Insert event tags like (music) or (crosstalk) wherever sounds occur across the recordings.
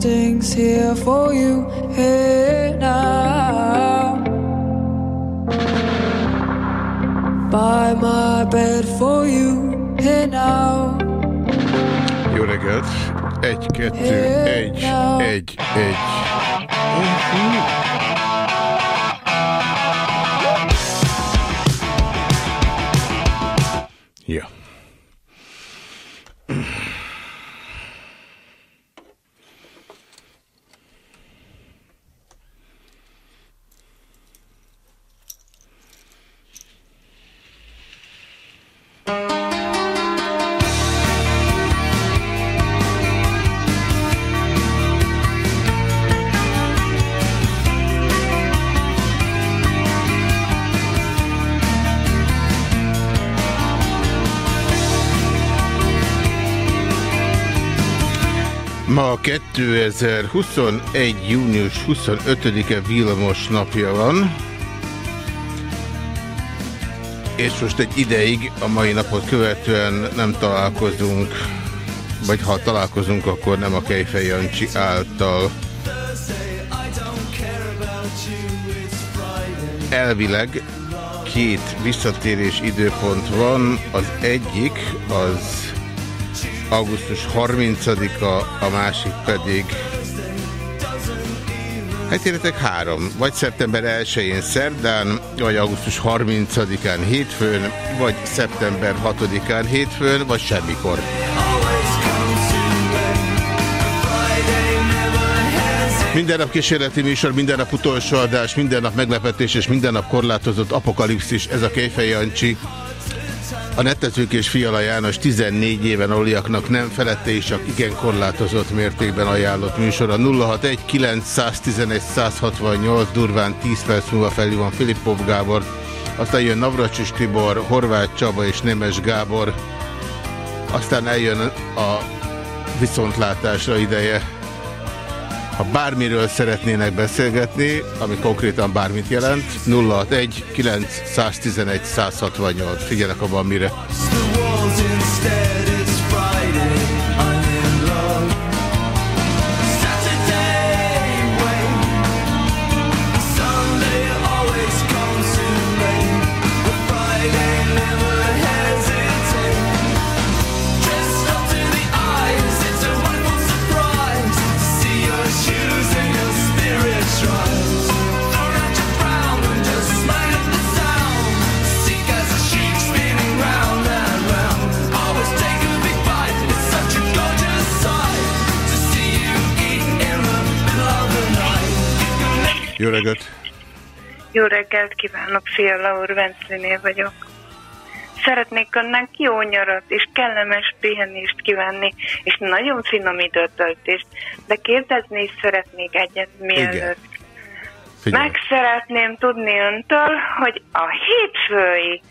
Things here for you here now. By my bed for you here now. Jó reggelt! 1, 2, 1, 1, 1. 2021. június 25-e villamos napja van, és most egy ideig a mai napot követően nem találkozunk, vagy ha találkozunk, akkor nem a Kejfej Jancsi által. Elvileg két visszatérés időpont van, az egyik az augusztus 30-a, a másik pedig Hát értek három, vagy szeptember 1-én szerdán, vagy augusztus 30-án hétfőn, vagy szeptember 6-án hétfőn, vagy semmikor. Minden nap kísérleti műsor, minden nap utolsó adás, minden nap meglepetés és minden nap korlátozott apokalipszis, ez a Kejfej Jancsi. A netezők és Fiala János 14 éven oliaknak nem felette és csak igen korlátozott mértékben ajánlott műsora 061 911 168 durván 10 perc múlva van Filippov Gábor, aztán jön Navracsis Tibor, Horváth Csaba és Nemes Gábor, aztán eljön a viszontlátásra ideje. Ha bármiről szeretnének beszélgetni, ami konkrétan bármit jelent, 061 911 168. Figyelek abban mire. Jó reggelt! Jó reggelt kívánok, Fiala úr, Vencliné vagyok. Szeretnék önnek jó nyarat és kellemes pihenést kívánni, és nagyon finom időtöltést, de kérdezni is szeretnék egyet mielőtt. Meg szeretném tudni öntől, hogy a hétfői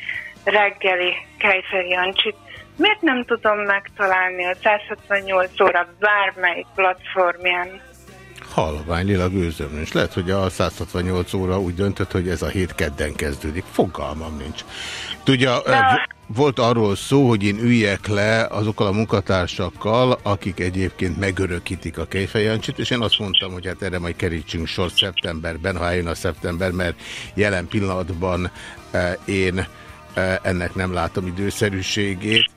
reggeli Kejfer Jancsit miért nem tudom megtalálni a 168 óra bármelyik platformján? Halvány lila gőzöm És lehet, hogy a 168 óra úgy döntött, hogy ez a hét kedden kezdődik. Fogalmam nincs. Tudja, De... volt arról szó, hogy én üljek le azokkal a munkatársakkal, akik egyébként megörökítik a Kejfejancsit, és én azt mondtam, hogy hát erre majd kerítsünk sor szeptemberben, ha eljön a szeptember, mert jelen pillanatban én ennek nem látom időszerűségét.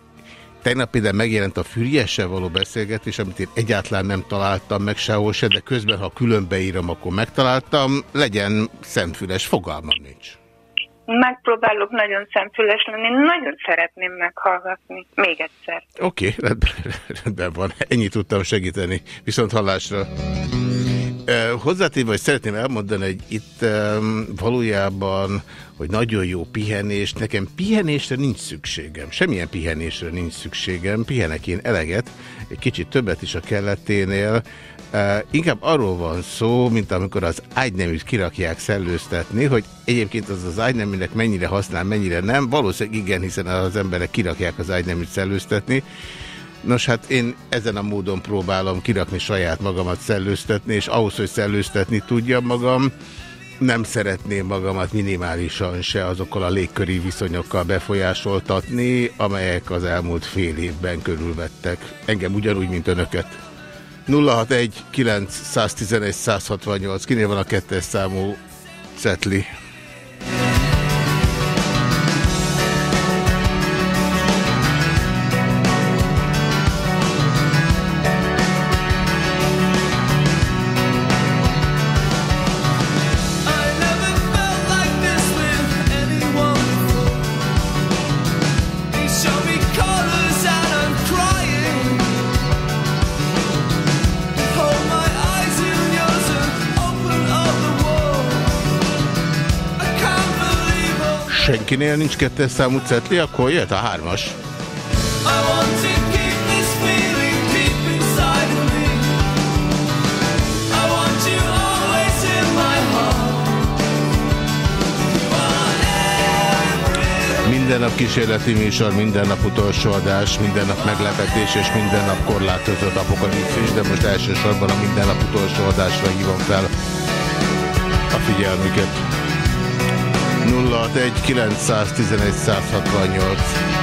Tegnap például megjelent a Füriyessel való beszélgetés, amit én egyáltalán nem találtam meg sehol se, de közben, ha külön beírom, akkor megtaláltam. Legyen szemfüles, fogalmam nincs. Megpróbálok nagyon szemfüles lenni, nagyon szeretném meghallgatni. Még egyszer. Oké, okay, rendben, (laughs) rendben van. Ennyit tudtam segíteni. Viszont hallásra. Hozzátéve, hogy szeretném elmondani, hogy itt valójában, hogy nagyon jó pihenés, nekem pihenésre nincs szükségem. Semmilyen pihenésre nincs szükségem. Pihenek én eleget, egy kicsit többet is a kelleténél. Inkább arról van szó, mint amikor az ágyneműt kirakják szellőztetni, hogy egyébként az az ágyneműnek mennyire használ, mennyire nem. Valószínűleg igen, hiszen az emberek kirakják az ágyneműt szellőztetni. Nos, hát én ezen a módon próbálom kirakni saját magamat szellőztetni, és ahhoz, hogy szellőztetni tudjam magam, nem szeretném magamat minimálisan se azokkal a légköri viszonyokkal befolyásoltatni, amelyek az elmúlt fél évben körülvettek. Engem ugyanúgy, mint önöket. 061 911 168. Kinél van a kettes számú cetli? Senkinél nincs kettes számú cetli, akkor jöhet a hármas. Minden nap kísérleti műsor, minden nap utolsó adás, minden nap meglepetés és minden nap korlátozott apokalipszis, de most elsősorban a minden nap utolsó adásra hívom fel a figyelmüket. 061 911 168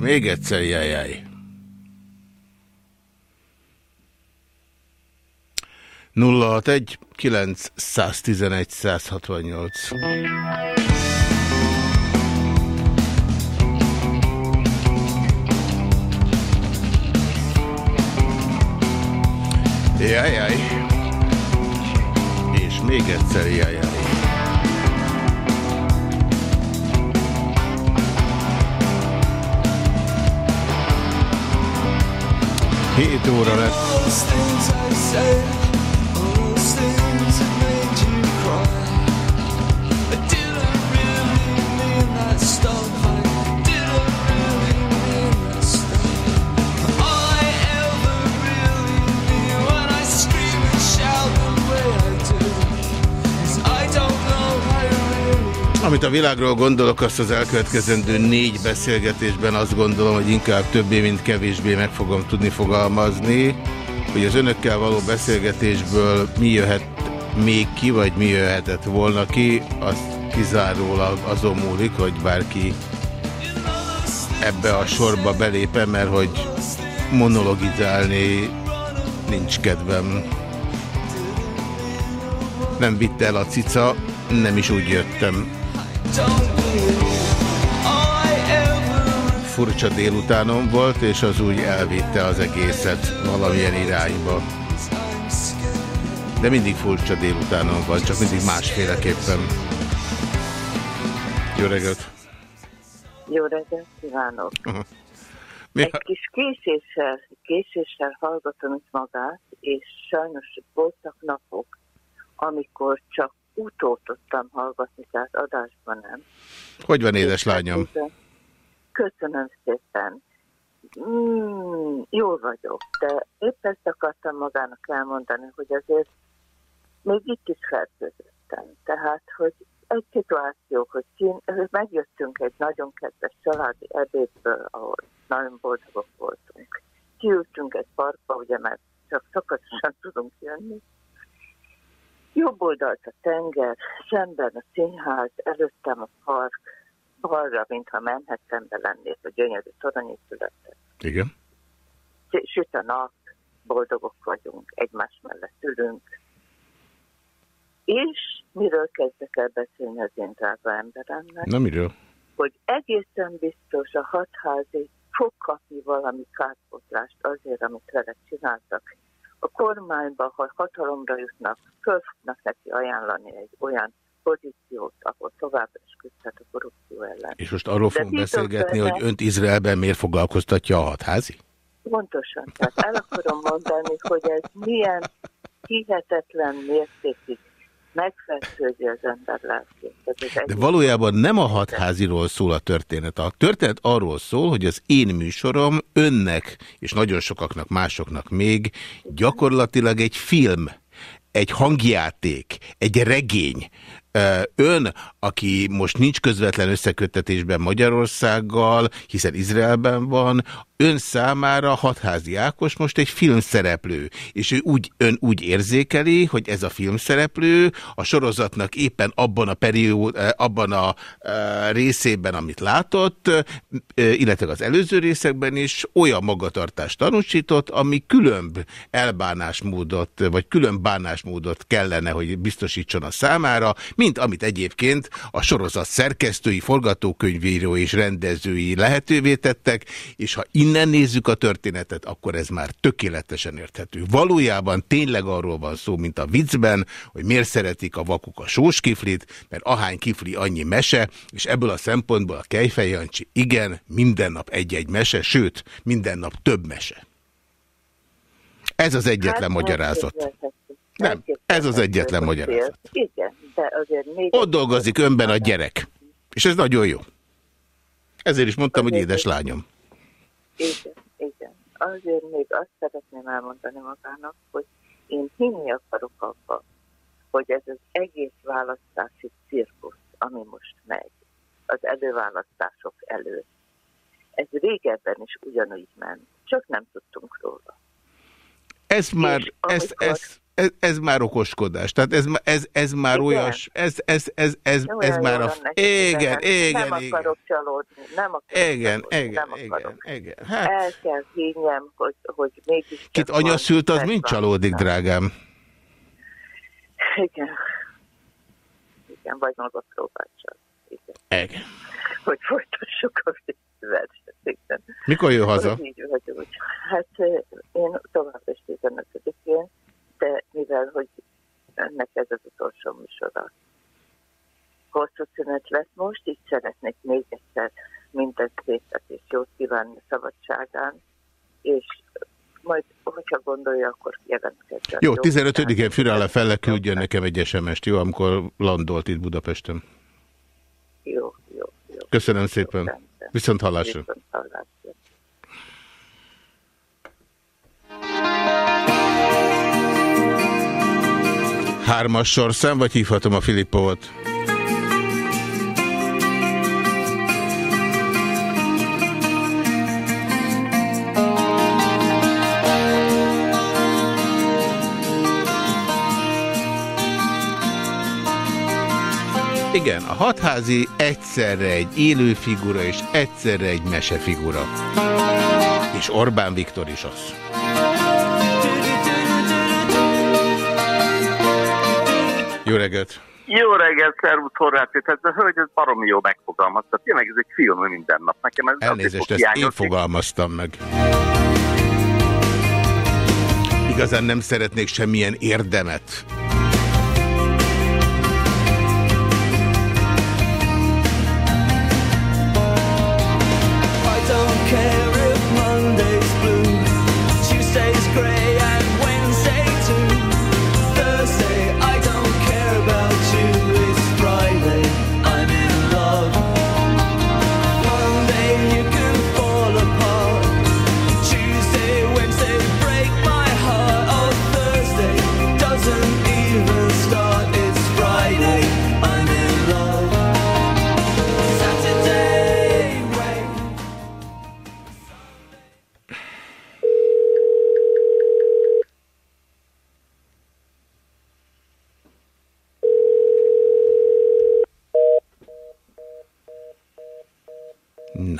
Még egyszer jajjaj. 061 911 168 Jajjaj. És még egyszer jajjaj. 7 óra lesz. Amit a világról gondolok, azt az elkövetkezendő négy beszélgetésben azt gondolom, hogy inkább többé, mint kevésbé meg fogom tudni fogalmazni, hogy az önökkel való beszélgetésből mi jöhet még ki, vagy mi jöhetett volna ki, az kizárólag azon múlik, hogy bárki ebbe a sorba belépe, mert hogy monologizálni nincs kedvem. Nem vitte el a cica, nem is úgy jöttem. Furcsa délutánom volt, és az úgy elvitte az egészet valamilyen irányba. De mindig furcsa délutánom van, csak mindig másféleképpen. Jó reggelt! Jó reggelt kívánok! Mi Egy kis késéssel, késéssel hallgatom itt magát, és sajnos voltak napok, amikor csak utótottam hallgatni, tehát adásban nem. Hogy van, édeslányom? Köszönöm szépen. Mm, jól vagyok, de épp ezt akartam magának elmondani, hogy azért még itt is fertőzöttem. Tehát, hogy egy szituáció, hogy kín, megjöttünk egy nagyon kedves családi ebédből, ahol nagyon boldogok voltunk. Kiültünk egy parkba, ugye, mert csak szakaszosan tudunk jönni. Jobb oldalt a tenger, szemben a színház, előttem a park, balra, mintha Manhattanbe lennék, a gyönyörű toronyépületet. Igen. Süt a nap, boldogok vagyunk, egymás mellett ülünk. És miről kezdek el beszélni az én drága emberemnek? Na miről? Hogy egészen biztos a hatházi fog kapni valami kárpotlást azért, amit vele csináltak. A kormányban, ha hatalomra jutnak, föl fognak neki ajánlani egy olyan pozíciót, ahol tovább is küzdhet a korrupció ellen. És most arról fogunk beszélgetni, hogy önt Izraelben miért foglalkoztatja a hatházi? Pontosan. Tehát el akarom mondani, hogy ez milyen hihetetlen mértékig megfertőzi az ember lelkét. De valójában nem a hatháziról szól a történet. A történet arról szól, hogy az én műsorom önnek, és nagyon sokaknak másoknak még gyakorlatilag egy film, egy hangjáték, egy regény, Ön, aki most nincs közvetlen összeköttetésben Magyarországgal, hiszen Izraelben van, ön számára Hatházi Ákos most egy filmszereplő, és ő úgy, ön úgy érzékeli, hogy ez a filmszereplő a sorozatnak éppen abban a periód, abban a részében, amit látott, illetve az előző részekben is olyan magatartást tanúsított, ami különb elbánásmódot, vagy külön bánásmódot kellene, hogy biztosítson a számára, mint amit egyébként a sorozat szerkesztői, forgatókönyvíró és rendezői lehetővé tettek, és ha innen nézzük a történetet, akkor ez már tökéletesen érthető. Valójában tényleg arról van szó, mint a viccben, hogy miért szeretik a vakuk a sóskiflit, mert ahány kifli annyi mese, és ebből a szempontból a Kejfej Jancsi igen, minden nap egy-egy mese, sőt, minden nap több mese. Ez az egyetlen hát, magyarázat. Nem, ez az egyetlen magyarázat. Igen, de azért még... Ott dolgozik önben a gyerek. És ez nagyon jó. Ezért is mondtam, azért hogy édeslányom. Igen, igen. Azért még azt szeretném elmondani magának, hogy én hinni akarok abba, hogy ez az egész választási cirkusz, ami most megy, az előválasztások előtt, ez régebben is ugyanúgy ment, csak nem tudtunk róla. Ez már, ez, ez, ez, ez már okoskodás. Tehát ez, ez, ez már igen. olyas, ez, ez, ez, ez, ez már a... Igen, igen, Nem igen. akarok csalódni, nem akarok igen, igen, nem igen, akarok. igen. Hát... El kell hinnem, hogy, hogy mégis... Kit anya szült, az mind csalódik, drágám. Igen. Igen, vagy maga próbáltsak. Igen. igen. Hogy folytassuk a verset. Mikor jön haza? Így vagyok. Hát én tovább is 15-én de mivel, hogy ennek ez az utolsó műsora. Hosszú szünet lesz most, így szeretnék még egyszer minden szépet és jót kívánni a szabadságán, és majd, hogyha gondolja, akkor jelentkezzen. Jó, 15-én Fürála fele küldjön nekem egy SMS-t, jó, amikor landolt itt Budapesten. Jó, jó, jó. Köszönöm szépen. Viszont hallásra. Viszont hallásra. Hármas sorszám, vagy hívhatom a Filippót? Igen, a hatházi egyszerre egy élő figura és egyszerre egy mesefigura. És Orbán Viktor is az. Jó reggelt! Jó reggelt, szervusz Horváth, tehát a hölgy ez baromi jó megfogalmazta. Tényleg ez egy film minden nap. Nekem ez Elnézést, ezt én fogalmaztam meg. Igazán nem szeretnék semmilyen érdemet.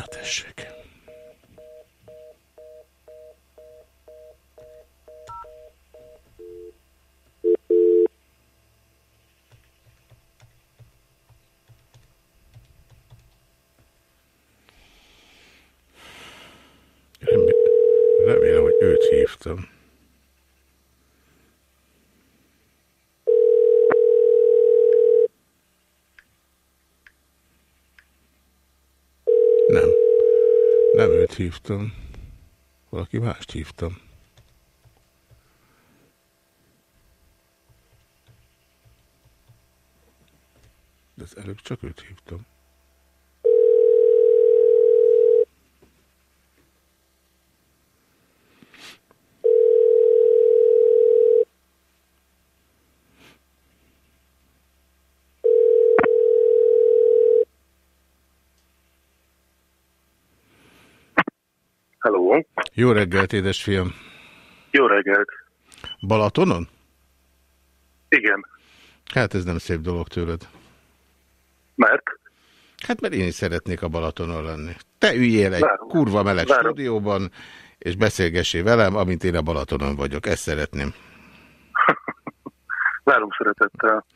Tessék. Remélem, hogy őt hívtam. Nem. Nem őt hívtam. Valaki mást hívtam. De az előbb csak őt hívtam. Hello. Jó reggelt, édesfiam. Jó reggelt. Balatonon? Igen. Hát ez nem szép dolog tőled. Mert? Hát mert én is szeretnék a Balatonon lenni. Te üljél egy Várom. kurva meleg Várom. stúdióban, és beszélgessé velem, amint én a Balatonon vagyok. Ezt szeretném. (laughs) Várom szeretettel.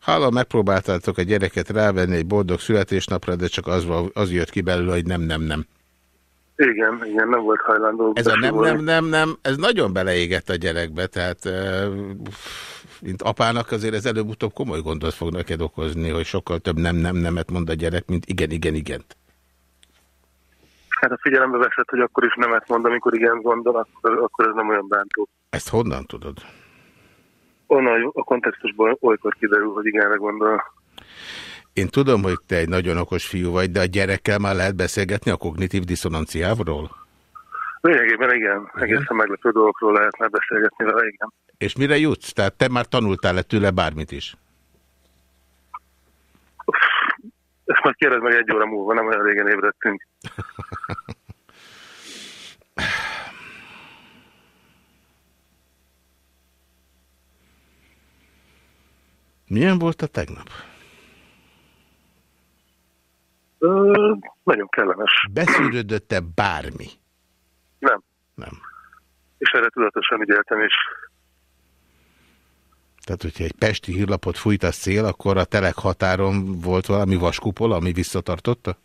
Hallom, megpróbáltátok a gyereket rávenni egy boldog születésnapra, de csak az, az jött ki belőle, hogy nem, nem, nem. Igen, igen, nem volt hajlandó. Ez a nem, nem, nem, nem, ez nagyon beleégett a gyerekbe, tehát eh, mint apának azért ez előbb-utóbb komoly gondot fog neked okozni, hogy sokkal több nem, nem, nemet mond a gyerek, mint igen, igen, igen. Hát a figyelembe veszed, hogy akkor is nemet mond, amikor igen gondol, akkor, akkor ez nem olyan bántó. Ezt honnan tudod? Onnan a kontextusból olykor kiderül, hogy igenre gondol. Én tudom, hogy te egy nagyon okos fiú vagy, de a gyerekkel már lehet beszélgetni a kognitív diszonanciáról? Lényegében igen, egészen meglepő dolgokról lehetne beszélgetni vele, igen. És mire jutsz? Tehát te már tanultál-e tőle bármit is? Ezt majd kérdezd meg egy óra múlva, nem olyan régen ébredtünk. Milyen volt a tegnap? Ö, nagyon kellemes. Beszűrődött-e bármi? Nem. Nem. És erre tudatosan ügyeltem is. Tehát, hogyha egy pesti hírlapot fújt a szél, akkor a telek határon volt valami vaskupola, ami visszatartotta?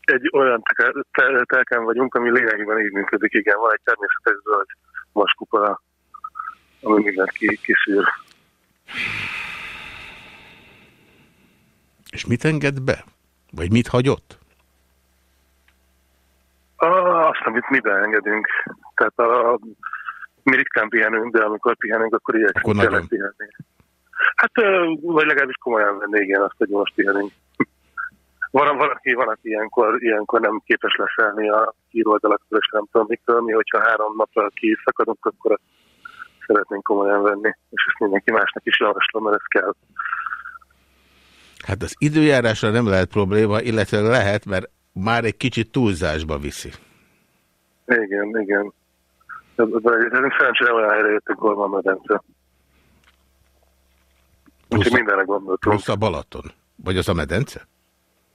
Egy olyan te- te- telken vagyunk, ami lényegében így működik, igen. Van egy természetes zöld vaskupola, ami mindent ki, kiszűr. És mit enged be? Vagy mit hagyott? Azt, amit mi beengedünk. Tehát a, mi ritkán pihenünk, de amikor pihenünk, akkor igyekszünk tényleg pihenni. Hát, vagy legalábbis komolyan venni, igen, azt, hogy most pihenünk. Van, van, aki, van, aki ilyenkor, ilyenkor nem képes leszállni a híroldalakról, és nem tudom mikor, mi, hogyha három napra kiszakadunk, akkor szeretnénk komolyan venni, és ezt mindenki másnak is javaslom, mert ez kell. Hát az időjárásra nem lehet probléma, illetve lehet, mert már egy kicsit túlzásba viszi. Igen, igen. Szerencsére olyan helyre hol van medence. Plusz, Úgyhogy mindenre gondoltunk. plusz a Balaton. Vagy az a medence?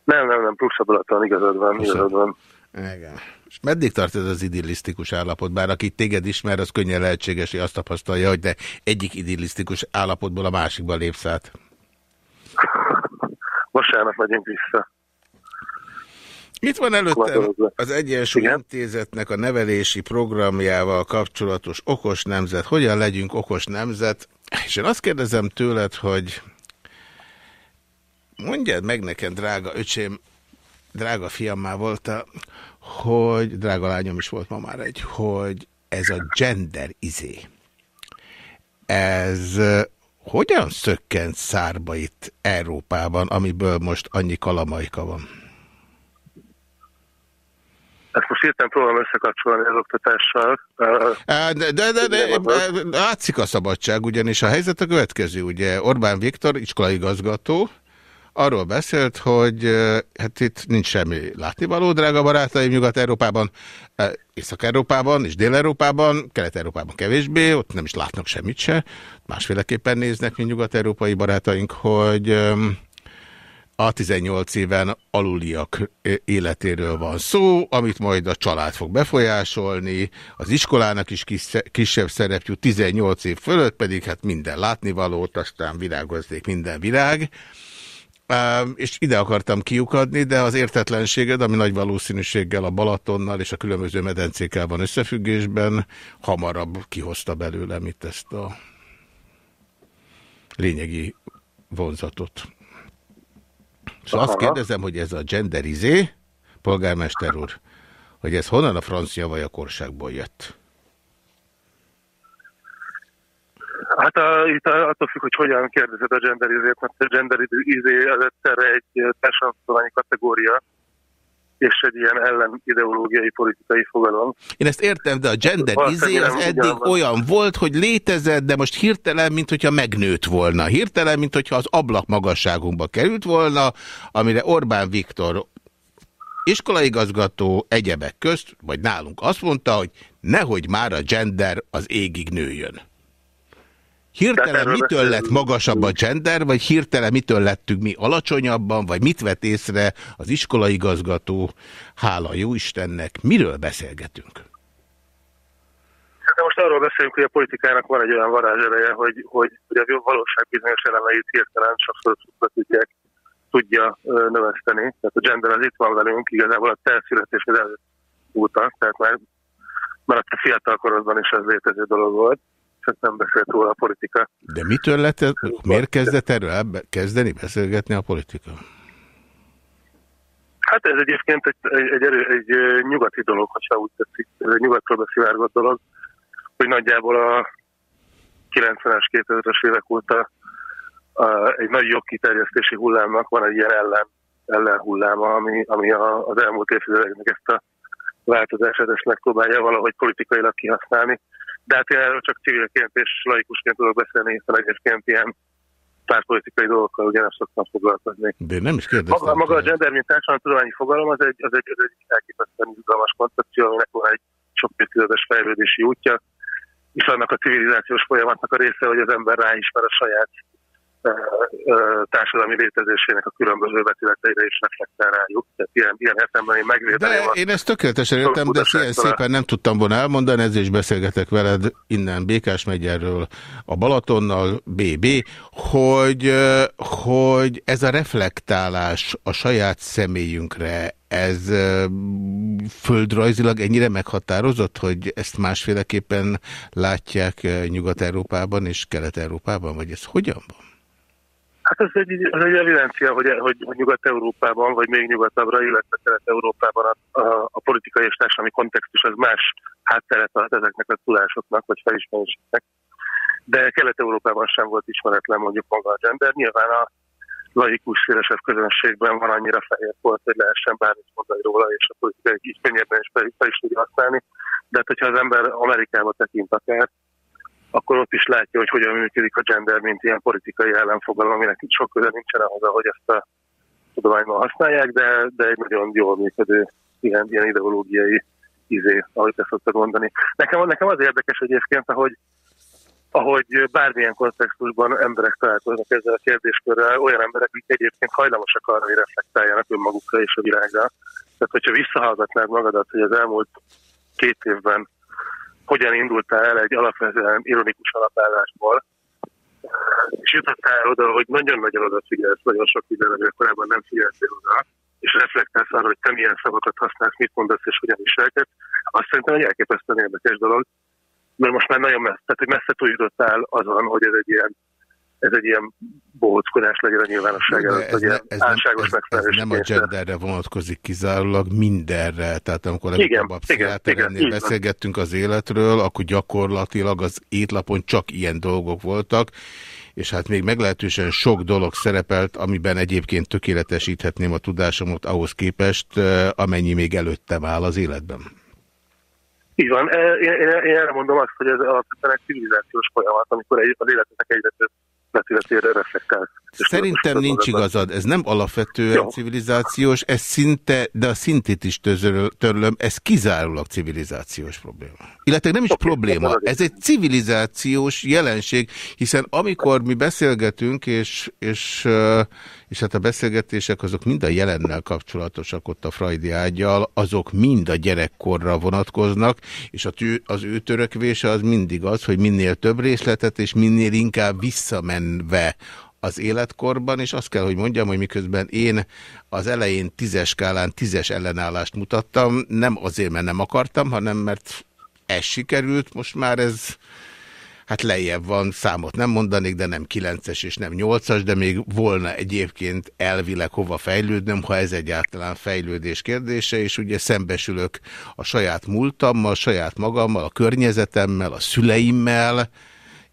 Nem, nem, nem, plusz a Balaton, igazad van, Plusz a- igazad van. Igen. És meddig tart ez az idillisztikus állapot? Bár aki téged ismer, az könnyen lehetséges, hogy azt tapasztalja, hogy de egyik idillisztikus állapotból a másikba lépsz át. Vasárnap megyünk vissza. Itt van előttem az Egyensúly Igen. Intézetnek a nevelési programjával kapcsolatos okos nemzet. Hogyan legyünk okos nemzet? És én azt kérdezem tőled, hogy mondjad meg nekem, drága öcsém, drága fiam már voltál, hogy, drága lányom is volt ma már egy, hogy ez a gender izé, ez hogyan szökkent szárba itt Európában, amiből most annyi kalamaika van? Ezt most hirtelen próbálom összekapcsolni az oktatással. De, de, de, de látszik a szabadság, ugyanis a helyzet a következő. Ugye Orbán Viktor, iskolaigazgató, arról beszélt, hogy hát itt nincs semmi látnivaló, drága barátaim, Nyugat-Európában, Észak-Európában és Dél-Európában, Kelet-Európában kevésbé, ott nem is látnak semmit se, másféleképpen néznek, mint nyugat-európai barátaink, hogy a 18 éven aluliak életéről van szó, amit majd a család fog befolyásolni, az iskolának is kisebb szerep jut, 18 év fölött pedig hát minden látnivalót, aztán virágozdék minden virág. És ide akartam kiukadni, de az értetlenséged, ami nagy valószínűséggel a Balatonnal és a különböző medencékkel van összefüggésben, hamarabb kihozta belőlem itt ezt a lényegi vonzatot. Szóval azt kérdezem, hogy ez a genderizé, polgármester úr, hogy ez honnan a francia vagy a korságból jött? Hát a, itt attól függ, hogy hogyan kérdezed a genderizét, mert a genderizé az egyszerre egy társadalmi kategória, és egy ilyen ellen ideológiai politikai fogalom. Én ezt értem, de a gender izé az eddig olyan volt, hogy létezett, de most hirtelen, mint hogyha megnőtt volna. Hirtelen, mint hogyha az ablak magasságunkba került volna, amire Orbán Viktor iskolaigazgató egyebek közt, vagy nálunk azt mondta, hogy nehogy már a gender az égig nőjön. Hirtelen mitől lett magasabb a gender, vagy hirtelen mitől lettünk mi alacsonyabban, vagy mit vett észre az iskolaigazgató, hála jó Istennek, miről beszélgetünk? Hát most arról beszélünk, hogy a politikának van egy olyan varázsereje, hogy, hogy, hogy a valóság bizonyos elemeit hirtelen sokszor tudják, tudja növeszteni. Tehát a gender az itt van velünk, igazából a telszületés az óta, tehát már, már a fiatal korodban is ez létező dolog volt csak nem beszélt róla a politika. De mitől lett, ez, miért kezdett erről kezdeni beszélgetni a politika? Hát ez egyébként egy, egy, egy, erő, egy nyugati dolog, ha úgy tetszik, ez egy nyugatról beszivárgott dolog, hogy nagyjából a 90-es, 2000-es évek óta a, egy nagy jogkiterjesztési hullámnak van egy ilyen ellen, ellen hulláma, ami, ami a, az elmúlt évtizedeknek ezt a változását ezt megpróbálja valahogy politikailag kihasználni de hát én erről csak civilként és laikusként tudok beszélni, hiszen egyébként ilyen pártpolitikai dolgokkal ugye nem szoktam foglalkozni. De nem is kérdeztem. Maga, maga a gender, mint tudományi fogalom, az egy, az egy, az egy elképesztően izgalmas koncepció, aminek van egy sok évtizedes fejlődési útja, és annak a civilizációs folyamatnak a része, hogy az ember ráismer a saját társadalmi létezésének a különböző vetületeire is reflektál rájuk. Tehát ilyen, ilyen értelemben én megvédeném. De én ezt tökéletesen értem, de ilyen szépen nem tudtam volna elmondani, ezért is beszélgetek veled innen Békás megyerről a Balatonnal, BB, hogy, hogy ez a reflektálás a saját személyünkre, ez földrajzilag ennyire meghatározott, hogy ezt másféleképpen látják Nyugat-Európában és Kelet-Európában, vagy ez hogyan van? Hát ez egy, ez egy evidencia, hogy, hogy, Nyugat-Európában, vagy még nyugatabbra, illetve Kelet-Európában a, a, a politikai és társadalmi kontextus az más hátteret ad ezeknek a tudásoknak, vagy felismeréseknek. De Kelet-Európában sem volt ismeretlen mondjuk maga a gender. Nyilván a laikus szélesebb közönségben van annyira fehér volt, hogy lehessen bármit mondani róla, és a politikai így könnyebben is fel is tudja használni. De hát, hogyha az ember Amerikába tekint akár, akkor ott is látja, hogy hogyan működik a gender, mint ilyen politikai ellenfogalom, aminek sok köze nincsen ahhoz, hogy ezt a tudományban használják, de, de egy nagyon jól működő ilyen, ilyen ideológiai izé, ahogy te szoktad mondani. Nekem, nekem az érdekes egyébként, ahogy, ahogy bármilyen kontextusban emberek találkoznak ezzel a kérdéskörrel, olyan emberek, akik egyébként hajlamosak arra, hogy reflektáljanak önmagukra és a világra. Tehát, hogyha visszahallgatnád magadat, hogy az elmúlt két évben hogyan indultál el egy alapvetően ironikus alapállásból, és jutottál oda, hogy nagyon-nagyon odafigyelsz, nagyon sok mindenre, korábban nem figyeltél oda, és reflektálsz arra, hogy te milyen szavakat használsz, mit mondasz és hogyan viselkedsz, azt szerintem egy elképesztően érdekes dolog, mert most már nagyon messze, tehát hogy messze túl jutottál azon, hogy ez egy ilyen ez egy ilyen bohóckodás legyen a nyilvánosság előtt, hogy ez, ez, álságos ez, ez nem a genderre vonatkozik kizárólag, mindenre. Tehát amikor legutóbb a pszichiáterennél beszélgettünk az életről, akkor gyakorlatilag az étlapon csak ilyen dolgok voltak, és hát még meglehetősen sok dolog szerepelt, amiben egyébként tökéletesíthetném a tudásomat ahhoz képest, eh, amennyi még előttem áll az életben. Így van. Eh, én, én, én erre mondom azt, hogy ez alapvetően egy civilizációs folyamat, amikor az életetek egyre több vetületére reflektálsz. Szerintem nincs igazad, ez nem alapvetően Jó. civilizációs, ez szinte, de a szintét is törlöm, ez kizárólag civilizációs probléma. Illetve nem is okay, probléma, ez egy civilizációs jelenség, hiszen amikor mi beszélgetünk, és, és, és hát a beszélgetések azok mind a jelennel kapcsolatosak ott a Freudi ágyal, azok mind a gyerekkorra vonatkoznak, és a tű, az ő törekvése az mindig az, hogy minél több részletet, és minél inkább visszamenve az életkorban, és azt kell, hogy mondjam, hogy miközben én az elején tízes skálán tízes ellenállást mutattam, nem azért, mert nem akartam, hanem mert ez sikerült, most már ez hát lejjebb van, számot nem mondanék, de nem 9-es és nem 8-as, de még volna egyébként elvileg hova fejlődnöm, ha ez egyáltalán fejlődés kérdése, és ugye szembesülök a saját múltammal, a saját magammal, a környezetemmel, a szüleimmel,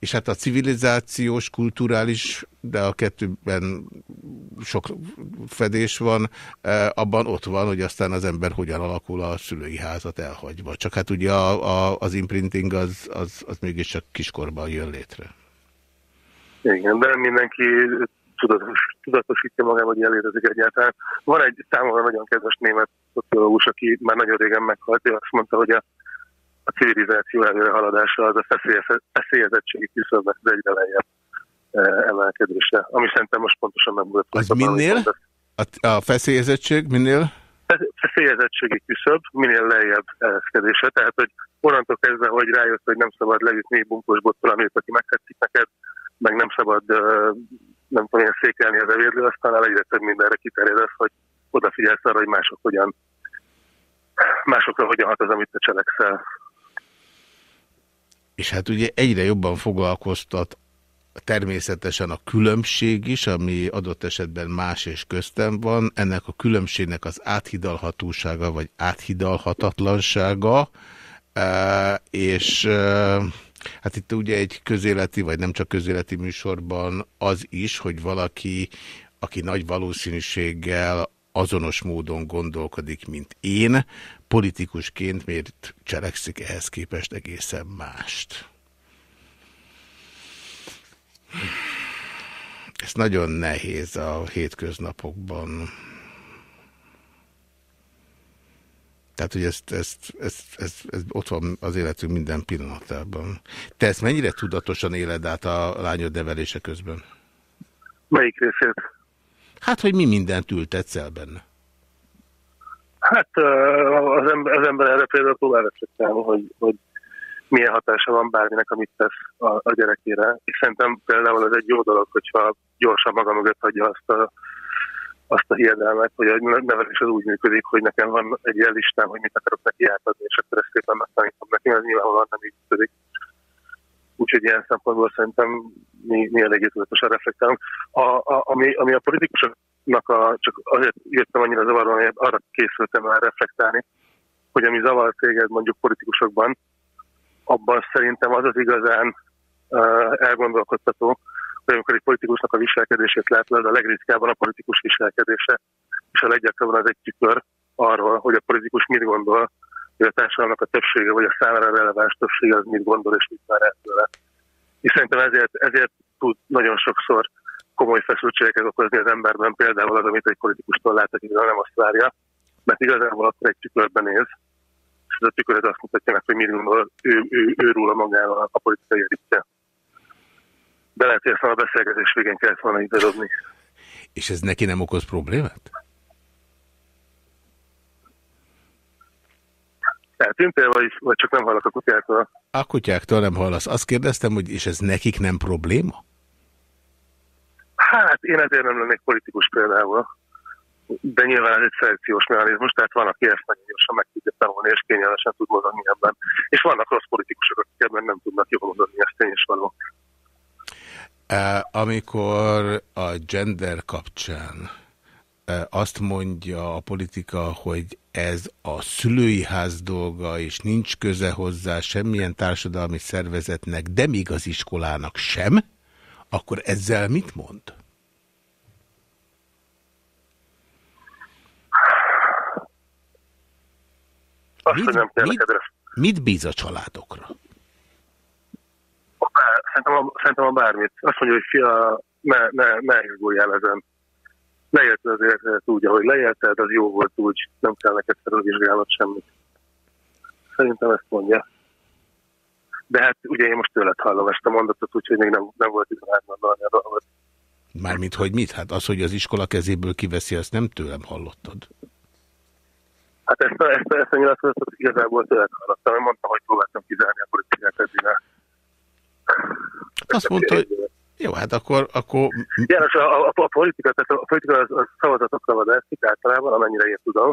és hát a civilizációs, kulturális, de a kettőben sok fedés van, e, abban ott van, hogy aztán az ember hogyan alakul a szülői házat elhagyva. Csak hát ugye a, a, az imprinting az, az, az mégiscsak kiskorban jön létre. Igen, de mindenki tudatos, tudatosítja magában, hogy elérezik egyáltalán. Van egy számomra nagyon kedves német szociológus, aki már nagyon régen meghalt, és azt mondta, hogy a a civilizáció előre haladása az a feszélyezettségi küszöbnek az egyre lejjebb e, emelkedése, ami szerintem most pontosan volt. Az minél? A, a feszélyezettség minél? Feszélyezettségi küszöb, minél lejjebb eleszkedése. Tehát, hogy onnantól kezdve, hogy rájött, hogy nem szabad leütni bunkos bottal, amit aki megtetszik neked, meg nem szabad, nem tudom én, székelni az evédlő, aztán egyre több mindenre kiterjed az, hogy odafigyelsz arra, hogy mások hogyan másokra hogyan hat az, amit te cselekszel. És hát ugye egyre jobban foglalkoztat természetesen a különbség is, ami adott esetben más és köztem van. Ennek a különbségnek az áthidalhatósága, vagy áthidalhatatlansága, e, és e, hát itt ugye egy közéleti, vagy nem csak közéleti műsorban az is, hogy valaki, aki nagy valószínűséggel azonos módon gondolkodik, mint én, politikusként miért cselekszik ehhez képest egészen mást. Ez nagyon nehéz a hétköznapokban. Tehát, hogy ezt, ezt, ezt, ezt, ezt ott van az életünk minden pillanatában. Te ezt mennyire tudatosan éled át a lányod nevelése közben? Melyik részét? Hát, hogy mi mindent ültetsz el benne? Hát az ember, az ember erre például próbál reflektálni, hogy, hogy milyen hatása van bárminek, amit tesz a, a gyerekére. És szerintem például ez egy jó dolog, hogyha gyorsan maga mögött hagyja azt a, azt a hiedelmet, hogy a nevelés az úgy működik, hogy nekem van egy ilyen listám, hogy mit akarok neki átadni, és akkor ezt szépen megtanítom neki, ez nyilvánvalóan nem így működik. Úgyhogy ilyen szempontból szerintem mi, mi eléggé tudatosan reflektálunk. A, a, ami, ami a politikusoknak a, csak azért jöttem annyira zavarban, hogy arra készültem el reflektálni, hogy ami zavar téged mondjuk politikusokban, abban szerintem az az igazán uh, elgondolkodtató, hogy amikor egy politikusnak a viselkedését látod, a legritkábban a politikus viselkedése, és a leggyakrabban az egy tükör arról, hogy a politikus mit gondol hogy a társadalomnak a többsége, vagy a számára releváns többsége az mit gondol és mit vár el. És szerintem ezért, ezért tud nagyon sokszor komoly feszültségeket okozni az emberben, például az, amit egy politikustól lát, aki nem azt várja, mert igazából akkor egy tükörben néz, és ez a tükör azt mutatja meg, hogy mit gondol ő, ő, ő róla magával a politikai elitje. De lehet, hogy ezt a beszélgetés végén kellett volna így És ez neki nem okoz problémát? Eltűntél, vagy, vagy csak nem hallasz a kutyáktól? A kutyáktól nem hallasz. Azt kérdeztem, hogy és ez nekik nem probléma? Hát én ezért nem lennék politikus például. De nyilván ez egy szelekciós mechanizmus, tehát van, aki ezt nagyon gyorsan meg tudja tanulni, és kényelmesen tud mozogni ebben. És vannak rossz politikusok, akik ebben nem tudnak jól mozogni, ez tény is való. Amikor a gender kapcsán azt mondja a politika, hogy ez a szülői ház dolga, és nincs köze hozzá semmilyen társadalmi szervezetnek, de még az iskolának sem, akkor ezzel mit mond? Azt, mit, mit, mit bíz a családokra? Szerintem a, szerintem a bármit. Azt mondja, hogy fia, ne, ne, ne ezen. Leélted az életedet úgy, ahogy leélted, az jó volt úgy, nem kell neked felvizsgálnod semmit. Szerintem ezt mondja. De hát ugye én most tőled hallom ezt a mondatot, úgyhogy még nem, nem volt időm átgondolni a dolgot. Mármint, hogy mit? Hát az, hogy az iskola kezéből kiveszi, azt nem tőlem hallottad. Hát ezt a, ezt a, ezt a nyilatkozatot igazából tőled hallottam. Én mondtam, hogy próbáltam kizárni a politikát ezzel. Azt mondta, hogy jó, hát akkor... akkor... János, a, a, a, politika, tehát a politika az, az szavazatokkal vadászik általában, amennyire én tudom,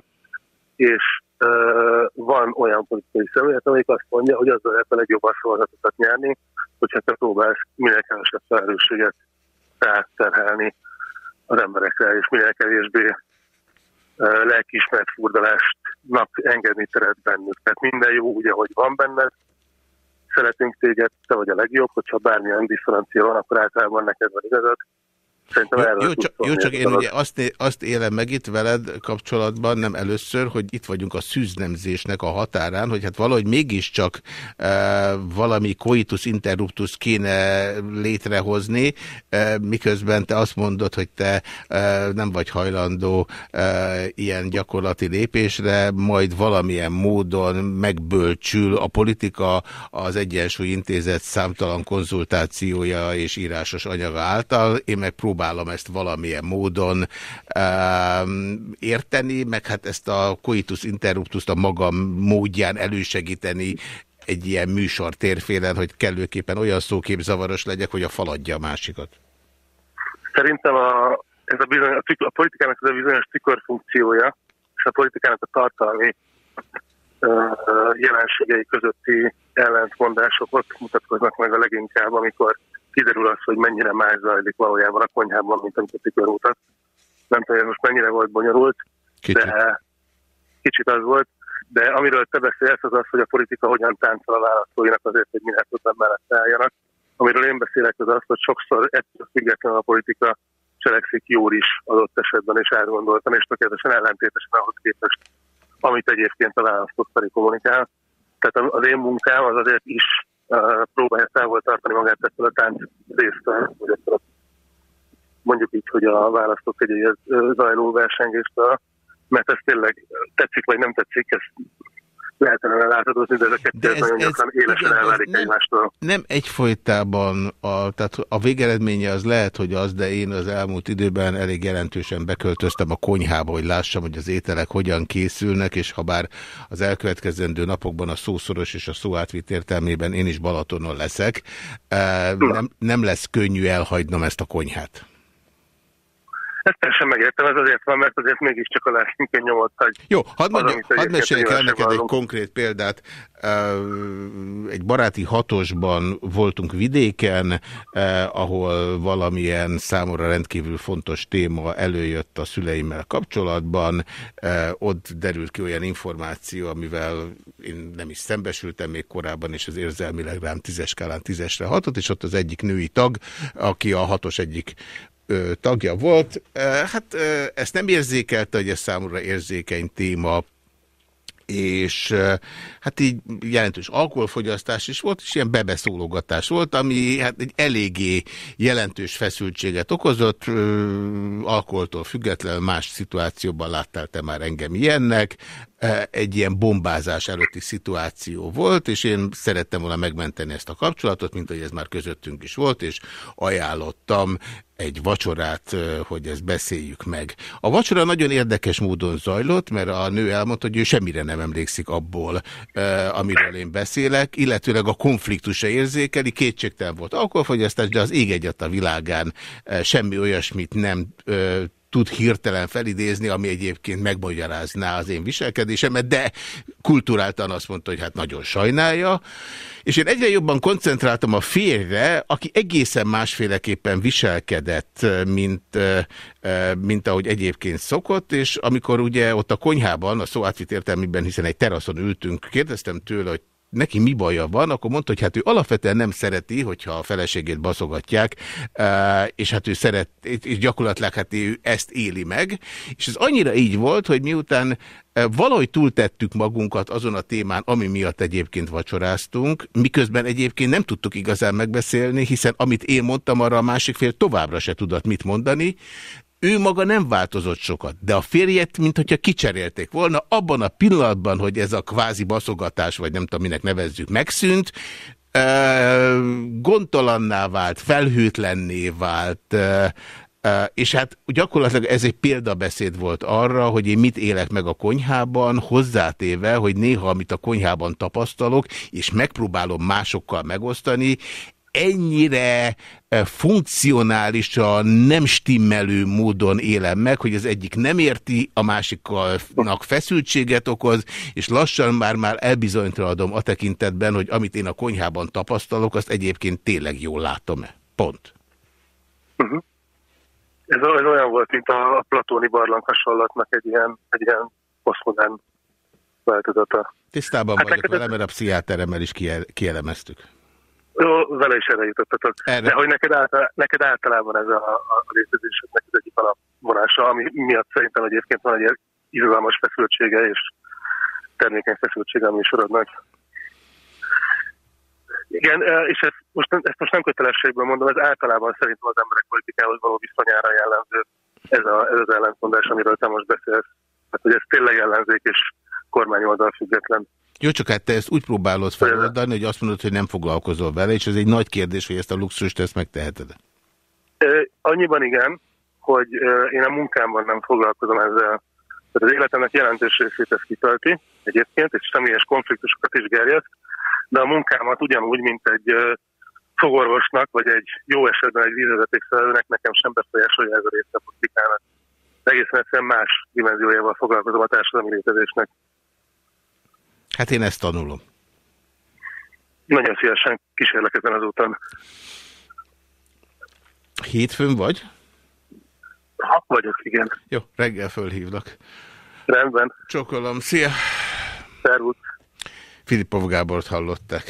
és uh, van olyan politikai személyet, amelyik azt mondja, hogy azzal lehet a legjobban szavazatokat nyerni, hogyha te próbálsz minél kevesebb felelősséget ráterhelni az emberekre, és minél kevésbé lelkiismert furdalástnak engedni teret bennük. Tehát minden jó úgy, ahogy van benned, szeretünk téged, te vagy a legjobb, hogyha bármilyen differencia van, akkor általában neked van igazad. Szerintem jó, csak, jó, csak én ugye azt, azt élem meg itt veled kapcsolatban, nem először, hogy itt vagyunk a szűznemzésnek a határán, hogy hát valahogy mégiscsak e, valami coitus interruptus kéne létrehozni, e, miközben te azt mondod, hogy te e, nem vagy hajlandó e, ilyen gyakorlati lépésre, majd valamilyen módon megbölcsül a politika az Egyensúly Intézet számtalan konzultációja és írásos anyaga által, én meg próbálom próbálom ezt valamilyen módon um, érteni, meg hát ezt a coitus interruptus a magam módján elősegíteni egy ilyen műsor térfélen, hogy kellőképpen olyan szóképzavaros legyek, hogy a faladja a másikat. Szerintem a, ez a, bizony, a, a politikának ez a bizonyos funkciója, és a politikának a tartalmi jelenségei közötti ellentmondások ott mutatkoznak meg a leginkább, amikor kiderül az, hogy mennyire más zajlik valójában a konyhában, mint amit a tükörútat. Nem tudom, hogy most mennyire volt bonyolult, kicsit. de kicsit az volt. De amiről te beszélsz, az az, hogy a politika hogyan táncol a választóinak azért, hogy minél többen mellett álljanak. Amiről én beszélek, az az, hogy sokszor ettől függetlenül a politika cselekszik jól is adott esetben, és átgondoltan, és tökéletesen ellentétesen ahhoz képest, amit egyébként a választók felé kommunikál. Tehát az én munkám az azért is próbálja távol tartani magát ettől a tánc résztől, vagy mondjuk így, hogy a választók egy zajló versengéstől, mert ez tényleg tetszik vagy nem tetszik, ez lehetne látadozni, de ez a kettő ez, nagyon gyakran élesen igen, elválik nem, egymástól. Nem egyfolytában, a, tehát a végeredménye az lehet, hogy az, de én az elmúlt időben elég jelentősen beköltöztem a konyhába, hogy lássam, hogy az ételek hogyan készülnek, és ha bár az elkövetkezendő napokban a szószoros és a szó átvitt értelmében én is Balatonon leszek, eh, nem, nem lesz könnyű elhagynom ezt a konyhát. Ezt teljesen megértem, ez azért van, mert azért mégiscsak a lássunk nyomot, hogy... Jó, hadd, mondja, hadd meséljek el neked egy konkrét példát. Egy baráti hatosban voltunk vidéken, ahol valamilyen számomra rendkívül fontos téma előjött a szüleimmel kapcsolatban. Ott derült ki olyan információ, amivel én nem is szembesültem még korábban, és az érzelmileg rám tízes skálán tízesre hatott, és ott az egyik női tag, aki a hatos egyik tagja volt. Hát ezt nem érzékelte, hogy ez számomra érzékeny téma, és hát így jelentős alkoholfogyasztás is volt, és ilyen bebeszólogatás volt, ami hát egy eléggé jelentős feszültséget okozott, alkoholtól függetlenül más szituációban láttál te már engem ilyennek, egy ilyen bombázás előtti szituáció volt, és én szerettem volna megmenteni ezt a kapcsolatot, mint hogy ez már közöttünk is volt, és ajánlottam egy vacsorát, hogy ezt beszéljük meg. A vacsora nagyon érdekes módon zajlott, mert a nő elmondta, hogy ő semmire nem emlékszik abból, amiről én beszélek, illetőleg a konfliktusa érzékeli, kétségtelen volt alkoholfogyasztás, de az ég egyat a világán semmi olyasmit nem tud hirtelen felidézni, ami egyébként megmagyarázná az én viselkedésemet, de kulturáltan azt mondta, hogy hát nagyon sajnálja. És én egyre jobban koncentráltam a férjre, aki egészen másféleképpen viselkedett, mint, mint ahogy egyébként szokott, és amikor ugye ott a konyhában, a szó átvitt értelmében, hiszen egy teraszon ültünk, kérdeztem tőle, hogy neki mi baja van, akkor mondta, hogy hát ő alapvetően nem szereti, hogyha a feleségét baszogatják, és hát ő szeret, és gyakorlatilag hát ő ezt éli meg, és ez annyira így volt, hogy miután valahogy túltettük magunkat azon a témán, ami miatt egyébként vacsoráztunk, miközben egyébként nem tudtuk igazán megbeszélni, hiszen amit én mondtam, arra a másik fél továbbra se tudott mit mondani, ő maga nem változott sokat, de a férjet, mint hogyha kicserélték volna, abban a pillanatban, hogy ez a kvázi baszogatás, vagy nem tudom, minek nevezzük, megszűnt, gondtalanná vált, felhőtlenné vált, és hát gyakorlatilag ez egy példabeszéd volt arra, hogy én mit élek meg a konyhában, hozzátéve, hogy néha, amit a konyhában tapasztalok, és megpróbálom másokkal megosztani, ennyire eh, funkcionálisan, nem stimmelő módon élem meg, hogy az egyik nem érti, a másiknak feszültséget okoz, és lassan már-már elbizonytalanodom a tekintetben, hogy amit én a konyhában tapasztalok, azt egyébként tényleg jól látom-e. Pont. Uh mhm. -huh. ez, ez olyan volt, mint a platóni barlang hasonlatnak egy ilyen, egy ilyen posztmodern változata. Tisztában hát vagyok vele, mert a pszichiáteremmel is kielemeztük. Jó, vele is erre jutottatok. Erre. De hogy neked, által, neked általában ez a, a, létezésednek az egyik alapvonása, ami miatt szerintem egyébként van egy izgalmas feszültsége és termékeny feszültsége a műsorodnak. Igen, és ezt most, ezt most nem kötelességből mondom, ez általában szerintem az emberek politikához való viszonyára jellemző ez, a, ez az ellentmondás, amiről te most beszélsz. Hát, hogy ez tényleg ellenzék és kormányoldal független. Jó, csak hát te ezt úgy próbálod feloldani, hogy azt mondod, hogy nem foglalkozol vele, és ez egy nagy kérdés, hogy ezt a luxust ezt megteheted. Annyiban igen, hogy én a munkámban nem foglalkozom ezzel. Tehát az életemnek jelentős részét ez kitölti egyébként, és személyes konfliktusokat is gerjeszt, de a munkámat ugyanúgy, mint egy fogorvosnak, vagy egy jó esetben egy vízvezetékszerelőnek nekem sem befolyásolja ez a része a politikának. Egészen egyszerűen más dimenziójával foglalkozom a társadalmi létezésnek. Hát én ezt tanulom. Nagyon szívesen kísérlek ezen az úton. Hétfőn vagy? Ha, vagyok, igen. Jó, reggel fölhívlak. Rendben. Csokolom, szia! Szervusz! Filipov Gábort hallottak.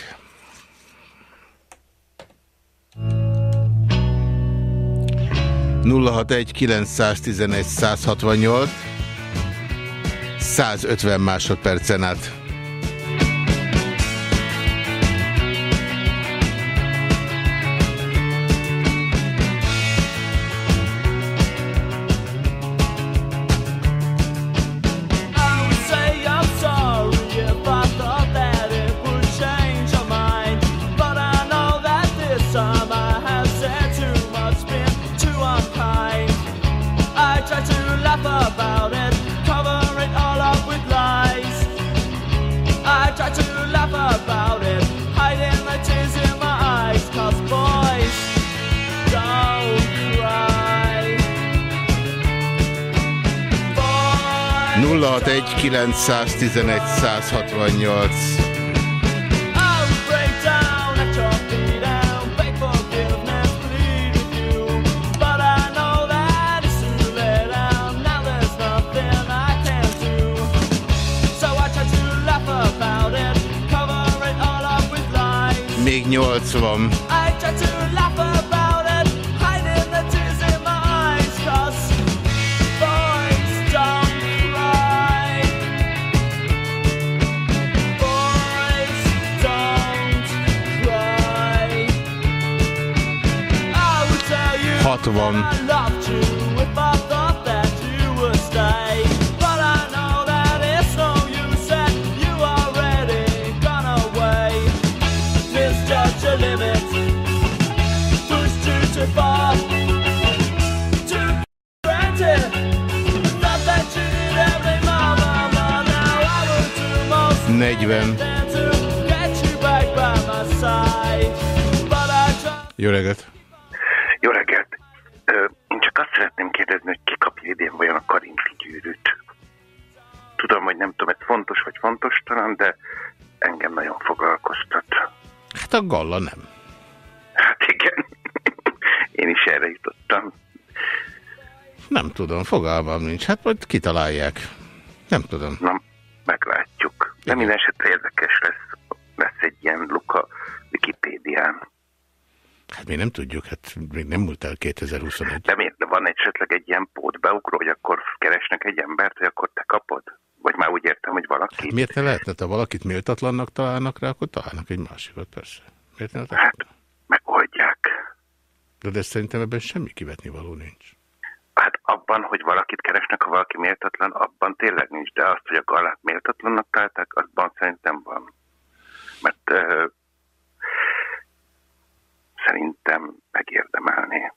nulla hat egy 168 150 másodpercen át. 911 168 Még 80. Van. Negyven. Jó reggelt! A galla nem. Hát igen. (laughs) Én is erre jutottam. Nem tudom, fogalmam nincs. Hát majd kitalálják. Nem tudom. Na, meglátjuk. De minden esetre érdekes lesz, lesz egy ilyen luka Wikipédián. Hát mi nem tudjuk, hát még nem múlt el 2021. De miért? De van esetleg egy ilyen pótbeugró, hogy akkor keresnek egy embert, hogy akkor te kapod? Vagy már úgy értem, hogy valaki... Hát miért ne lehetne? Ha valakit méltatlannak találnak rá, akkor találnak egy másikat, persze. Miért ne hát, megoldják. De, de szerintem ebben semmi kivetni való nincs. Hát abban, hogy valakit keresnek, ha valaki méltatlan, abban tényleg nincs, de azt, hogy a galát méltatlannak találták, azban szerintem van. Mert uh, szerintem megérdemelné.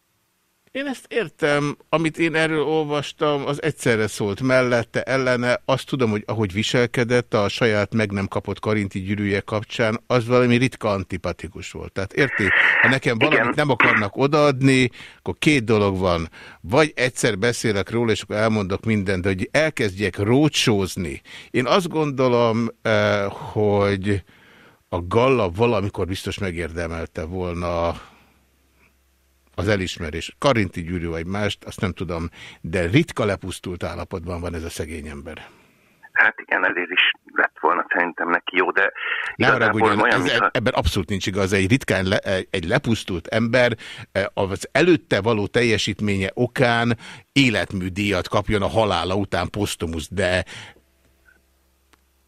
Én ezt értem, amit én erről olvastam, az egyszerre szólt mellette, ellene. Azt tudom, hogy ahogy viselkedett a saját meg nem kapott karinti gyűrűje kapcsán, az valami ritka antipatikus volt. Tehát érti, ha nekem valamit Igen. nem akarnak odaadni, akkor két dolog van. Vagy egyszer beszélek róla, és akkor elmondok mindent, de hogy elkezdjek rócsózni. Én azt gondolom, eh, hogy a Galla valamikor biztos megérdemelte volna az elismerés. Karinti Gyűrű vagy mást, azt nem tudom, de ritka lepusztult állapotban van ez a szegény ember. Hát igen, ezért is lett volna szerintem neki jó, de ne ugyan, olyan, ez, mintha... ebben abszolút nincs igaz, egy ritkán le, egy lepusztult ember eh, az előtte való teljesítménye okán életműdíjat kapjon a halála után posztumusz, de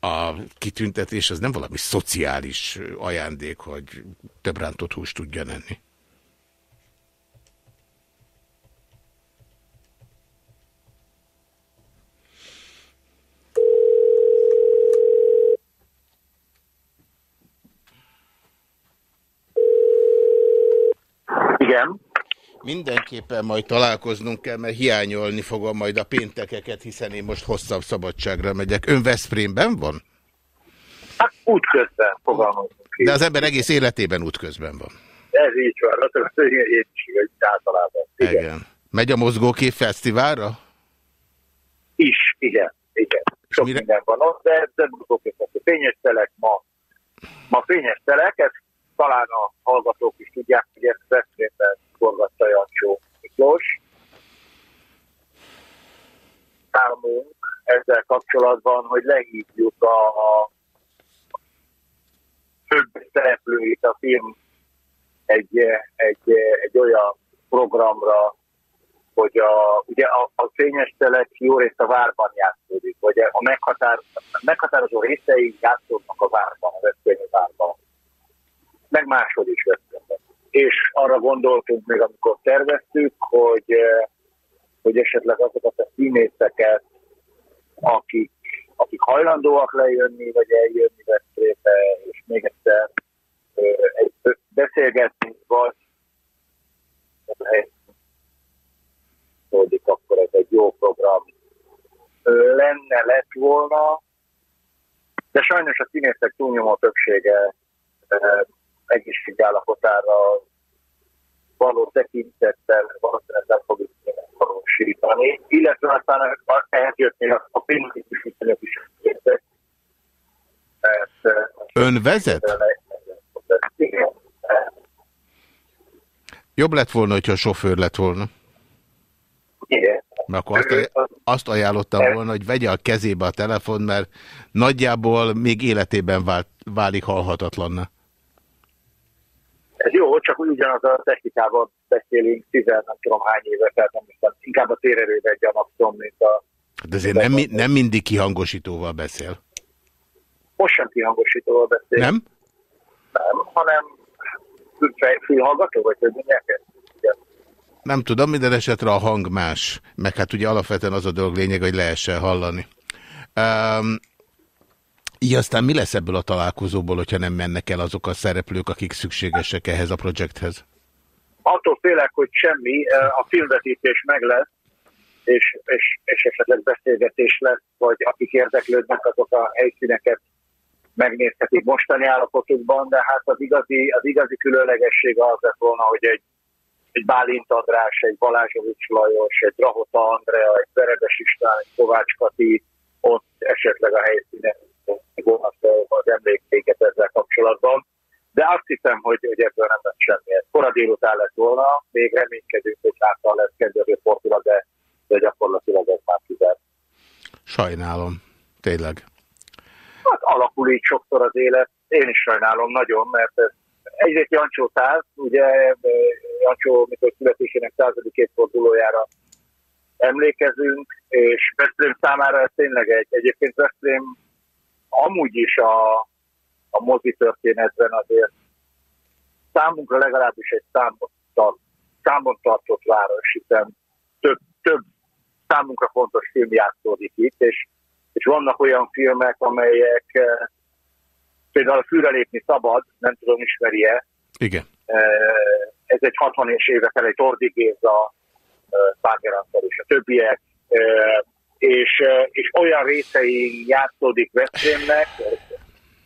a kitüntetés az nem valami szociális ajándék, hogy több rántott húst tudja enni. Igen. Mindenképpen majd találkoznunk kell, mert hiányolni fogom majd a péntekeket, hiszen én most hosszabb szabadságra megyek. Ön Veszprémben van? Hát útközben fogalmazunk. De az ember egész életében útközben van. Ez így van, az én is, hogy általában. Igen. igen. Megy a Mozgókép Fesztiválra? Is, igen. igen. Sok mire... minden van ott, de, de Mozgókép Fényes telek ma. Ma fényes telek, ez talán a hallgatók is tudják, hogy ezt Veszprémben forgatta Jancsó Miklós. Számunk ezzel kapcsolatban, hogy lehívjuk a, a főbb szereplőit a film egy, egy, egy olyan programra, hogy a, ugye a, a fényes telek jó részt a várban játszódik, vagy a meghatározó, meghatározó részei játszódnak a várban, a veszprémi várban meg máshol is vettem. És arra gondoltunk még, amikor terveztük, hogy, eh, hogy esetleg azokat a színészeket, akik, akik hajlandóak lejönni, vagy eljönni Veszprémbe, és még egyszer eh, beszélgetni, vagy szódik, akkor ez egy jó program lenne, lett volna, de sajnos a színészek túlnyomó többsége eh, egészségállapotára való tekintettel valószínűleg nem fogjuk valósítani, illetve aztán ehhez jött még a pénzügyi viszonyok is értek. Ön vezet? Jobb lett volna, hogyha sofőr lett volna. Igen. Mert akkor azt, azt ajánlottam volna, hogy vegye a kezébe a telefon, mert nagyjából még életében vált, válik halhatatlanna. Ez jó, csak ugyanaz a technikában beszélünk, tizen nem tudom hány éve, tehát nem hiszem, inkább a térerőben gyanakszom, mint a... De azért nem, nem mindig kihangosítóval beszél. Most sem kihangosítóval beszél. Nem? Nem, hanem fülhallgató, vagy hogy mondják Nem tudom, minden esetre a hang más, meg hát ugye alapvetően az a dolog lényeg, hogy lehessen hallani. Um, így aztán mi lesz ebből a találkozóból, hogyha nem mennek el azok a szereplők, akik szükségesek ehhez a projekthez? Attól félek, hogy semmi. A filmvetítés meg lesz, és, és, és esetleg beszélgetés lesz, vagy akik érdeklődnek, azok a helyszíneket megnézhetik mostani állapotukban, de hát az igazi, az igazi különlegesség az lett volna, hogy egy, egy Bálint András, egy Balázsovics Lajos, egy Drahota Andrea, egy Veredes István, egy Kovács Kati ott esetleg a helyszínen volna az emléktéket ezzel kapcsolatban. De azt hiszem, hogy, hogy ebből nem lesz semmi. Ez kora délután lett volna, még reménykedünk, hogy hátra lesz kezdődő fordulat, de, de gyakorlatilag ez már kizárt. Sajnálom, tényleg. Hát alakul így sokszor az élet, én is sajnálom nagyon, mert ez egyrészt Jancsó száz, ugye Jancsó, mikor születésének századik évfordulójára emlékezünk, és Veszprém számára ez tényleg egy, egyébként Veszprém amúgy is a, a mozi történetben azért számunkra legalábbis egy számot, tart, számot tartott város, hiszen több, több számunkra fontos film játszódik itt, és, és vannak olyan filmek, amelyek eh, például a Fűre lépni szabad, nem tudom, ismeri-e. Igen. Eh, ez egy 60-es évek elejé Tordi Géza, Párgeranszor és a többiek, és, és olyan részein játszódik Veszprémnek,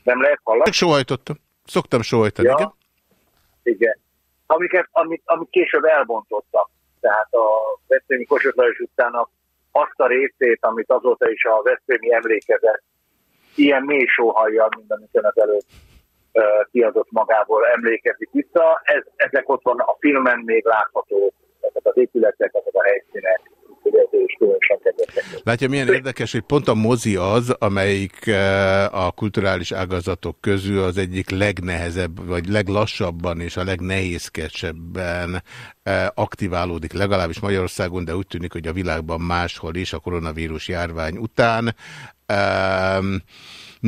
nem lehet hallani? Sohajtottam. Szoktam sohajtani, ja, igen. Igen. Amiket, amit, amit később elbontottak. Tehát a Veszprémi Kossuth Lajos utcának azt a részét, amit azóta is a Veszprémi emlékezett, ilyen mély sóhajjal, mint amikor az előtt uh, kiadott magából emlékezik vissza. Ez, ezek ott van a filmen még látható ezek az épületek, ezek a helyszínek, Látja, milyen érdekes, hogy pont a mozi az, amelyik eh, a kulturális ágazatok közül az egyik legnehezebb, vagy leglassabban és a legnehézkesebben eh, aktiválódik, legalábbis Magyarországon, de úgy tűnik, hogy a világban máshol is a koronavírus járvány után. Ehm,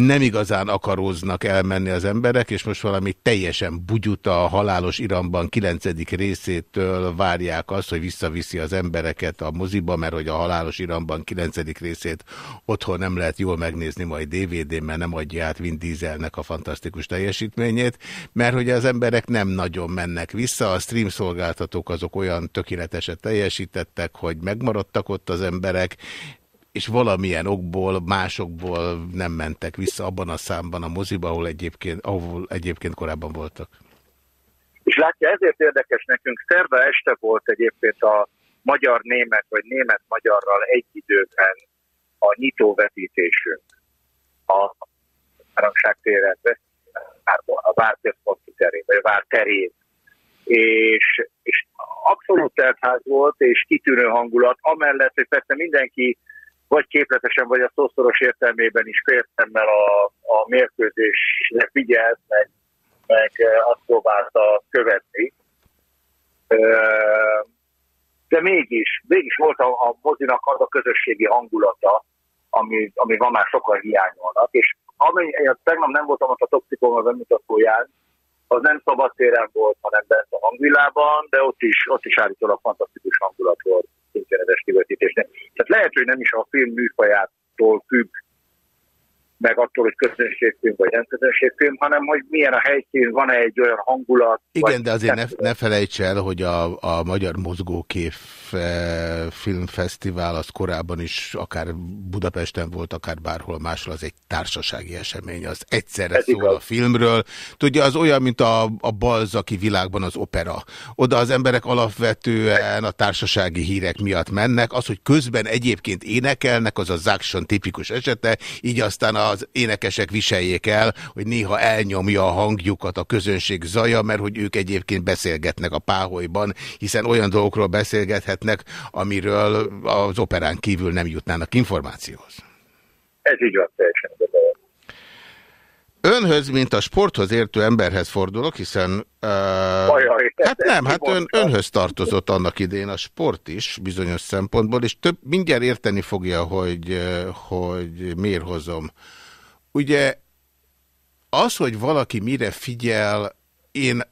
nem igazán akaróznak elmenni az emberek, és most valami teljesen bugyuta a halálos iramban 9. részétől várják azt, hogy visszaviszi az embereket a moziba, mert hogy a halálos iramban 9. részét otthon nem lehet jól megnézni majd DVD-n, mert nem adja át Vin Dieselnek a fantasztikus teljesítményét, mert hogy az emberek nem nagyon mennek vissza, a stream szolgáltatók azok olyan tökéleteset teljesítettek, hogy megmaradtak ott az emberek, és valamilyen okból, másokból nem mentek vissza abban a számban a moziba, ahol egyébként, ahol egyébként korábban voltak. És látja, ezért érdekes nekünk, szerve este volt egyébként a magyar-német, vagy német-magyarral egy időben a nyitóvetítésünk a Aranyság a Várközponti terén, vagy a Vár terén. És, és abszolút teltház volt, és kitűnő hangulat, amellett, hogy persze mindenki vagy képletesen, vagy a szószoros értelmében is félszemmel a, a mérkőzésre figyelt, meg, meg azt próbálta követni. De mégis, mégis volt a, a mozinak az a közösségi hangulata, ami, ami van már sokkal hiányolnak, és amely, tegnap nem voltam ott a toxikon a bemutatóján, az nem szabadtéren volt, hanem bent a hangvillában, de ott is, ott is állítólag fantasztikus hangulat volt internetes kivetítésnek. Tehát lehet, hogy nem is a film műfajától függ, meg attól, hogy közönségfilm vagy nem közönségfilm, hanem hogy milyen a helyszín, van-e egy olyan hangulat. Igen, de azért ne, ne felejts el, hogy a, a Magyar Mozgókép eh, Filmfesztivál az korábban is akár Budapesten volt, akár bárhol máshol, az egy társasági esemény, az egyszerre Ez szól igaz. a filmről. Tudja, az olyan, mint a, a balzaki világban az opera. Oda az emberek alapvetően a társasági hírek miatt mennek, az, hogy közben egyébként énekelnek, az a Zaxxon tipikus esete, így aztán a az énekesek viseljék el, hogy néha elnyomja a hangjukat a közönség zaja, mert hogy ők egyébként beszélgetnek a páholyban, hiszen olyan dolgokról beszélgethetnek, amiről az operán kívül nem jutnának információhoz. Ez így van, teljesen. Önhöz, mint a sporthoz értő emberhez fordulok, hiszen... Uh, Ajaj, hát nem, hát ön, önhöz tartozott annak idén a sport is, bizonyos szempontból, és több mindjárt érteni fogja, hogy, hogy miért hozom. Ugye az, hogy valaki mire figyel, én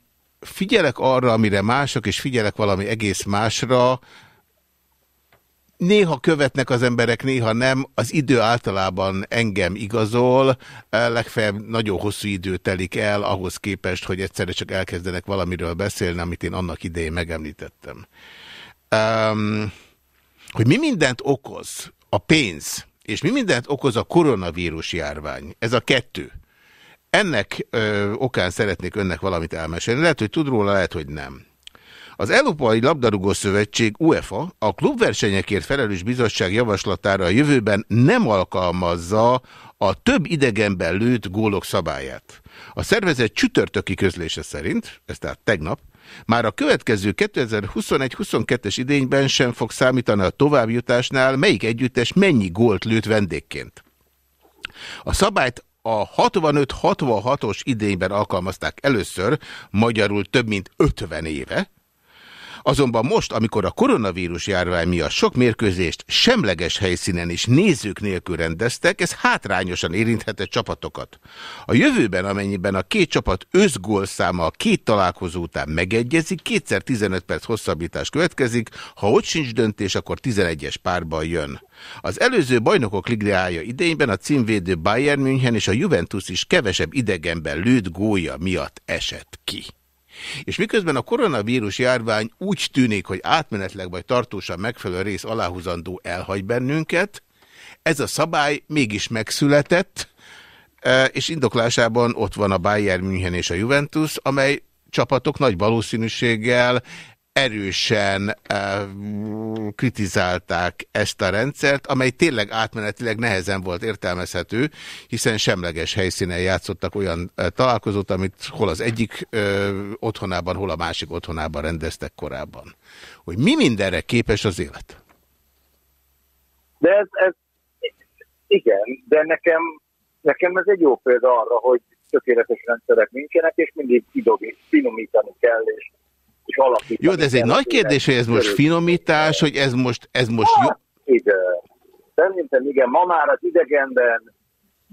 figyelek arra, amire mások, és figyelek valami egész másra, Néha követnek az emberek, néha nem. Az idő általában engem igazol, legfeljebb nagyon hosszú idő telik el ahhoz képest, hogy egyszerre csak elkezdenek valamiről beszélni, amit én annak idején megemlítettem. Um, hogy mi mindent okoz a pénz, és mi mindent okoz a koronavírus járvány, ez a kettő. Ennek ö, okán szeretnék önnek valamit elmesélni. Lehet, hogy tud róla, lehet, hogy nem. Az Európai Labdarúgó Szövetség UEFA a klubversenyekért felelős bizottság javaslatára a jövőben nem alkalmazza a több idegenben lőtt gólok szabályát. A szervezet csütörtöki közlése szerint, ez tehát tegnap, már a következő 2021-22-es idényben sem fog számítani a továbbjutásnál, melyik együttes mennyi gólt lőtt vendégként. A szabályt a 65-66-os idényben alkalmazták először, magyarul több mint 50 éve, Azonban most, amikor a koronavírus járvány miatt sok mérkőzést semleges helyszínen is nézők nélkül rendeztek, ez hátrányosan érinthetett csapatokat. A jövőben, amennyiben a két csapat összgólszáma a két találkozó után megegyezik, kétszer 15 perc hosszabbítás következik, ha ott sincs döntés, akkor 11-es párban jön. Az előző bajnokok ligája idejében a címvédő Bayern München és a Juventus is kevesebb idegenben lőtt gólya miatt esett ki. És miközben a koronavírus járvány úgy tűnik, hogy átmenetleg vagy tartósan megfelelő rész aláhúzandó elhagy bennünket, ez a szabály mégis megszületett, e, és indoklásában ott van a Bayern München és a Juventus, amely csapatok nagy valószínűséggel erősen uh, kritizálták ezt a rendszert, amely tényleg átmenetileg nehezen volt értelmezhető, hiszen semleges helyszínen játszottak olyan uh, találkozót, amit hol az egyik uh, otthonában, hol a másik otthonában rendeztek korábban. Hogy mi mindenre képes az élet? De ez, ez igen, de nekem, nekem ez egy jó példa arra, hogy tökéletes rendszerek nincsenek, és mindig finomítani kell, és és alapítani. Jó, de ez egy nagy kérdés, hogy ez most finomítás, hogy ez most, ez most jó? Hát, igen. Szerintem igen, ma már az idegenben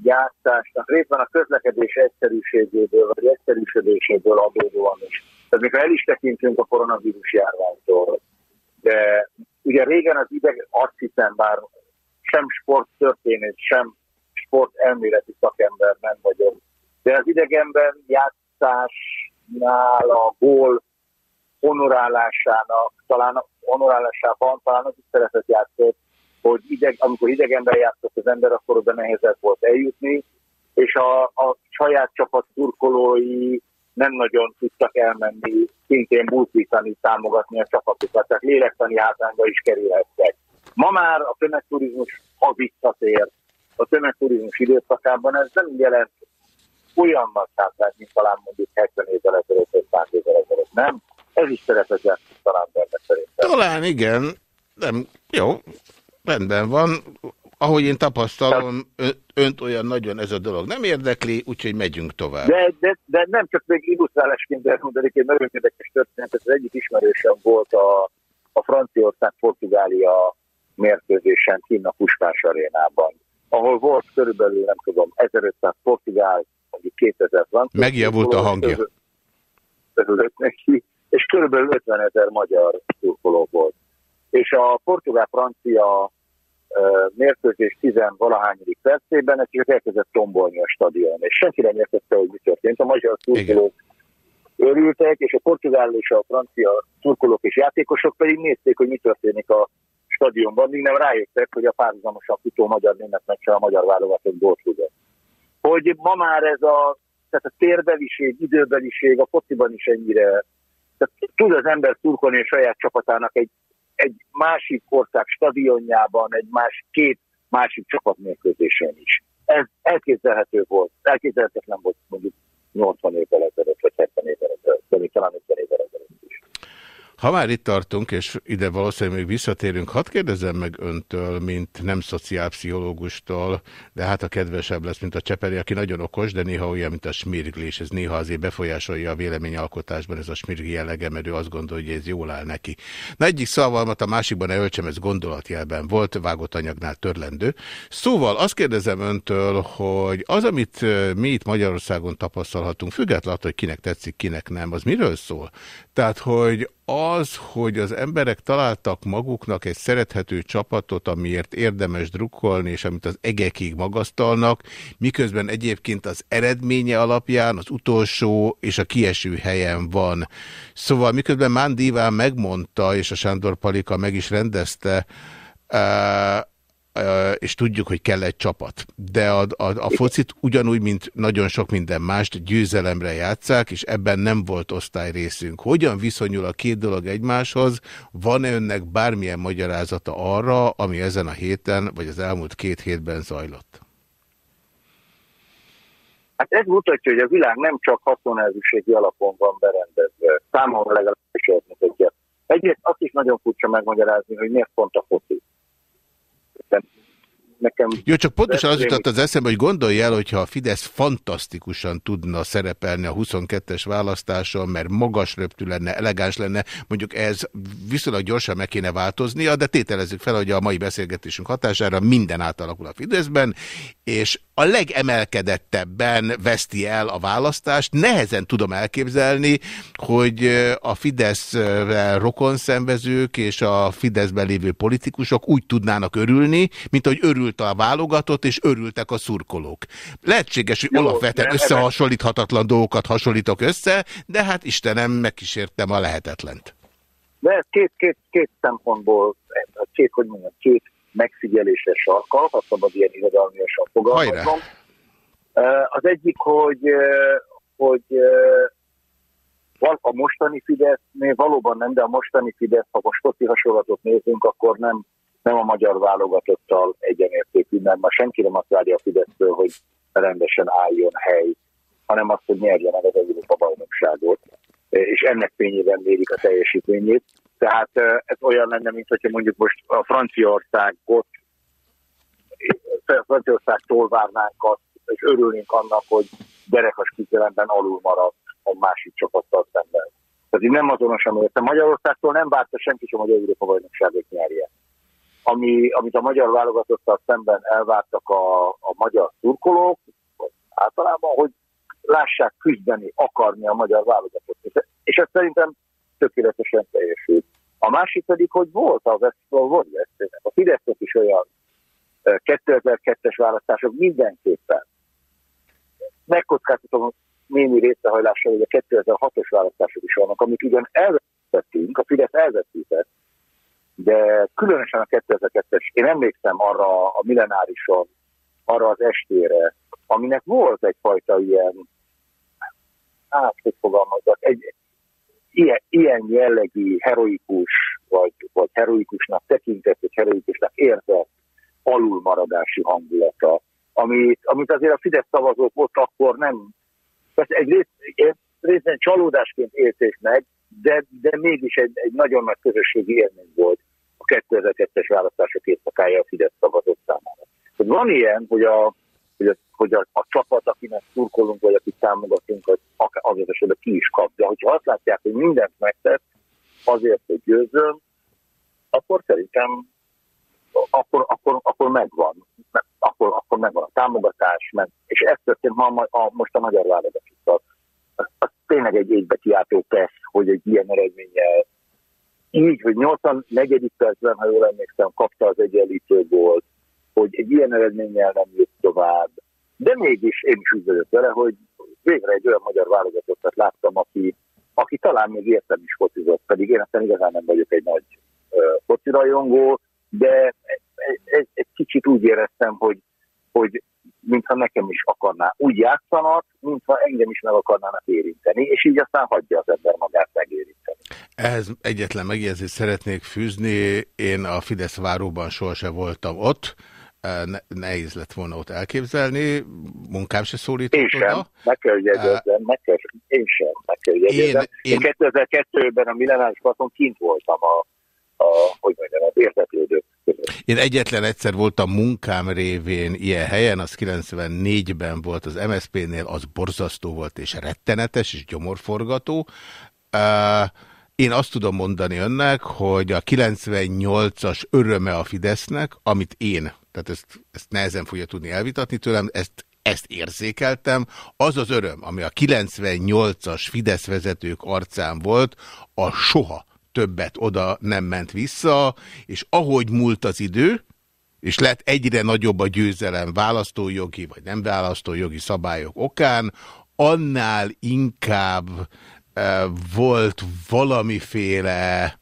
gyártásnak részben a közlekedés egyszerűségéből, vagy egyszerűsödéséből adódóan is. Tehát mikor el is tekintünk a koronavírus járványtól, de ugye régen az ideg, azt hiszem, bár sem sporttörténet, sem sport elméleti szakember nem vagyok, de az idegenben játszásnál a gól honorálásának, talán honorálásában talán az is szerepet játszott, hogy ideg, amikor idegenben játszott az ember, akkor oda nehezebb volt eljutni, és a, a saját csapat turkolói nem nagyon tudtak elmenni, szintén bultítani, támogatni a csapatokat, tehát lélektani hátrányba is kerülhettek. Ma már a tömegturizmus, ha visszatér a tömegturizmus időszakában, ez nem jelent olyan nagy hátrányt, mint talán mondjuk 70 évvel ezelőtt, vagy 100 évvel ezelőtt, nem? Ez is szerepet játszik talán benne szerintem. Talán igen. Nem, jó, rendben van. Ahogy én tapasztalom, önt olyan nagyon ez a dolog nem érdekli, úgyhogy megyünk tovább. De, de, de nem csak még illusztrálásként elmondani, egy nagyon érdekes történet, ez az egyik ismerősem volt a, a Franciaország-Portugália mérkőzésen kinn a Puskás arénában, ahol volt körülbelül, nem tudom, 1500 portugál, mondjuk 2000 francia. Megjavult a hangja. Örülök neki, és körülbelül 50 ezer magyar szurkoló volt. És a portugál-francia mérkőzés 10-valahányodik percében ez csak elkezdett tombolni a stadion, és senki nem értette, hogy mi történt. A magyar szurkolók örültek, és a portugál és a francia szurkolók és játékosok pedig nézték, hogy mi történik a stadionban, míg nem rájöttek, hogy a párhuzamosan futó magyar-német meccsen a magyar válogatott gólt Hogy ma már ez a, tehát a térbeliség, időbeliség a fociban is ennyire tehát tud az ember turkolni a saját csapatának egy, egy másik ország stadionjában, egy más, két másik csapatmérkőzésen is. Ez elképzelhető volt, elképzelhetetlen volt mondjuk 80 évvel ezelőtt, vagy 70 évvel ezelőtt, vagy talán 50 évvel ezelőtt is. Ha már itt tartunk, és ide valószínűleg még visszatérünk, hadd kérdezem meg öntől, mint nem szociálpszichológustól, de hát a kedvesebb lesz, mint a Cseperi, aki nagyon okos, de néha olyan, mint a smirgli, és ez néha azért befolyásolja a véleményalkotásban ez a smirgli jellege, mert ő azt gondolja, hogy ez jól áll neki. Na egyik szalvalmat a másikban elöltsem, ez gondolatjelben volt, vágott anyagnál törlendő. Szóval azt kérdezem öntől, hogy az, amit mi itt Magyarországon tapasztalhatunk, függetlenül, hogy kinek tetszik, kinek nem, az miről szól? Tehát, hogy az, hogy az emberek találtak maguknak egy szerethető csapatot, amiért érdemes drukkolni, és amit az egekig magasztalnak, miközben egyébként az eredménye alapján az utolsó és a kieső helyen van. Szóval miközben Mándíván megmondta, és a Sándor Palika meg is rendezte, és tudjuk, hogy kell egy csapat. De a, a, a focit ugyanúgy, mint nagyon sok minden mást, győzelemre játszák, és ebben nem volt osztály részünk. Hogyan viszonyul a két dolog egymáshoz? Van-e önnek bármilyen magyarázata arra, ami ezen a héten, vagy az elmúlt két hétben zajlott? Hát ez mutatja, hogy a világ nem csak haszonelvűségi alapon van berendezve. Számomra legalábbis ez mutatja. Egyrészt azt is nagyon furcsa megmagyarázni, hogy miért pont a foci nekem... Jó, csak pontosan az jutott az eszembe, hogy gondolj el, hogyha a Fidesz fantasztikusan tudna szerepelni a 22-es választáson, mert magas röptű lenne, elegáns lenne, mondjuk ez viszonylag gyorsan meg kéne változnia, de tételezzük fel, hogy a mai beszélgetésünk hatására minden átalakul a Fideszben, és a legemelkedettebben veszti el a választást. Nehezen tudom elképzelni, hogy a Fidesz rokonszenvezők és a Fideszben lévő politikusok úgy tudnának örülni, mint hogy örült a válogatott, és örültek a szurkolók. Lehetséges, hogy alapvetően összehasonlíthatatlan dolgokat hasonlítok össze, de hát Istenem, megkísértem a lehetetlent. De ez két, két, két szempontból, két, hogy mondjam, két megfigyeléses sarkal, ha szabad ilyen irodalmiasan fogalmazom. Az egyik, hogy, hogy a mostani Fidesznél valóban nem, de a mostani Fidesz, ha most foci hasonlatot nézünk, akkor nem, nem a magyar válogatottal egyenértékű, mert ma senki nem azt várja a Fidesztől, hogy rendesen álljon hely, hanem azt, hogy nyerje meg az Európa bajnokságot, és ennek fényében mérik a teljesítményét. Tehát ez olyan lenne, mint hogyha mondjuk most a Franciaországot, Franciaországtól várnánk azt, és örülnénk annak, hogy gyerekas küzdelemben alul maradt a másik csapattal szemben. Tehát így nem azonosan értem. Magyarországtól nem várta senki sem, hogy Európa bajnokságot nyerje. Ami, amit a magyar válogatottal szemben elvártak a, a magyar szurkolók, általában, hogy lássák küzdeni, akarni a magyar válogatottat. És ez szerintem tökéletesen teljesült. A másik pedig, hogy volt a Westfall A Fidesznek is olyan 2002-es választások mindenképpen. Megkockáztatom némi részrehajlással, hogy a 2006-os választások is vannak, amit ugyan elvesztettünk, a Fidesz elveszített, de különösen a 2002-es, én emlékszem arra a millenárison, arra az estére, aminek volt egyfajta ilyen, hát, hogy fogalmazok, egy, ilyen, ilyen jellegű heroikus, vagy, vagy heroikusnak tekintett, vagy heroikusnak értett alulmaradási hangulata, amit, amit azért a Fidesz szavazók ott akkor nem, persze egy rész, részben csalódásként élték meg, de, de mégis egy, egy nagyon nagy közösségi élmény volt a 2002-es választások éjszakája a Fidesz szavazott számára. Van ilyen, hogy a, hogy a, hogy a, a csapat, akinek szurkolunk, vagy akit támogatunk, az azért esetben ki is kap. De hogyha azt látják, hogy mindent megtett azért, hogy győzöm, akkor szerintem akkor, akkor, akkor megvan. Akkor, akkor megvan a támogatás, meg, és ez történt ma, a, most a magyar válogatottal. Az, az tényleg egy égbe kiáltó tesz, hogy egy ilyen eredménnyel így, hogy 84. percben, ha jól emlékszem, kapta az egyenlítő volt, hogy egy ilyen eredménnyel nem jött tovább. De mégis én is úgy vagyok vele, hogy végre egy olyan magyar válogatottat láttam, aki, aki talán még értem is focizott, pedig én aztán igazán nem vagyok egy nagy uh, focirajongó, de egy, egy, egy kicsit úgy éreztem, hogy, hogy mintha nekem is akarná úgy játszanak, mintha engem is meg akarnának érinteni, és így aztán hagyja az ember magát megérinteni. Ehhez egyetlen megjegyzést szeretnék fűzni. Én a Fidesz váróban sohasem voltam ott, nehéz lett volna ott elképzelni, munkám se szólított Én sem, oda. meg kell, jegyezzem, meg kell, én sem, meg kell, jegyezzem. Én, én, én 2002-ben a Millenás Baton kint voltam a a, hogy mondjam, az érdeklődők Én egyetlen egyszer voltam munkám révén ilyen helyen, az 94-ben volt az MSZP-nél, az borzasztó volt és rettenetes és gyomorforgató. Én azt tudom mondani önnek, hogy a 98-as öröme a Fidesznek, amit én, tehát ezt, ezt nehezen fogja tudni elvitatni tőlem, ezt ezt érzékeltem, az az öröm, ami a 98-as Fidesz vezetők arcán volt, a soha többet oda nem ment vissza, és ahogy múlt az idő, és lett egyre nagyobb a győzelem választójogi vagy nem választójogi szabályok okán, annál inkább e, volt valamiféle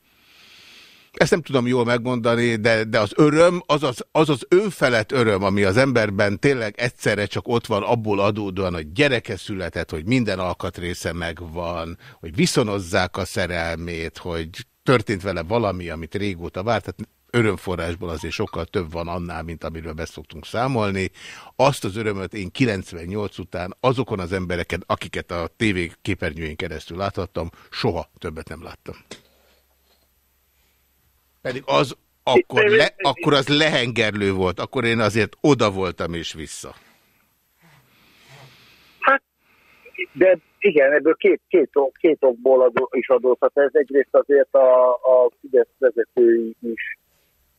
ezt nem tudom jól megmondani, de, de az öröm, az az, az az önfelett öröm, ami az emberben tényleg egyszerre csak ott van, abból adódóan, hogy gyereke született, hogy minden alkatrésze megvan, hogy viszonozzák a szerelmét, hogy történt vele valami, amit régóta várt, tehát örömforrásból azért sokkal több van annál, mint amiről be szoktunk számolni. Azt az örömöt én 98 után azokon az embereket, akiket a tévé képernyőjén keresztül láthattam, soha többet nem láttam. Pedig az akkor, le, akkor az lehengerlő volt, akkor én azért oda voltam és vissza. Hát, de igen, ebből két, két, két okból adó, is adódhat. Ez egyrészt azért a, a Fidesz vezetői is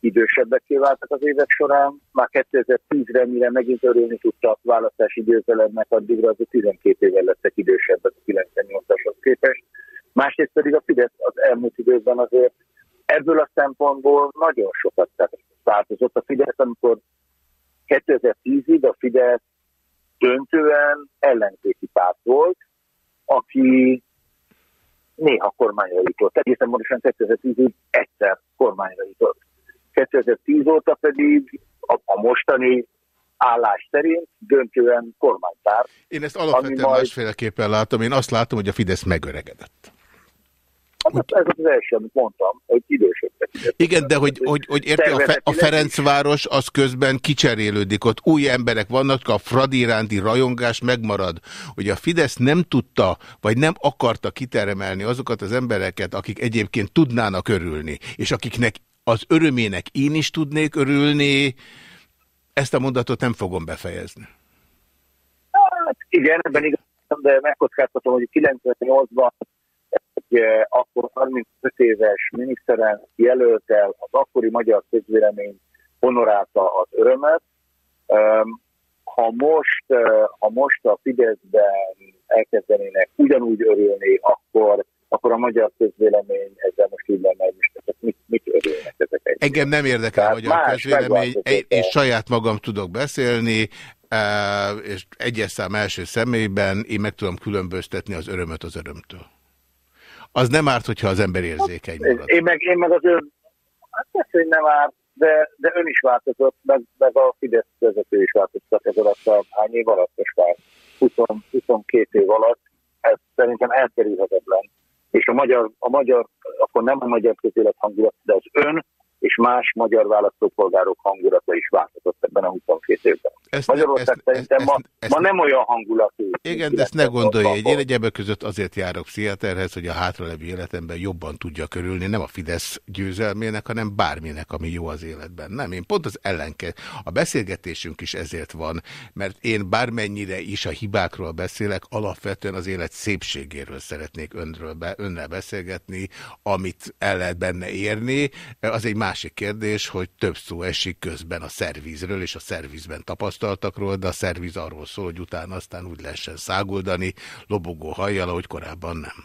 idősebbek váltak az évek során. Már 2010-re, mire megint örülni tudtak választási győzelemnek, addigra az 12 évvel lettek idősebbek a 98-ashoz képest. Másrészt pedig a Fidesz az elmúlt időben azért ebből a szempontból nagyon sokat változott. A Fidesz, amikor 2010-ig a Fidesz döntően ellenzéki párt volt, aki néha kormányra jutott. Egészen pontosan 2010-ig egyszer kormányra jutott. 2010 óta pedig a, a mostani állás szerint döntően kormánypárt. Én ezt alapvetően majd... másféleképpen látom. Én azt látom, hogy a Fidesz megöregedett. Hát ez az első, amit mondtam, hogy idősebbek. Igen, de hogy, hogy, hogy érti, a, Fe, a Ferencváros az közben kicserélődik, ott új emberek vannak, a Fradi iránti rajongás megmarad. Hogy a Fidesz nem tudta, vagy nem akarta kiteremelni azokat az embereket, akik egyébként tudnának örülni, és akiknek az örömének én is tudnék örülni, ezt a mondatot nem fogom befejezni. Hát igen, ebben igaz, de megkockáztatom, hogy 98-ban egy eh, akkor 35 éves miniszterelnök jelölt el az akkori magyar közvélemény honorálta az örömet. Ha most, eh, ha most a Fideszben elkezdenének ugyanúgy örülni, akkor akkor a magyar közvélemény ezzel most így lenne, hogy most mit, mit örülnek ezek egy. Engem nem érdekel a magyar közvélemény, én, én saját magam tudok beszélni, e, és egyes szám első személyben én meg tudom különböztetni az örömöt az örömtől. Az nem árt, hogyha az ember érzékeny marad. Én meg, én meg az ön, hát persze, hogy nem árt, de, de ön is változott, meg, meg a Fidesz vezető is változtak ez alatt a hány év alatt, most már 20, 22 év alatt. Ez szerintem elkerülhetetlen és a magyar, a magyar, akkor nem a magyar közélet hangulat, de az ön és más magyar választópolgárok hangulata is változott ebben a 22 évben. Ezt Magyarország ezt, szerintem ezt, ma, ezt, ma nem olyan hangulatú. Igen, de ezt ne gondolja, hogy én egy ebből között azért járok pszichiáterhez, hogy a hátralevő életemben jobban tudja körülni, nem a Fidesz győzelmének, hanem bárminek, ami jó az életben. Nem, én pont az ellenke. A beszélgetésünk is ezért van, mert én bármennyire is a hibákról beszélek, alapvetően az élet szépségéről szeretnék önről be, önnel beszélgetni, amit el lehet benne érni. Az egy más másik kérdés, hogy több szó esik közben a szervízről és a szervízben tapasztaltakról, de a szervíz arról szól, hogy utána aztán úgy lehessen száguldani, lobogó hajjal, ahogy korábban nem.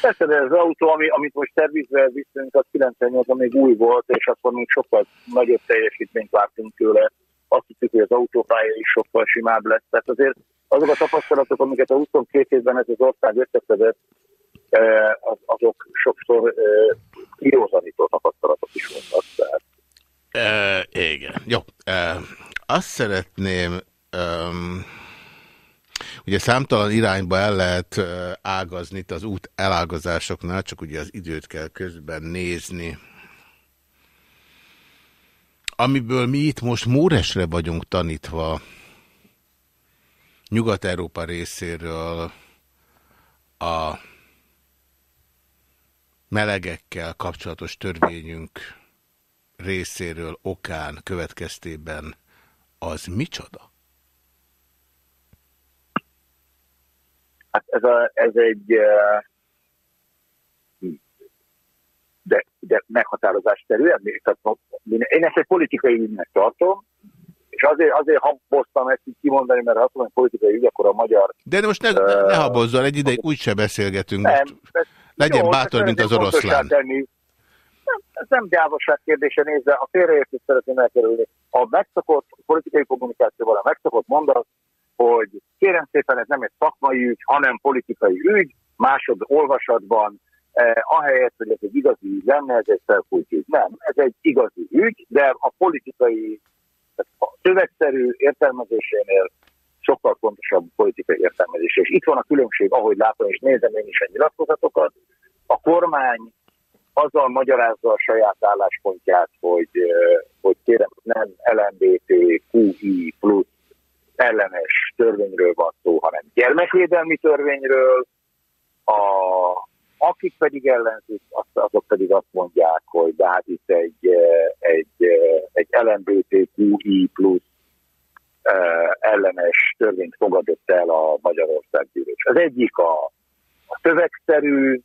Persze, de az autó, ami, amit most szervizre viszünk, az 98 még új volt, és akkor még sokkal nagyobb teljesítményt vártunk tőle. Azt hiszük, hogy az autópálya is sokkal simább lesz. Tehát azért azok a tapasztalatok, amiket a 22 évben ez az ország összeszedett, azok sokszor kirózanító tapasztalatok is vannak. Tehát. E, igen, jó. E, azt szeretném, um, ugye számtalan irányba el lehet ágazni itt az út elágazásoknál, csak ugye az időt kell közben nézni. Amiből mi itt most Móresre vagyunk tanítva, Nyugat-Európa részéről a melegekkel kapcsolatos törvényünk részéről, okán, következtében az micsoda? Hát ez, a, ez egy eh, de, de meghatározás terület. Én ezt egy politikai ügynek tartom, és azért, azért haboztam ezt így kimondani, mert azt mondom, hogy politikai ügy, akkor a magyar... De most ne, ne, ne habozzon, egy ideig úgyse beszélgetünk. Nem, most. Legyen Jó, bátor, mint az oroszlán. Nem, ez nem gyávosság kérdése nézve, a félreértést szeretném elkerülni. A megszokott politikai kommunikációval a megszokott mondat, hogy kérem szépen ez nem egy szakmai ügy, hanem politikai ügy, másod olvasatban, eh, ahelyett, hogy ez egy igazi ügy lenne, ez egy felfújt ügy. Nem, ez egy igazi ügy, de a politikai, a szövegszerű értelmezésénél sokkal fontosabb politikai értelmezés. És itt van a különbség, ahogy látom, és nézem én is a nyilatkozatokat. A kormány azzal magyarázza a saját álláspontját, hogy, hogy kérem, nem LMBT, QI plusz ellenes törvényről van szó, hanem gyermekvédelmi törvényről. A akik pedig ellenzik, azok pedig azt mondják, hogy de hát itt egy, egy, egy LMBTQI plusz ellenes törvényt fogadott el a Magyarország gyűlés. Az egyik a, a szövegszerű,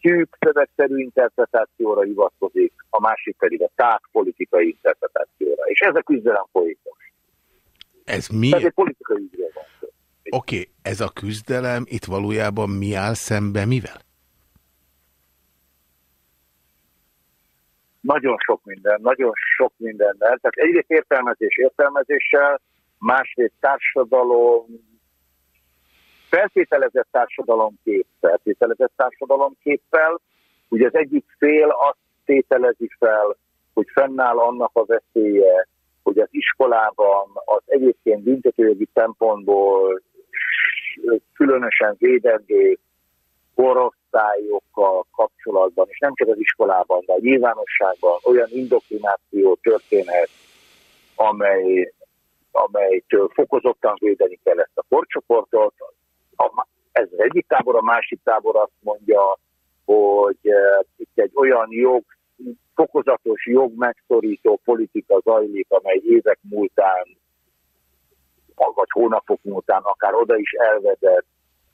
szűk szövegszerű interpretációra hivatkozik, a másik pedig a tág politikai interpretációra. És ez a küzdelem folyik most. Ez mi? egy politikai ügyről van szó. Oké, okay, ez a küzdelem itt valójában mi áll szembe mivel? Nagyon sok minden, nagyon sok mindennel. Tehát egyrészt értelmezés értelmezéssel, másrészt társadalom, feltételezett társadalomkép, feltételezett társadalomképpel. Ugye az egyik fél azt tételezi fel, hogy fennáll annak a veszélye, hogy az iskolában az egyébként büntetőjogi szempontból különösen védendő korosztályokkal kapcsolatban, és nem csak az iskolában, de a nyilvánosságban olyan indoktrináció történhet, amely, amelytől fokozottan védeni kell ezt a korcsoportot. Ez az egyik tábor, a másik tábor azt mondja, hogy uh, itt egy olyan jog, fokozatos jogmegszorító politika zajlik, amely évek múltán, vagy hónapok múltán akár oda is elvezet,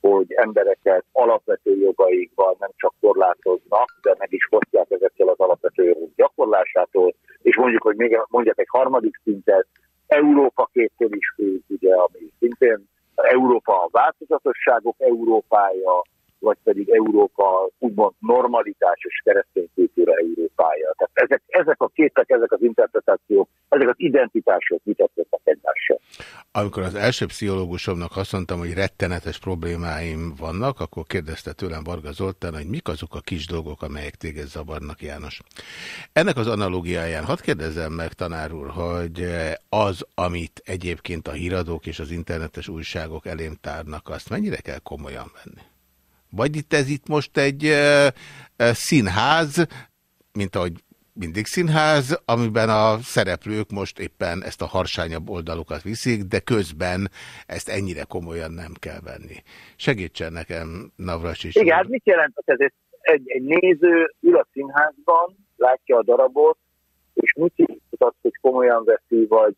hogy embereket alapvető jogaikban nem csak korlátoznak, de meg is fosztják ezekkel az alapvető jogok gyakorlásától, és mondjuk, hogy még mondjak egy harmadik szintet, Európa kéttől is függ, ugye, ami szintén Európa a változatosságok Európája, vagy pedig Európa úgymond normalitásos keresztény kultúra Európája. Tehát ezek, ezek a képek, ezek az interpretációk, ezek az identitások vitatkoznak egymással. Amikor az első pszichológusomnak azt mondtam, hogy rettenetes problémáim vannak, akkor kérdezte tőlem Varga Zoltán, hogy mik azok a kis dolgok, amelyek téged zavarnak, János. Ennek az analógiáján hadd kérdezem meg, tanár úr, hogy az, amit egyébként a híradók és az internetes újságok elém tárnak, azt mennyire kell komolyan venni? Vagy itt ez itt most egy színház, mint ahogy mindig színház, amiben a szereplők most éppen ezt a harsányabb oldalukat viszik, de közben ezt ennyire komolyan nem kell venni. Segítsen nekem, Navras is. Igen, hát mit jelent ez? Egy, egy néző ül a színházban, látja a darabot, és mit jelent hogy komolyan veszi, vagy,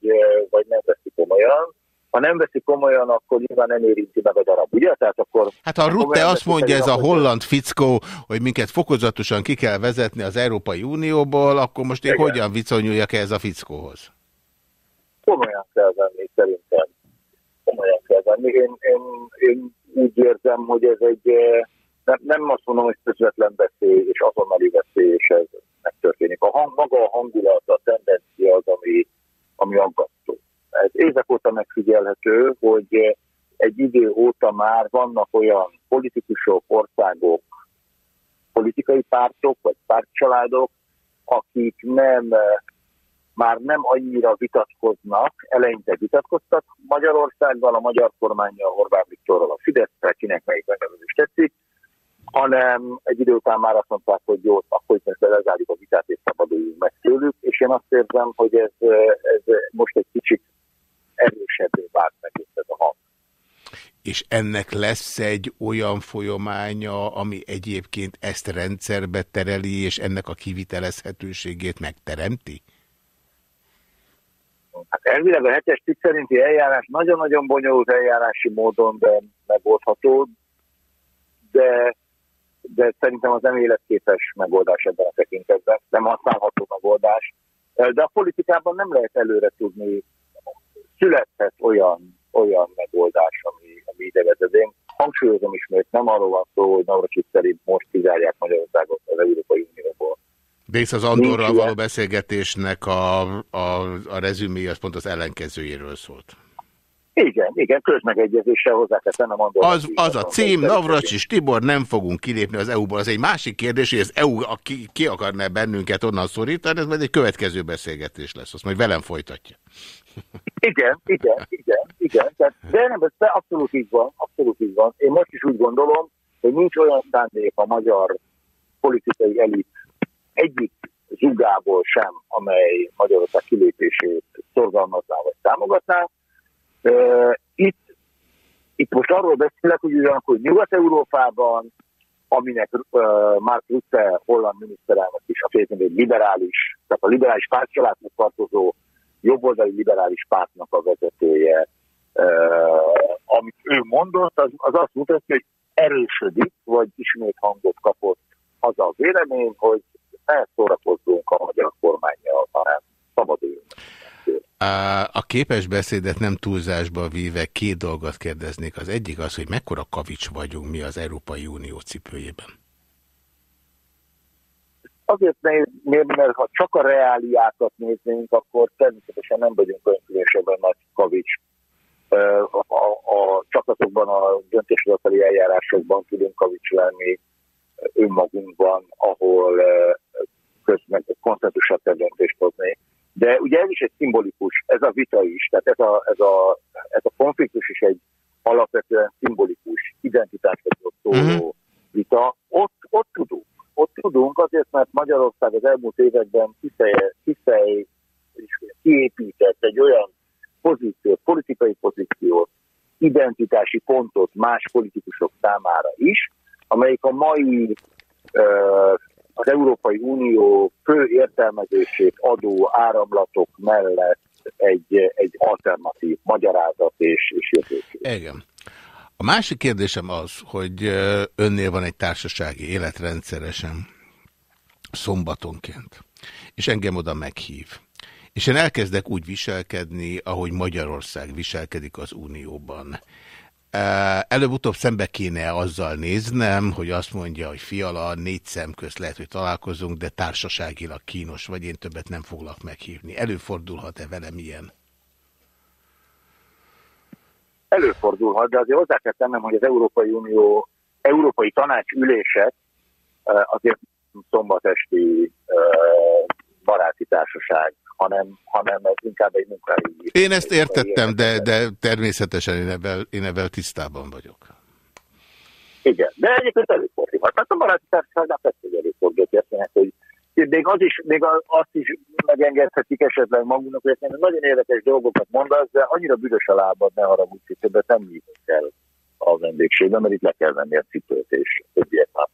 vagy nem veszi komolyan ha nem veszi komolyan, akkor nyilván nem érinti meg a darab, ugye? Tehát akkor... Hát a Rutte azt mondja, ez a holland fickó, hogy minket fokozatosan ki kell vezetni az Európai Unióból, akkor most én Igen. hogyan viszonyuljak ez a fickóhoz? Komolyan kell venni, szerintem. Komolyan kell venni. Én, én, én úgy érzem, hogy ez egy, eh, nem, nem azt mondom, hogy közvetlen veszély és azonnali veszély, és ez megtörténik. A hang, maga a hangulat, a tendencia az, ami, ami aggasztó ez évek óta megfigyelhető, hogy egy idő óta már vannak olyan politikusok, országok, politikai pártok vagy pártcsaládok, akik nem, már nem annyira vitatkoznak, eleinte vitatkoztak Magyarországgal, a magyar kormányjal, Orbán Viktorral, a fidesz kinek melyik megnevezés tetszik, hanem egy idő után már azt mondták, hogy jó, akkor itt lezárjuk a vitát és szabaduljunk meg tőlük, és én azt érzem, hogy ez, ez most egy kicsit erősebbé vált meg itt ez a hang. És ennek lesz egy olyan folyamánya, ami egyébként ezt rendszerbe tereli, és ennek a kivitelezhetőségét megteremti? Hát elvileg a hetes cikk szerinti eljárás nagyon-nagyon bonyolult eljárási módon de megoldható, de, de szerintem az nem életképes megoldás ebben a tekintetben, nem használható megoldás. De a politikában nem lehet előre tudni születhet olyan, olyan megoldás, ami, ami ide vezet. Én hangsúlyozom ismét, nem arról van szó, hogy Navracsit szerint most kizárják Magyarországot az Európai Unióból. De hisz az Andorral való beszélgetésnek a, a, a rezümé az pont az ellenkezőjéről szólt. Igen, igen, közmegegyezéssel hozzáteszem a mondom. Az, az a cím, Navracs és Tibor, nem fogunk kilépni az EU-ból. Az egy másik kérdés, hogy az EU ki, ki akarná bennünket onnan szorítani, ez majd egy következő beszélgetés lesz, azt majd velem folytatja. Igen, igen, igen, igen. Tehát, de nem, ez abszolút így van, abszolút így van. Én most is úgy gondolom, hogy nincs olyan szándék a magyar politikai elit egyik zugából sem, amely Magyarország kilépését szorgalmazná vagy támogatná. Itt, itt most arról beszélek, hogy ugyanakkor Nyugat-Európában aminek uh, Mark Rutte, holland miniszterelnök is, a egy liberális, tehát a liberális pártcsaládnak tartozó jobboldali liberális pártnak a vezetője, amit ő mondott, az, az azt mutatja, hogy erősödik, vagy ismét hangot kapott az a vélemény, hogy ne szórakozzunk a magyar kormányjal, hanem szabaduljunk. A képes beszédet nem túlzásba véve két dolgot kérdeznék. Az egyik az, hogy mekkora kavics vagyunk mi az Európai Unió cipőjében. Azért nézni, mert ha csak a reáliákat néznénk, akkor természetesen nem vagyunk olyan különösebben nagy kavics. A, a, a, csak azokban a döntéshozatali eljárásokban tudunk kavics lenni önmagunkban, ahol közben konszentusat kell döntést hozni. De ugye ez is egy szimbolikus, ez a vita is, tehát ez a, ez a, ez a konfliktus is egy alapvetően szimbolikus identitásról szóló uh-huh. vita. Ott, ott tudunk, ott tudunk azért, mert Magyarország az elmúlt években kifej, kiépített egy olyan pozíciót, politikai pozíciót, identitási pontot más politikusok számára is, amelyik a mai az Európai Unió fő értelmezését adó áramlatok mellett egy, egy alternatív magyarázat és, és jövőkép. Igen. A másik kérdésem az, hogy önnél van egy társasági élet rendszeresen szombatonként, és engem oda meghív. És én elkezdek úgy viselkedni, ahogy Magyarország viselkedik az Unióban. Előbb-utóbb szembe kéne azzal néznem, hogy azt mondja, hogy fiala, négy szem közt lehet, hogy találkozunk, de társaságilag kínos vagy, én többet nem foglak meghívni. Előfordulhat-e velem ilyen? Előfordulhat, de azért hozzá kell tennem, hogy az Európai Unió, Európai Tanács ülések azért szombat esti baráti társaság hanem, hanem ez inkább egy munkai... Én ezt értettem, de, de természetesen én ebben, én ebben tisztában vagyok. Igen, de egyébként előfordulhat. Hát a baráti társaságnál persze, hogy előfordulhat, hogy még, az is, még azt is megengedhetik esetleg magunknak, hogy nagyon érdekes dolgokat mondasz, de annyira büdös a lábad, ne haragudj, hogy többet nem nyílik el a vendégségbe, mert itt le kell venni a cipőt, és többiek már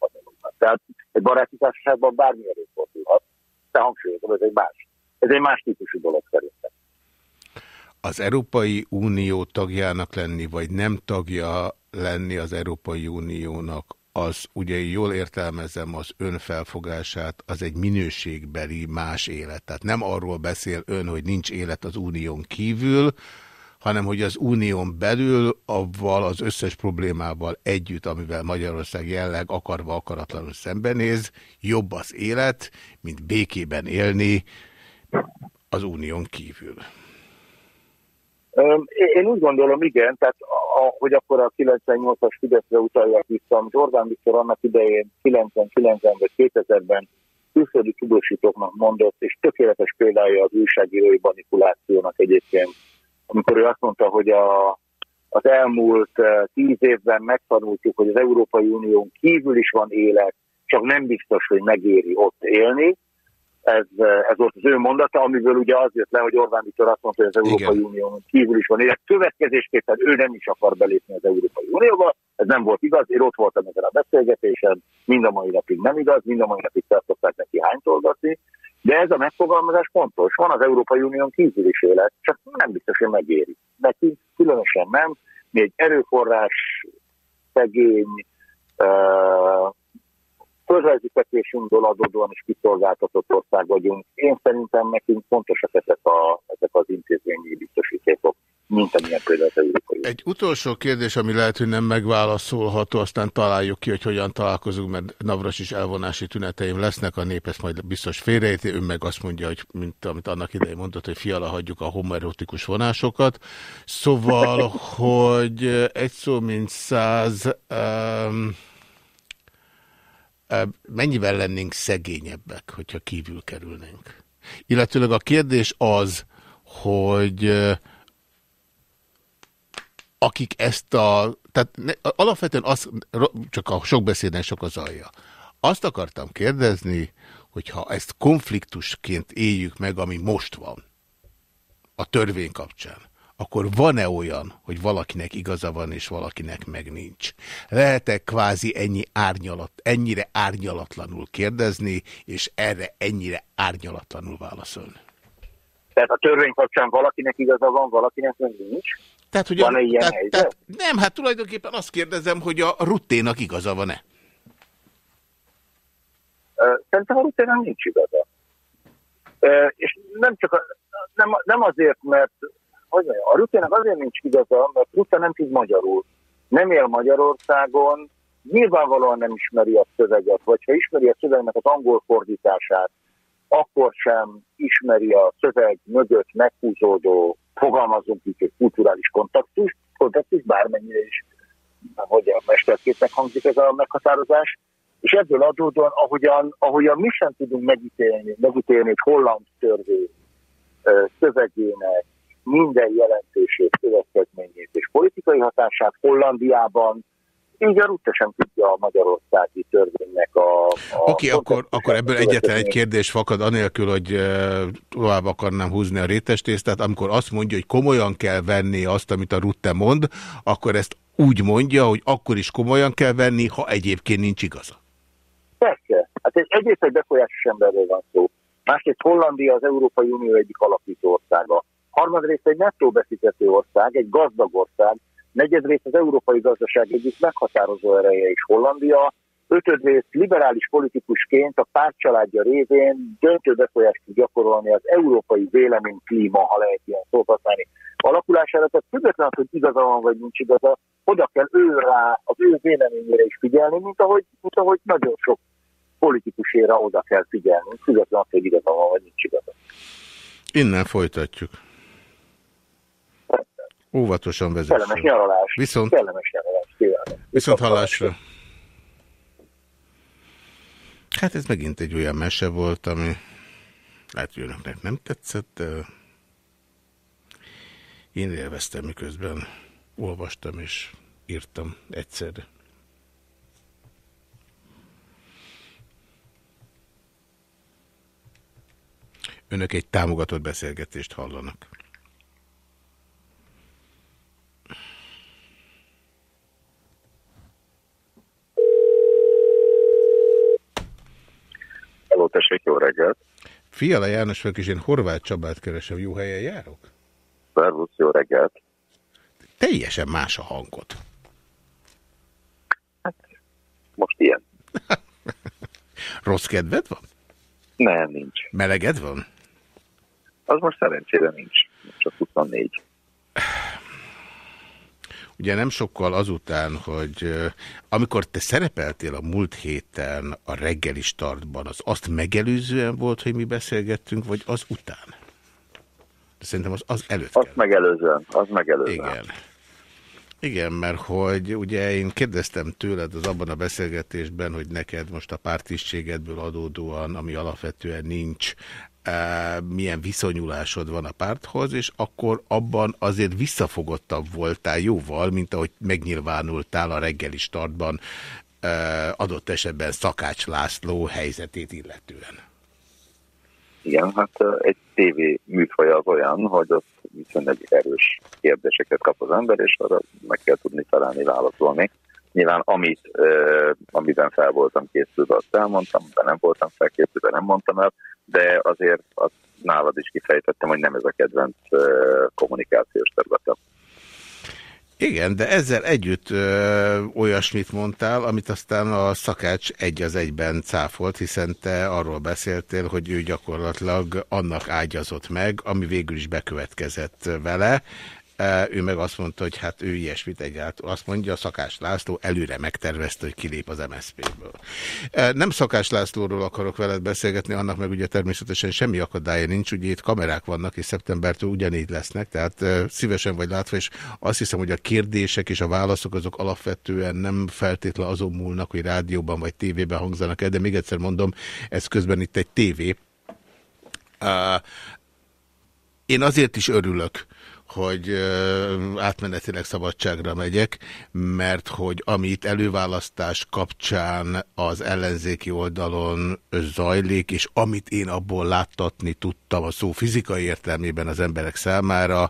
Tehát egy baráti társaságban bármi előfordulhat, de hangsúlyozom, ez egy más ez egy más típusú dolog szerintem. Az Európai Unió tagjának lenni, vagy nem tagja lenni az Európai Uniónak, az ugye jól értelmezem az ön felfogását, az egy minőségbeli más élet. Tehát nem arról beszél ön, hogy nincs élet az unión kívül, hanem hogy az unión belül avval az összes problémával együtt, amivel Magyarország jelleg akarva akaratlanul szembenéz, jobb az élet, mint békében élni, az unión kívül? Én úgy gondolom, igen, tehát a, hogy akkor a 98-as Fideszre utaljak vissza, amit Orbán Viktor annak idején 99-ben vagy 2000-ben külföldi tudósítóknak mondott, és tökéletes példája az újságírói manipulációnak egyébként, amikor ő azt mondta, hogy a, az elmúlt tíz évben megtanultuk, hogy az Európai Unión kívül is van élet, csak nem biztos, hogy megéri ott élni, ez, ez volt az ő mondata, amiből ugye az jött le, hogy Orbán Viktor azt mondta, hogy az Európai Unión kívül is van élet. Következésképpen ő nem is akar belépni az Európai Unióba, ez nem volt igaz, én ott voltam ezen a beszélgetésen, mind a mai napig nem igaz, mind a mai napig tartották neki hánytolgatni, de ez a megfogalmazás pontos. Van az Európai Unión kívül is élet, csak nem biztos, hogy megéri. Neki különösen nem. Mi egy erőforrás, szegény, földrajzi adódóan is kiszolgáltatott ország vagyunk. Én szerintem nekünk fontosak ezek, a, ezek az intézményi biztosítékok, mint amilyen például az Európai Egy utolsó kérdés, ami lehet, hogy nem megválaszolható, aztán találjuk ki, hogy hogyan találkozunk, mert Navras is elvonási tüneteim lesznek, a nép ezt majd biztos félrejti, ő meg azt mondja, hogy mint amit annak idején mondott, hogy fiala hagyjuk a homoerotikus vonásokat. Szóval, (laughs) hogy egy szó mint száz... Um, mennyivel lennénk szegényebbek, hogyha kívül kerülnénk? Illetőleg a kérdés az, hogy akik ezt a... Tehát alapvetően az, csak a sok beszéden sok az alja. Azt akartam kérdezni, hogy ha ezt konfliktusként éljük meg, ami most van, a törvény kapcsán, akkor van-e olyan, hogy valakinek igaza van, és valakinek meg nincs? Lehet-e kvázi ennyi árnyalat, ennyire árnyalatlanul kérdezni, és erre ennyire árnyalatlanul válaszolni? Tehát a törvény kapcsán valakinek igaza van, valakinek meg nincs? Tehát, hogy van-e ilyen tehát, helyzet? Tehát, nem, hát tulajdonképpen azt kérdezem, hogy a Rutténak igaza van-e? Szerintem a Rutténak nincs igaza. És nem csak a, nem, nem azért, mert hogy mondjam, a Rutténak azért nincs igaza, mert Rutte nem tud magyarul. Nem él Magyarországon, nyilvánvalóan nem ismeri a szöveget, vagy ha ismeri a szövegnek az angol fordítását, akkor sem ismeri a szöveg mögött meghúzódó, fogalmazunk így, hogy kulturális kontaktus, kontaktus, bármennyire is, hogy a mesterképnek hangzik ez a meghatározás, és ebből adódóan, ahogyan, ahogyan mi sem tudunk megítélni, megítélni egy holland törvény szövegének minden jelentését, következményét és politikai hatását Hollandiában, így a Rutte sem tudja a magyarországi törvénynek a... a Oké, okay, akkor, akkor ebből egyetlen egy kérdés fakad, anélkül, hogy tovább akarnám húzni a rétestésztát, amikor azt mondja, hogy komolyan kell venni azt, amit a Rutte mond, akkor ezt úgy mondja, hogy akkor is komolyan kell venni, ha egyébként nincs igaza. Persze. Hát egy, egyrészt egy befolyásos emberről van szó. Másrészt Hollandia az Európai Unió egyik alapító országa. Harmadrészt egy nettó befizető ország, egy gazdag ország, negyedrészt az európai gazdaság egyik meghatározó ereje is Hollandia, ötödrészt liberális politikusként a pártcsaládja révén döntő befolyást tud gyakorolni az európai vélemény klíma, ha lehet ilyen szót használni, alakulására, tehát függetlenül, hogy igaza van vagy nincs igaza, oda kell ő rá, az ő véleményére is figyelni, mint ahogy, mint ahogy nagyon sok politikuséra oda kell figyelni, függetlenül, hogy igaza van vagy nincs igaza. Innen folytatjuk. Óvatosan vezessünk. Kellemes nyaralás. Viszont, Kellemes nyaralás. Viszont, Viszont hallásra. Hát ez megint egy olyan mese volt, ami lehet, hogy önöknek nem tetszett, de én élveztem, miközben olvastam és írtam egyszerre. Önök egy támogatott beszélgetést hallanak. Halló, tessék, jó reggelt! Fiala János vagyok, és én Horváth Csabát keresem. Jó helyen járok? Szervusz, jó reggelt! Teljesen más a hangod. Hát, most ilyen. (laughs) Rossz kedved van? Nem, nincs. Meleged van? Az most szerencsére nincs. Csak 24. Ugye nem sokkal azután, hogy amikor te szerepeltél a múlt héten a reggeli startban, az azt megelőzően volt, hogy mi beszélgettünk, vagy az után? De szerintem az, az előtt Azt megelőzően, az megelőzően. Igen. Igen, mert hogy ugye én kérdeztem tőled az abban a beszélgetésben, hogy neked most a pártisztségedből adódóan, ami alapvetően nincs, milyen viszonyulásod van a párthoz, és akkor abban azért visszafogottabb voltál jóval, mint ahogy megnyilvánultál a reggeli startban adott esetben Szakács László helyzetét illetően. Igen, hát egy tévé műfaja az olyan, hogy ott viszonylag erős kérdéseket kap az ember, és arra meg kell tudni találni, válaszolni. Nyilván amit, uh, amiben fel voltam készülve, azt elmondtam, de nem voltam felkészülve, nem mondtam el, de azért azt nálad is kifejtettem, hogy nem ez a kedvenc kommunikációs területem. Igen, de ezzel együtt ö, olyasmit mondtál, amit aztán a szakács egy az egyben cáfolt, hiszen te arról beszéltél, hogy ő gyakorlatilag annak ágyazott meg, ami végül is bekövetkezett vele, ő meg azt mondta, hogy hát ő ilyesmit egyáltalán. Azt mondja, Szakás László előre megtervezte, hogy kilép az MSZP-ből. Nem Szakás Lászlóról akarok veled beszélgetni, annak meg ugye természetesen semmi akadálya nincs, ugye itt kamerák vannak, és szeptembertől ugyanígy lesznek, tehát szívesen vagy látva, és azt hiszem, hogy a kérdések és a válaszok azok alapvetően nem feltétlen azon múlnak, hogy rádióban vagy tévében hangzanak el, de még egyszer mondom, ez közben itt egy tévé. Én azért is örülök, hogy átmenetileg szabadságra megyek, mert hogy amit előválasztás kapcsán az ellenzéki oldalon zajlik, és amit én abból láttatni tudtam a szó fizikai értelmében az emberek számára,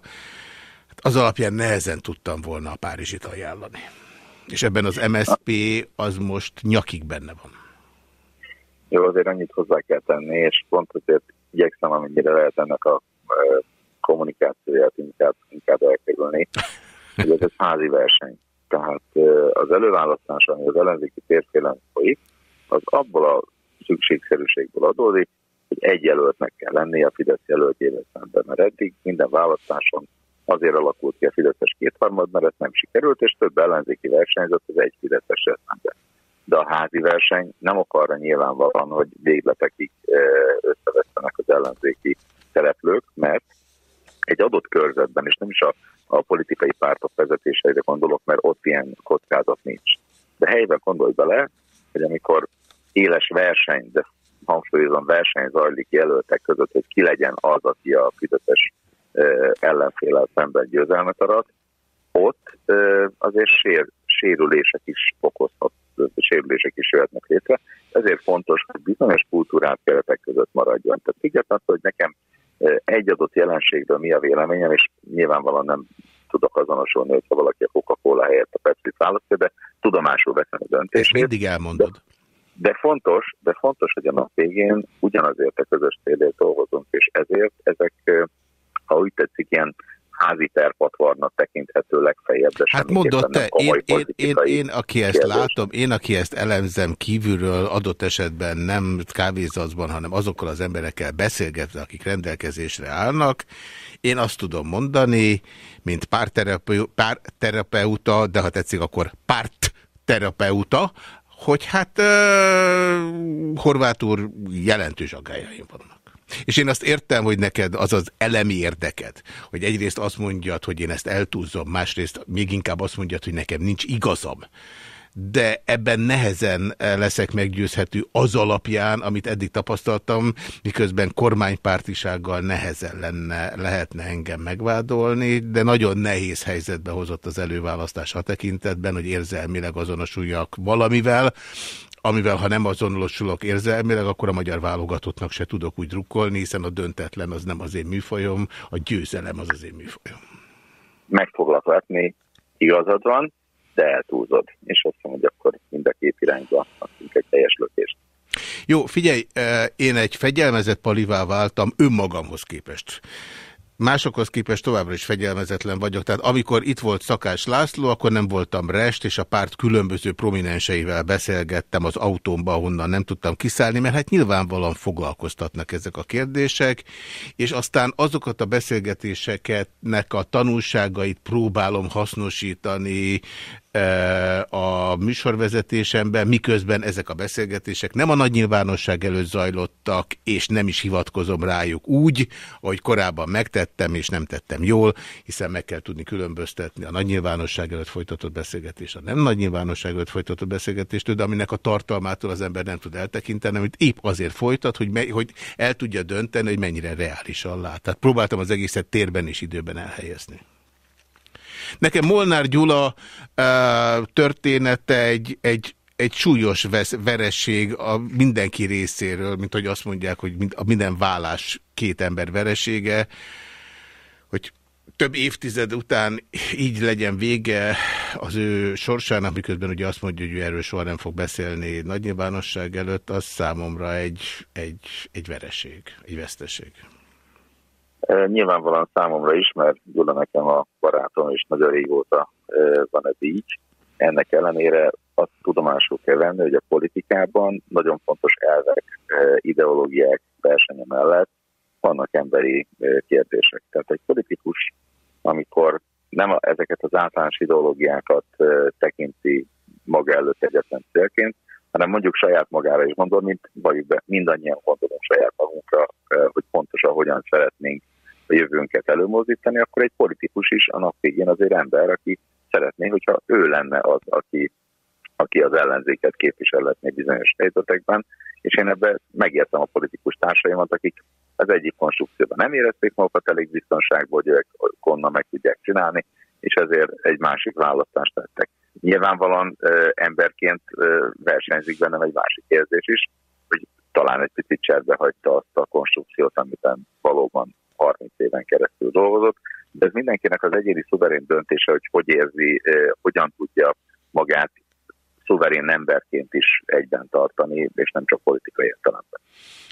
Az alapján nehezen tudtam volna a Párizsit ajánlani. És ebben az MSP az most nyakig benne van. Jó, azért annyit hozzá kell tenni, és pont azért igyekszem, amennyire lehet ennek a kommunikációját inkább, inkább elkerülni, (laughs) hogy ez egy házi verseny. Tehát az előválasztás, ami az ellenzéki térfélen folyik, az abból a szükségszerűségből adódik, hogy egy jelöltnek kell lenni a Fidesz jelöltjével szemben, mert eddig minden választáson azért alakult ki a Fideszes kétharmad, mert ez nem sikerült, és több ellenzéki versenyzett az egy Fideszes szemben. De a házi verseny nem arra nyilvánvalóan, hogy végletekig összevesztenek az ellenzéki szereplők, mert egy adott körzetben, és nem is a, a politikai pártok vezetéseire gondolok, mert ott ilyen kockázat nincs. De helyben gondolj bele, hogy amikor éles verseny, de hangsúlyozom, verseny zajlik jelöltek között, hogy ki legyen az, aki a Fideszes ellenfélel szemben győzelmet arat, ott azért sér, sérülések is okozhat, sérülések is jöhetnek létre. Ezért fontos, hogy bizonyos kultúrát keretek között maradjon. Tehát függetlenül, hogy nekem egy adott jelenségről mi a véleményem, és nyilvánvalóan nem tudok azonosulni, hogyha valaki a Coca-Cola helyett a Pepsi-t választja, de tudomásul veszem a döntést. És mindig elmondod. De, de fontos, de fontos, hogy a nap végén ugyanazért a közös célért dolgozunk, és ezért ezek, ha úgy tetszik, ilyen házi terpatvarnak tekinthető legfeljebb, de Hát mondod te, én, én, én, én, aki ezt kérdés. látom, én, aki ezt elemzem kívülről, adott esetben nem kávézatban, hanem azokkal az emberekkel beszélgetve, akik rendelkezésre állnak, én azt tudom mondani, mint párterapeuta, de ha tetszik, akkor pártterapeuta, hogy hát uh, Horváth úr jelentős aggájaim vannak. És én azt értem, hogy neked az az elemi érdeked, hogy egyrészt azt mondjad, hogy én ezt eltúzom, másrészt még inkább azt mondjad, hogy nekem nincs igazam. De ebben nehezen eh, leszek meggyőzhető az alapján, amit eddig tapasztaltam, miközben kormánypártisággal nehezen lenne, lehetne engem megvádolni, de nagyon nehéz helyzetbe hozott az előválasztás a tekintetben, hogy érzelmileg azonosuljak valamivel, amivel ha nem azonosulok érzelmileg, akkor a magyar válogatottnak se tudok úgy drukkolni, hiszen a döntetlen az nem az én műfajom, a győzelem az az én műfajom. Meg foglak vetni, igazad van, de eltúlzod. És azt mondom, hogy akkor mind a két irányba adtunk egy teljes lökést. Jó, figyelj, eh, én egy fegyelmezett palivá váltam önmagamhoz képest másokhoz képest továbbra is fegyelmezetlen vagyok. Tehát amikor itt volt Szakás László, akkor nem voltam rest, és a párt különböző prominenseivel beszélgettem az autómba, ahonnan nem tudtam kiszállni, mert hát nyilvánvalóan foglalkoztatnak ezek a kérdések, és aztán azokat a beszélgetéseketnek a tanulságait próbálom hasznosítani a műsorvezetésemben, miközben ezek a beszélgetések nem a nagy nyilvánosság előtt zajlottak, és nem is hivatkozom rájuk úgy, ahogy korábban megtettem, és nem tettem jól, hiszen meg kell tudni különböztetni a nagy nyilvánosság előtt folytatott beszélgetést, a nem nagy nyilvánosság előtt folytatott beszélgetést, de aminek a tartalmától az ember nem tud eltekinteni, amit épp azért folytat, hogy, hogy el tudja dönteni, hogy mennyire reálisan lát. Tehát próbáltam az egészet térben és időben elhelyezni. Nekem Molnár Gyula története egy, egy, egy súlyos vesz, veresség a mindenki részéről, mint hogy azt mondják, hogy a minden vállás két ember veresége, hogy több évtized után így legyen vége az ő sorsának, miközben ugye azt mondja, hogy ő erről soha nem fog beszélni nagy nyilvánosság előtt, az számomra egy, egy, egy vereség, egy veszteség. Nyilvánvalóan számomra is, mert Gyula nekem a barátom, és nagyon régóta van ez így. Ennek ellenére azt tudomásul kell venni, hogy a politikában nagyon fontos elvek, ideológiák versenye mellett vannak emberi kérdések. Tehát egy politikus, amikor nem ezeket az általános ideológiákat tekinti maga előtt egyetlen célként, hanem mondjuk saját magára is gondol, mint vagy be, mindannyian gondolunk saját magunkra, hogy pontosan hogyan szeretnénk a jövőnket előmozdítani, akkor egy politikus is a nap végén azért ember, aki szeretné, hogyha ő lenne az, aki, aki az ellenzéket képviselhetné bizonyos helyzetekben, és én ebben megértem a politikus társaimat, akik az egyik konstrukcióban nem érezték magukat elég biztonságból, hogy ők onnan meg tudják csinálni, és ezért egy másik választást tettek. Nyilvánvalóan ö, emberként ö, versenyzik bennem egy másik érzés is, hogy talán egy picit cserbe hagyta azt a konstrukciót, amit valóban 30 éven keresztül dolgozott, de ez mindenkinek az egyéni szuverén döntése, hogy hogy érzi, hogyan tudja magát szuverén emberként is egyben tartani, és nem csak politikai értelemben.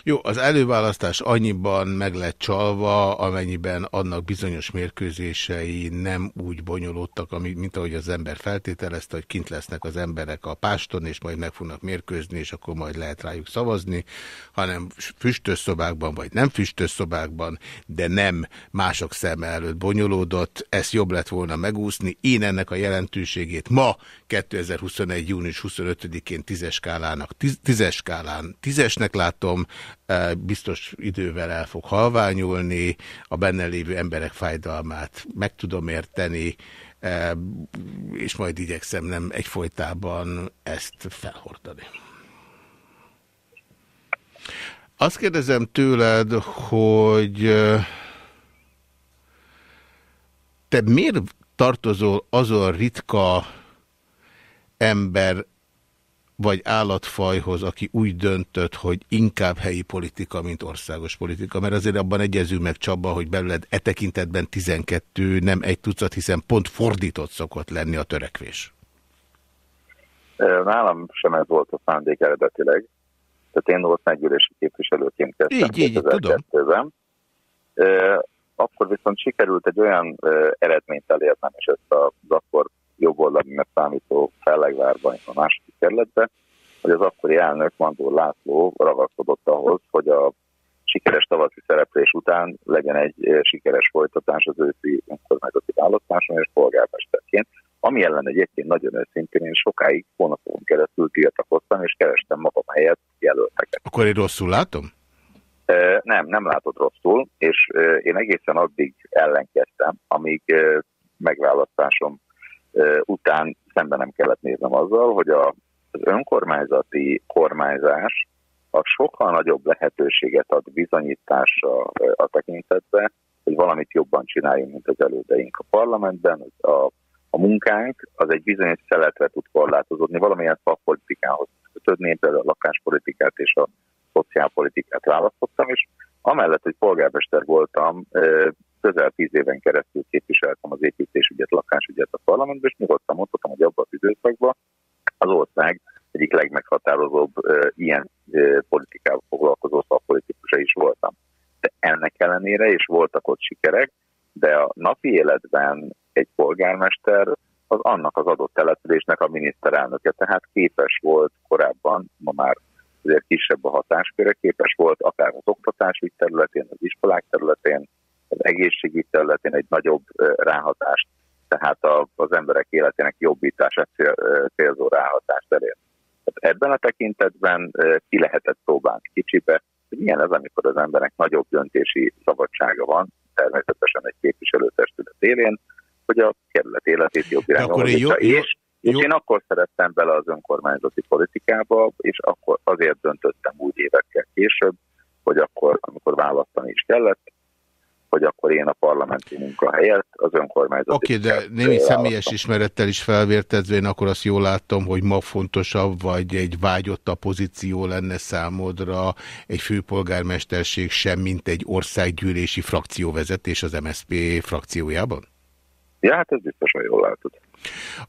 Jó, az előválasztás annyiban meg lett csalva, amennyiben annak bizonyos mérkőzései nem úgy bonyolódtak, mint ahogy az ember feltételezte, hogy kint lesznek az emberek a páston, és majd meg fognak mérkőzni, és akkor majd lehet rájuk szavazni, hanem füstös szobákban, vagy nem füstös szobákban, de nem mások szeme előtt bonyolódott, ezt jobb lett volna megúszni. Én ennek a jelentőségét ma, 2021. június 25-én tízes skálának, tízes skálán tízesnek látom, biztos idővel el fog halványulni, a benne lévő emberek fájdalmát meg tudom érteni, és majd igyekszem nem egyfolytában ezt felhordani. Azt kérdezem tőled, hogy te miért tartozol azon ritka ember vagy állatfajhoz, aki úgy döntött, hogy inkább helyi politika, mint országos politika, mert azért abban egyezünk meg Csaba, hogy belőled e tekintetben 12, nem egy tucat, hiszen pont fordított szokott lenni a törekvés. Nálam sem ez volt a szándék eredetileg. Tehát én volt meggyűlési képviselőként kezdtem így, így, tudom. Akkor viszont sikerült egy olyan eredményt elérnem, és ezt az akkor jobboldalinak számító Fellegvárban, a második kerületbe, hogy az akkori elnök Mandó László ragaszkodott ahhoz, hogy a sikeres tavaszi szereplés után legyen egy eh, sikeres folytatás az őszi önkormányzati választáson és polgármesterként, ami ellen egyébként nagyon őszintén én sokáig hónapon keresztül tiltakoztam, és kerestem magam helyett jelölteket. Akkor én rosszul látom? E, nem, nem látod rosszul, és e, én egészen addig ellenkeztem, amíg megválasztásom után szemben nem kellett néznem azzal, hogy a, az önkormányzati kormányzás a sokkal nagyobb lehetőséget ad bizonyításra a tekintetbe, hogy valamit jobban csináljunk, mint az elődeink a parlamentben. A, a munkánk az egy bizonyos szeletre tud korlátozódni, valamilyen szakpolitikához kötődni, például a lakáspolitikát és a szociálpolitikát választottam, és amellett, hogy polgármester voltam, közel tíz éven keresztül képviseltem az építésügyet, lakásügyet a parlamentben, és nyugodtan mondhatom, hogy abban az időszakban az ország egyik legmeghatározóbb e, ilyen e, politikával foglalkozó szakpolitikusa is voltam. De ennek ellenére is voltak ott sikerek, de a napi életben egy polgármester az annak az adott településnek a miniszterelnöke, tehát képes volt korábban, ma már azért kisebb a hatásköre, képes volt akár az oktatásügy területén, az iskolák területén, az egészségügy területén egy nagyobb ráhatást, tehát az emberek életének jobbítását célzó ráhatást elér. Tehát ebben a tekintetben ki lehetett próbálni kicsibe, hogy milyen ez, amikor az emberek nagyobb döntési szabadsága van, természetesen egy képviselőtestület élén, hogy a kerület életét jobb irányba és, és én akkor szerettem bele az önkormányzati politikába, és akkor azért döntöttem úgy évekkel később, hogy akkor, amikor választani is kellett, hogy akkor én a parlamenti munka helyett az önkormányzati... Oké, okay, de némi személyes ismerettel is felvértezve, én akkor azt jól látom, hogy ma fontosabb, vagy egy vágyotta pozíció lenne számodra egy főpolgármesterség sem, mint egy országgyűlési frakcióvezetés az MSZP frakciójában? Ja, hát ez biztosan jól látod.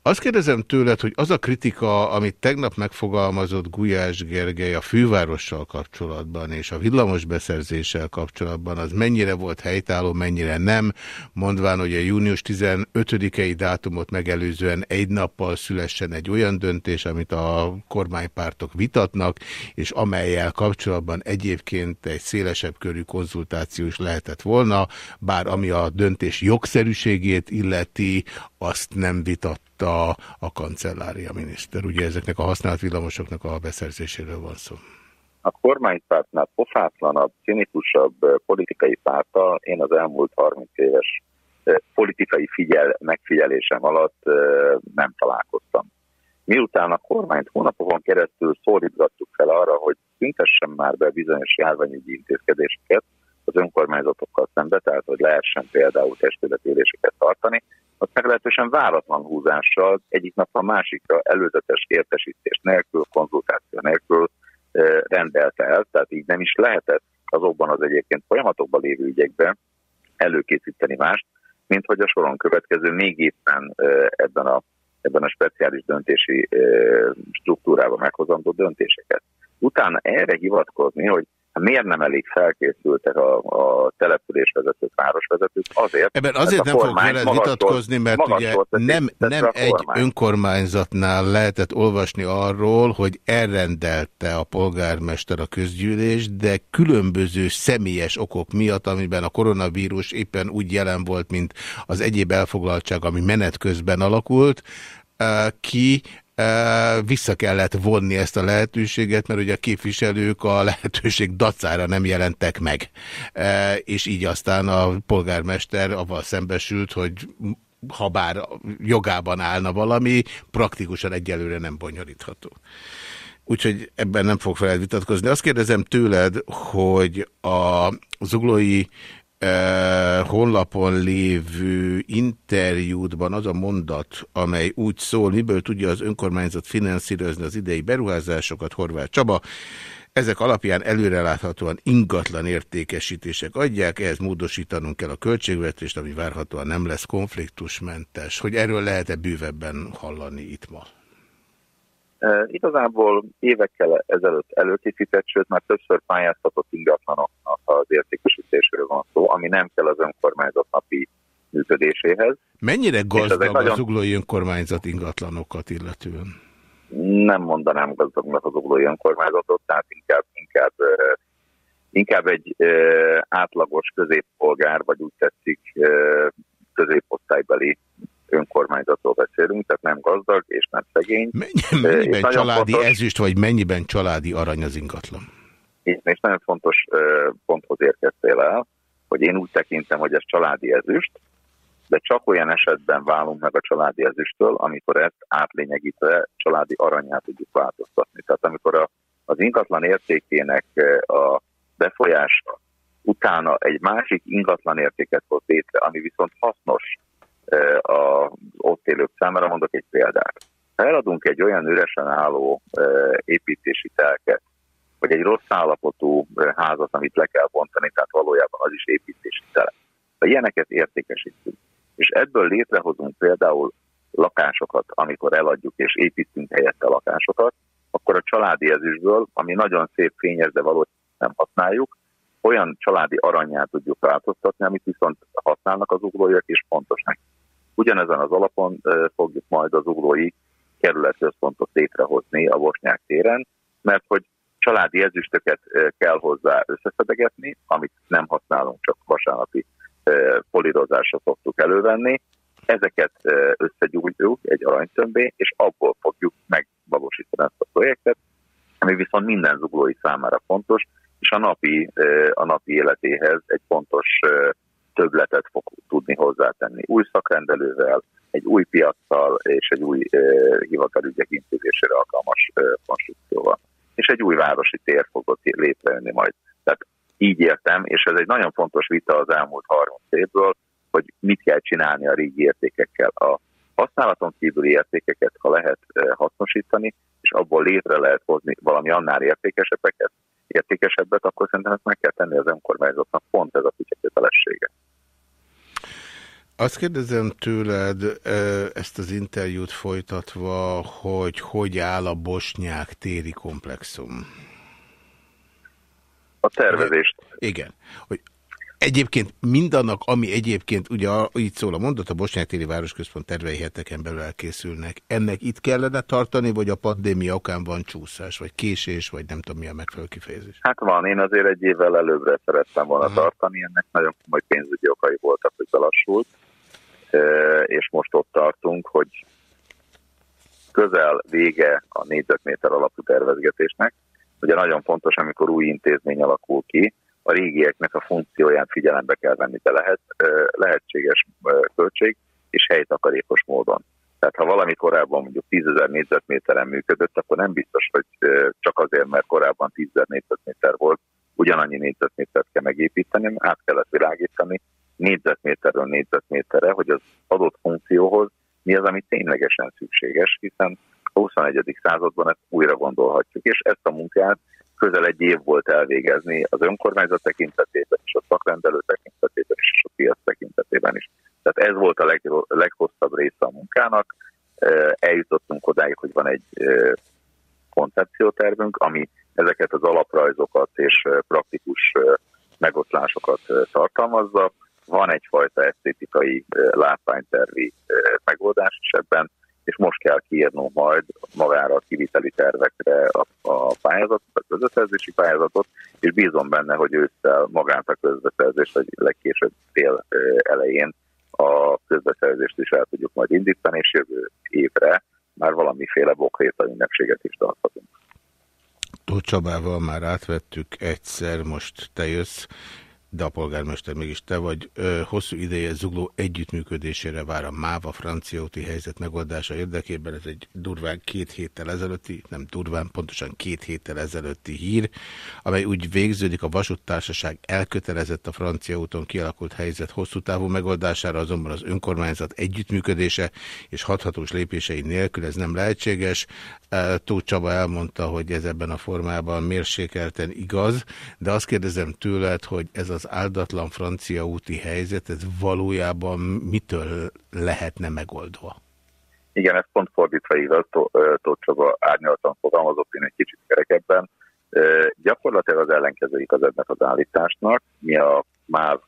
Azt kérdezem tőled, hogy az a kritika, amit tegnap megfogalmazott Gulyás Gergely a fővárossal kapcsolatban és a villamos beszerzéssel kapcsolatban, az mennyire volt helytálló, mennyire nem, mondván, hogy a június 15-i dátumot megelőzően egy nappal szülessen egy olyan döntés, amit a kormánypártok vitatnak, és amelyel kapcsolatban egyébként egy szélesebb körű konzultáció is lehetett volna, bár ami a döntés jogszerűségét illeti, azt nem vitatta a kancellária miniszter. Ugye ezeknek a használt villamosoknak a beszerzéséről van szó. A kormánypártnál pofátlanabb, cinikusabb politikai párttal én az elmúlt 30 éves politikai figyel, megfigyelésem alatt nem találkoztam. Miután a kormányt hónapokon keresztül szólítgattuk fel arra, hogy szüntessen már be bizonyos járványügyi intézkedéseket az önkormányzatokkal szembe, tehát hogy lehessen például testületéléseket tartani, az meglehetősen váratlan húzással egyik nap a másikra előzetes értesítés nélkül, konzultáció nélkül rendelte el, tehát így nem is lehetett azokban az egyébként folyamatokban lévő ügyekben előkészíteni mást, mint hogy a soron következő még éppen ebben a, ebben a speciális döntési struktúrában meghozandó döntéseket. Utána erre hivatkozni, hogy miért nem elég felkészültek a, a településvezetők, városvezetők? Azért, Ebben azért nem fogok veled vitatkozni, mert ugye nem, nem egy önkormányzatnál lehetett olvasni arról, hogy elrendelte a polgármester a közgyűlést, de különböző személyes okok miatt, amiben a koronavírus éppen úgy jelen volt, mint az egyéb elfoglaltság, ami menet közben alakult, eh, ki vissza kellett vonni ezt a lehetőséget, mert ugye a képviselők a lehetőség dacára nem jelentek meg. És így aztán a polgármester avval szembesült, hogy ha bár jogában állna valami, praktikusan egyelőre nem bonyolítható. Úgyhogy ebben nem fog feled vitatkozni. Azt kérdezem tőled, hogy a zuglói honlapon lévő interjútban az a mondat, amely úgy szól, miből tudja az önkormányzat finanszírozni az idei beruházásokat, Horváth Csaba, ezek alapján előreláthatóan ingatlan értékesítések adják, ehhez módosítanunk kell a költségvetést, ami várhatóan nem lesz konfliktusmentes. Hogy erről lehet-e bővebben hallani itt ma? Igazából évekkel ezelőtt előkészített, sőt már többször pályáztatott ingatlanoknak az értékesítésről van szó, ami nem kell az önkormányzat napi működéséhez. Mennyire gazdag nagyon... az uglói önkormányzat ingatlanokat illetően? Nem mondanám gazdagnak az uglói önkormányzatot, tehát inkább, inkább, inkább egy átlagos középpolgár, vagy úgy tetszik középosztálybeli önkormányzatról beszélünk, tehát nem gazdag és nem szegény. Mennyi, mennyiben és családi fontos, ezüst, vagy mennyiben családi arany az ingatlan? És nagyon fontos ponthoz érkeztél el, hogy én úgy tekintem, hogy ez családi ezüst, de csak olyan esetben válunk meg a családi ezüsttől, amikor ezt átlényegítve családi aranyát tudjuk változtatni. Tehát amikor a, az ingatlan értékének a befolyása utána egy másik ingatlan értéket hoz létre, ami viszont hasznos az ott élők számára. Mondok egy példát. Ha eladunk egy olyan üresen álló építési telket, vagy egy rossz állapotú házat, amit le kell bontani, tehát valójában az is építési telek. Ha ilyeneket értékesítünk, és ebből létrehozunk például lakásokat, amikor eladjuk és építünk helyette lakásokat, akkor a családi ezüstből, ami nagyon szép fényes, de valójában nem használjuk, olyan családi aranyát tudjuk változtatni, amit viszont használnak az uglóiak, és fontos nekik. Ugyanezen az alapon fogjuk majd az uglói kerületközpontot létrehozni a Bosnyák téren, mert hogy családi ezüstöket kell hozzá összeszedegetni, amit nem használunk, csak vasárnapi polírozásra szoktuk elővenni. Ezeket összegyújtjuk egy aranytömbé, és abból fogjuk megvalósítani ezt a projektet, ami viszont minden zuglói számára fontos, és a napi, a napi életéhez egy fontos többletet fog tudni hozzátenni. Új szakrendelővel, egy új piaccal és egy új uh, hivatalügyek intézésére alkalmas uh, konstrukcióval. És egy új városi tér fog ott létrejönni majd. Tehát így értem, és ez egy nagyon fontos vita az elmúlt 30 évből, hogy mit kell csinálni a régi értékekkel. A használaton kívüli értékeket, ha lehet hasznosítani, és abból létre lehet hozni valami annál értékesebbeket, értékesebbet, akkor szerintem ezt meg kell tenni az önkormányzatnak, pont ez a kötelessége. Azt kérdezem tőled ezt az interjút folytatva, hogy hogy áll a bosnyák téri komplexum? A tervezést. Igen. Hogy Egyébként mindannak, ami egyébként, ugye így szól a mondat, a Bosnyák téri városközpont tervei heteken belül elkészülnek. Ennek itt kellene tartani, vagy a pandémia okán van csúszás, vagy késés, vagy nem tudom mi a megfelelő kifejezés? Hát van, én azért egy évvel előbbre szerettem volna Aha. tartani, ennek nagyon komoly pénzügyi okai voltak, hogy belassult, és most ott tartunk, hogy közel vége a négyzetméter alapú tervezgetésnek. Ugye nagyon fontos, amikor új intézmény alakul ki, a régieknek a funkcióját figyelembe kell venni, de lehet, lehetséges költség és helytakarékos módon. Tehát ha valami korábban mondjuk 10 ezer négyzetméteren működött, akkor nem biztos, hogy csak azért, mert korábban 10 ezer négyzetméter volt, ugyanannyi négyzetmétert kell megépíteni, át kellett világítani négyzetméterről négyzetméterre, hogy az adott funkcióhoz mi az, ami ténylegesen szükséges, hiszen a 21. században ezt újra gondolhatjuk, és ezt a munkát közel egy év volt elvégezni az önkormányzat tekintetében is, a szakrendelő tekintetében is, és a piac tekintetében is. Tehát ez volt a leg, leghosszabb része a munkának. Eljutottunk odáig, hogy van egy koncepciótervünk, ami ezeket az alaprajzokat és praktikus megoszlásokat tartalmazza. Van egyfajta esztétikai látványtervi megoldás is ebben, és most kell kiírnunk majd magára a kiviteli tervekre a, a pályázat a közbeszerzési pályázatot, és bízom benne, hogy ősszel magánt a közbeszerzést, vagy legkésőbb fél elején a közbeszerzést is el tudjuk majd indítani, és jövő évre már valamiféle bokréta ünnepséget is tarthatunk. Tóth Csabával már átvettük egyszer, most te jössz de a polgármester mégis te vagy. Hosszú ideje zugló együttműködésére vár a MÁVA francia úti helyzet megoldása érdekében. Ez egy durván két héttel ezelőtti, nem durván, pontosan két héttel ezelőtti hír, amely úgy végződik, a vasúttársaság elkötelezett a francia úton kialakult helyzet hosszú távú megoldására, azonban az önkormányzat együttműködése és hathatós lépései nélkül ez nem lehetséges. Tóth Csaba elmondta, hogy ez ebben a formában mérsékelten igaz, de azt kérdezem tőled, hogy ez az áldatlan francia úti helyzet, ez valójában mitől lehetne megoldva? Igen, ez pont fordítva igaz, Tóth Csaba árnyaltan fogalmazott, én egy kicsit kerekebben. Gyakorlatilag az ellenkező igaz ennek az állításnak. Mi a MÁV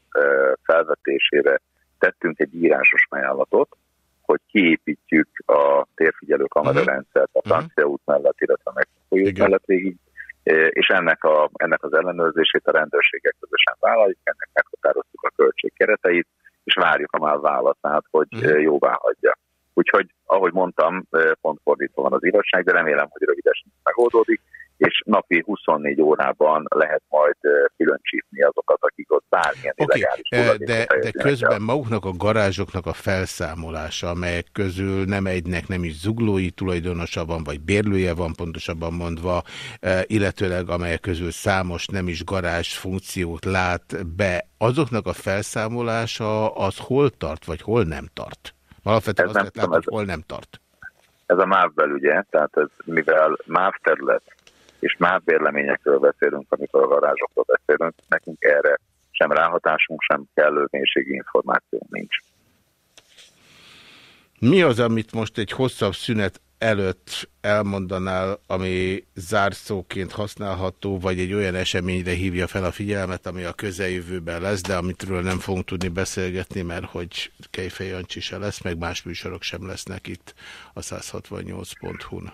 felvetésére tettünk egy írásos ajánlatot, hogy kiépítjük a térfigyelő kamerarendszert a mhm. francia út mellett, illetve a Mexikói út mellett végig, és ennek, a, ennek az ellenőrzését a rendőrségek közösen vállaljuk, ennek meghatároztuk a költség kereteit, és várjuk a már válaszát, hogy uh-huh. jóvá hagyja. Úgyhogy, ahogy mondtam, pont fordítva van az igazság, de remélem, hogy rövidesen megoldódik és napi 24 órában lehet majd külön csípni azokat, akik ott bármilyen okay, illegális de, de közben el. maguknak a garázsoknak a felszámolása, amelyek közül nem egynek nem is zuglói tulajdonosa van, vagy bérlője van pontosabban mondva, illetőleg amelyek közül számos nem is garázs funkciót lát be, azoknak a felszámolása az hol tart, vagy hol nem tart? Alapvetően azt lehet látni, hogy hol nem tart. Ez a MÁV belügye, tehát ez, mivel MÁV terület és már bérleményekről beszélünk, amikor a garázsokról beszélünk, nekünk erre sem ráhatásunk, sem kellő mélységi információ nincs. Mi az, amit most egy hosszabb szünet előtt elmondanál, ami zárszóként használható, vagy egy olyan eseményre hívja fel a figyelmet, ami a közeljövőben lesz, de amitről nem fogunk tudni beszélgetni, mert hogy Kejfej Jancsi se lesz, meg más műsorok sem lesznek itt a 168.hu-n.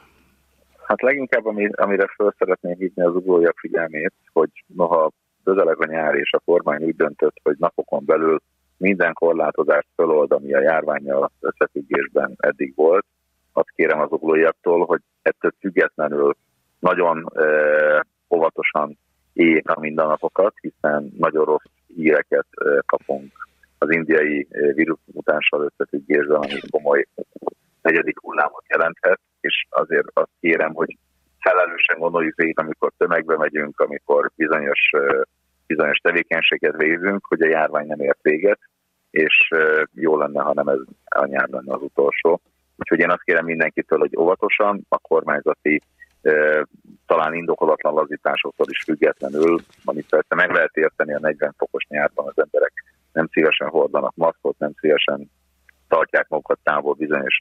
Hát leginkább, amire föl szeretném hívni az ugójak figyelmét, hogy noha közeleg a nyár és a kormány úgy döntött, hogy napokon belül minden korlátozást fölold, ami a járványjal összefüggésben eddig volt, azt kérem az ugójaktól, hogy ettől függetlenül nagyon eh, óvatosan éljék a mindennapokat, hiszen nagyon rossz híreket eh, kapunk az indiai vírusmutással összefüggésben, ami komoly negyedik hullámot jelenthet, és azért azt kérem, hogy felelősen gondoljuk végig, amikor tömegbe megyünk, amikor bizonyos, bizonyos tevékenységet végzünk, hogy a járvány nem ért véget, és jó lenne, ha nem ez a nyár lenne az utolsó. Úgyhogy én azt kérem mindenkitől, hogy óvatosan, a kormányzati talán indokolatlan lazításoktól is függetlenül, amit persze meg lehet érteni a 40 fokos nyárban az emberek nem szívesen hordanak maszkot, nem szívesen tartják magukat távol bizonyos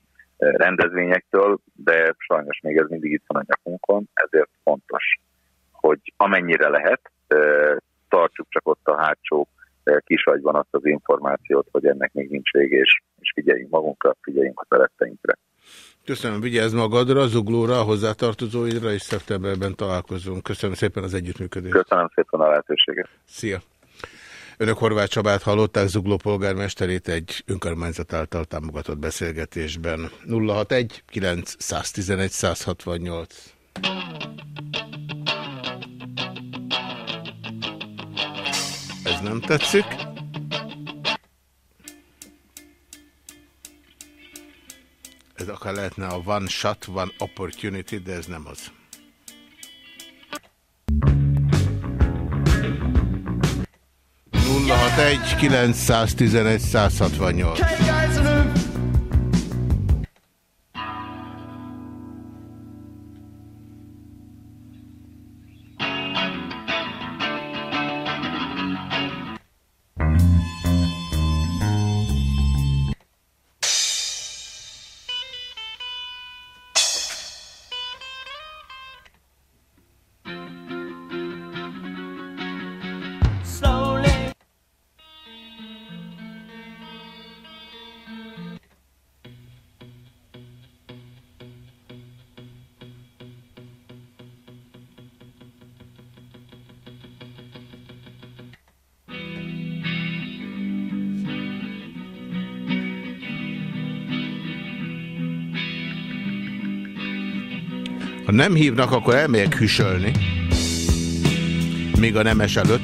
rendezvényektől, de sajnos még ez mindig itt van a nyakunkon, ezért fontos, hogy amennyire lehet, tartsuk csak ott a hátsó kisagyban azt az információt, hogy ennek még nincs vége, és, és figyeljünk magunkra, figyeljünk a szeretteinkre. Köszönöm, vigyázz magadra, zuglóra, a hozzátartozóidra, és szeptemberben találkozunk. Köszönöm szépen az együttműködést. Köszönöm szépen a lehetőséget. Szia! Önök Horváth Csabát hallották, Zugló polgármesterét egy önkormányzat által támogatott beszélgetésben. 061 911 168 Ez nem tetszik. Ez akár lehetne a one shot, one opportunity, de ez nem az. 061 911 168. Ha nem hívnak, akkor elmegyek hüsölni. Még a nemes előtt.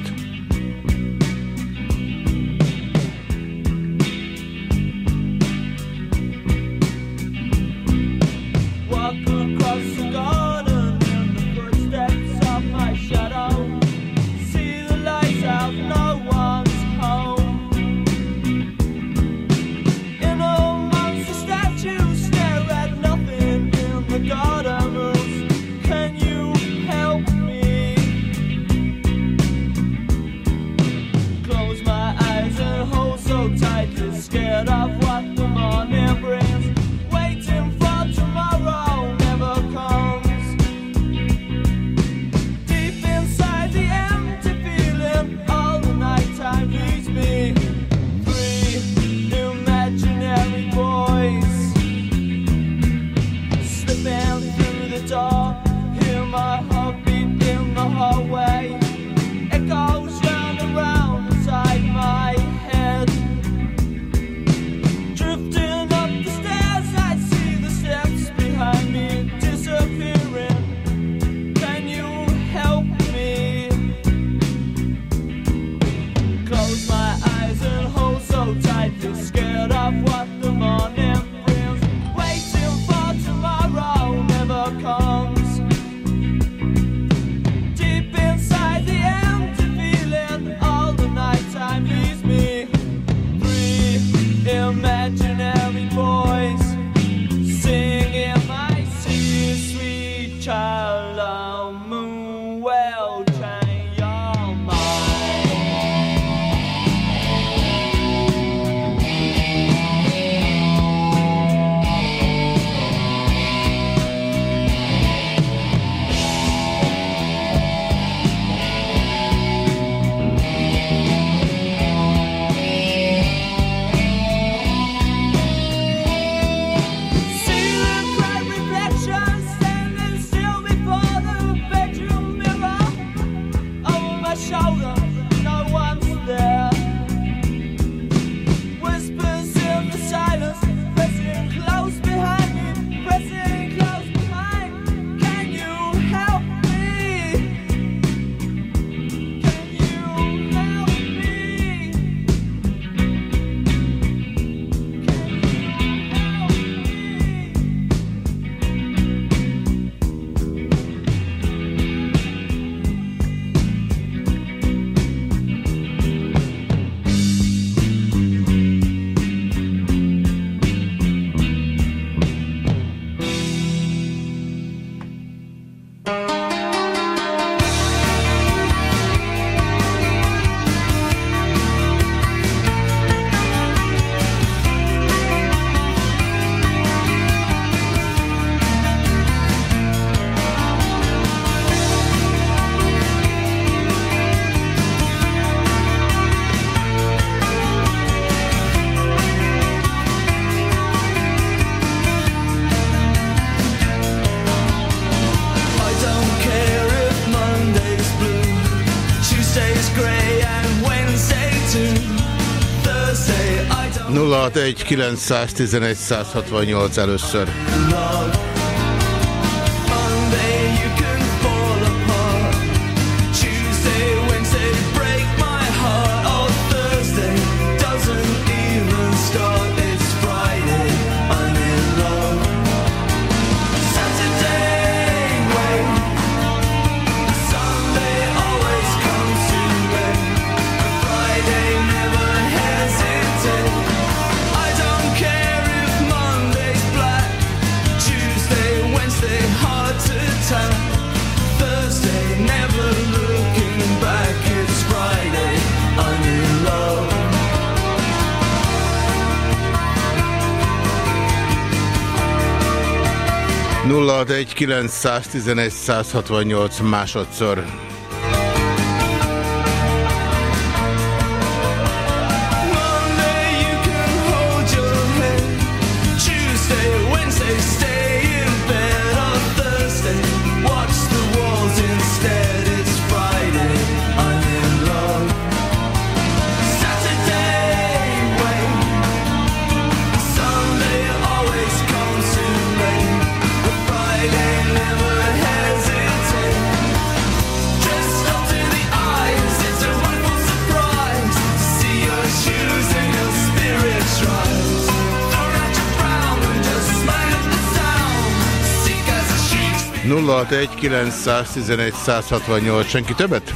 911 168 először. 911 168 másodszor. 061 168 senki többet?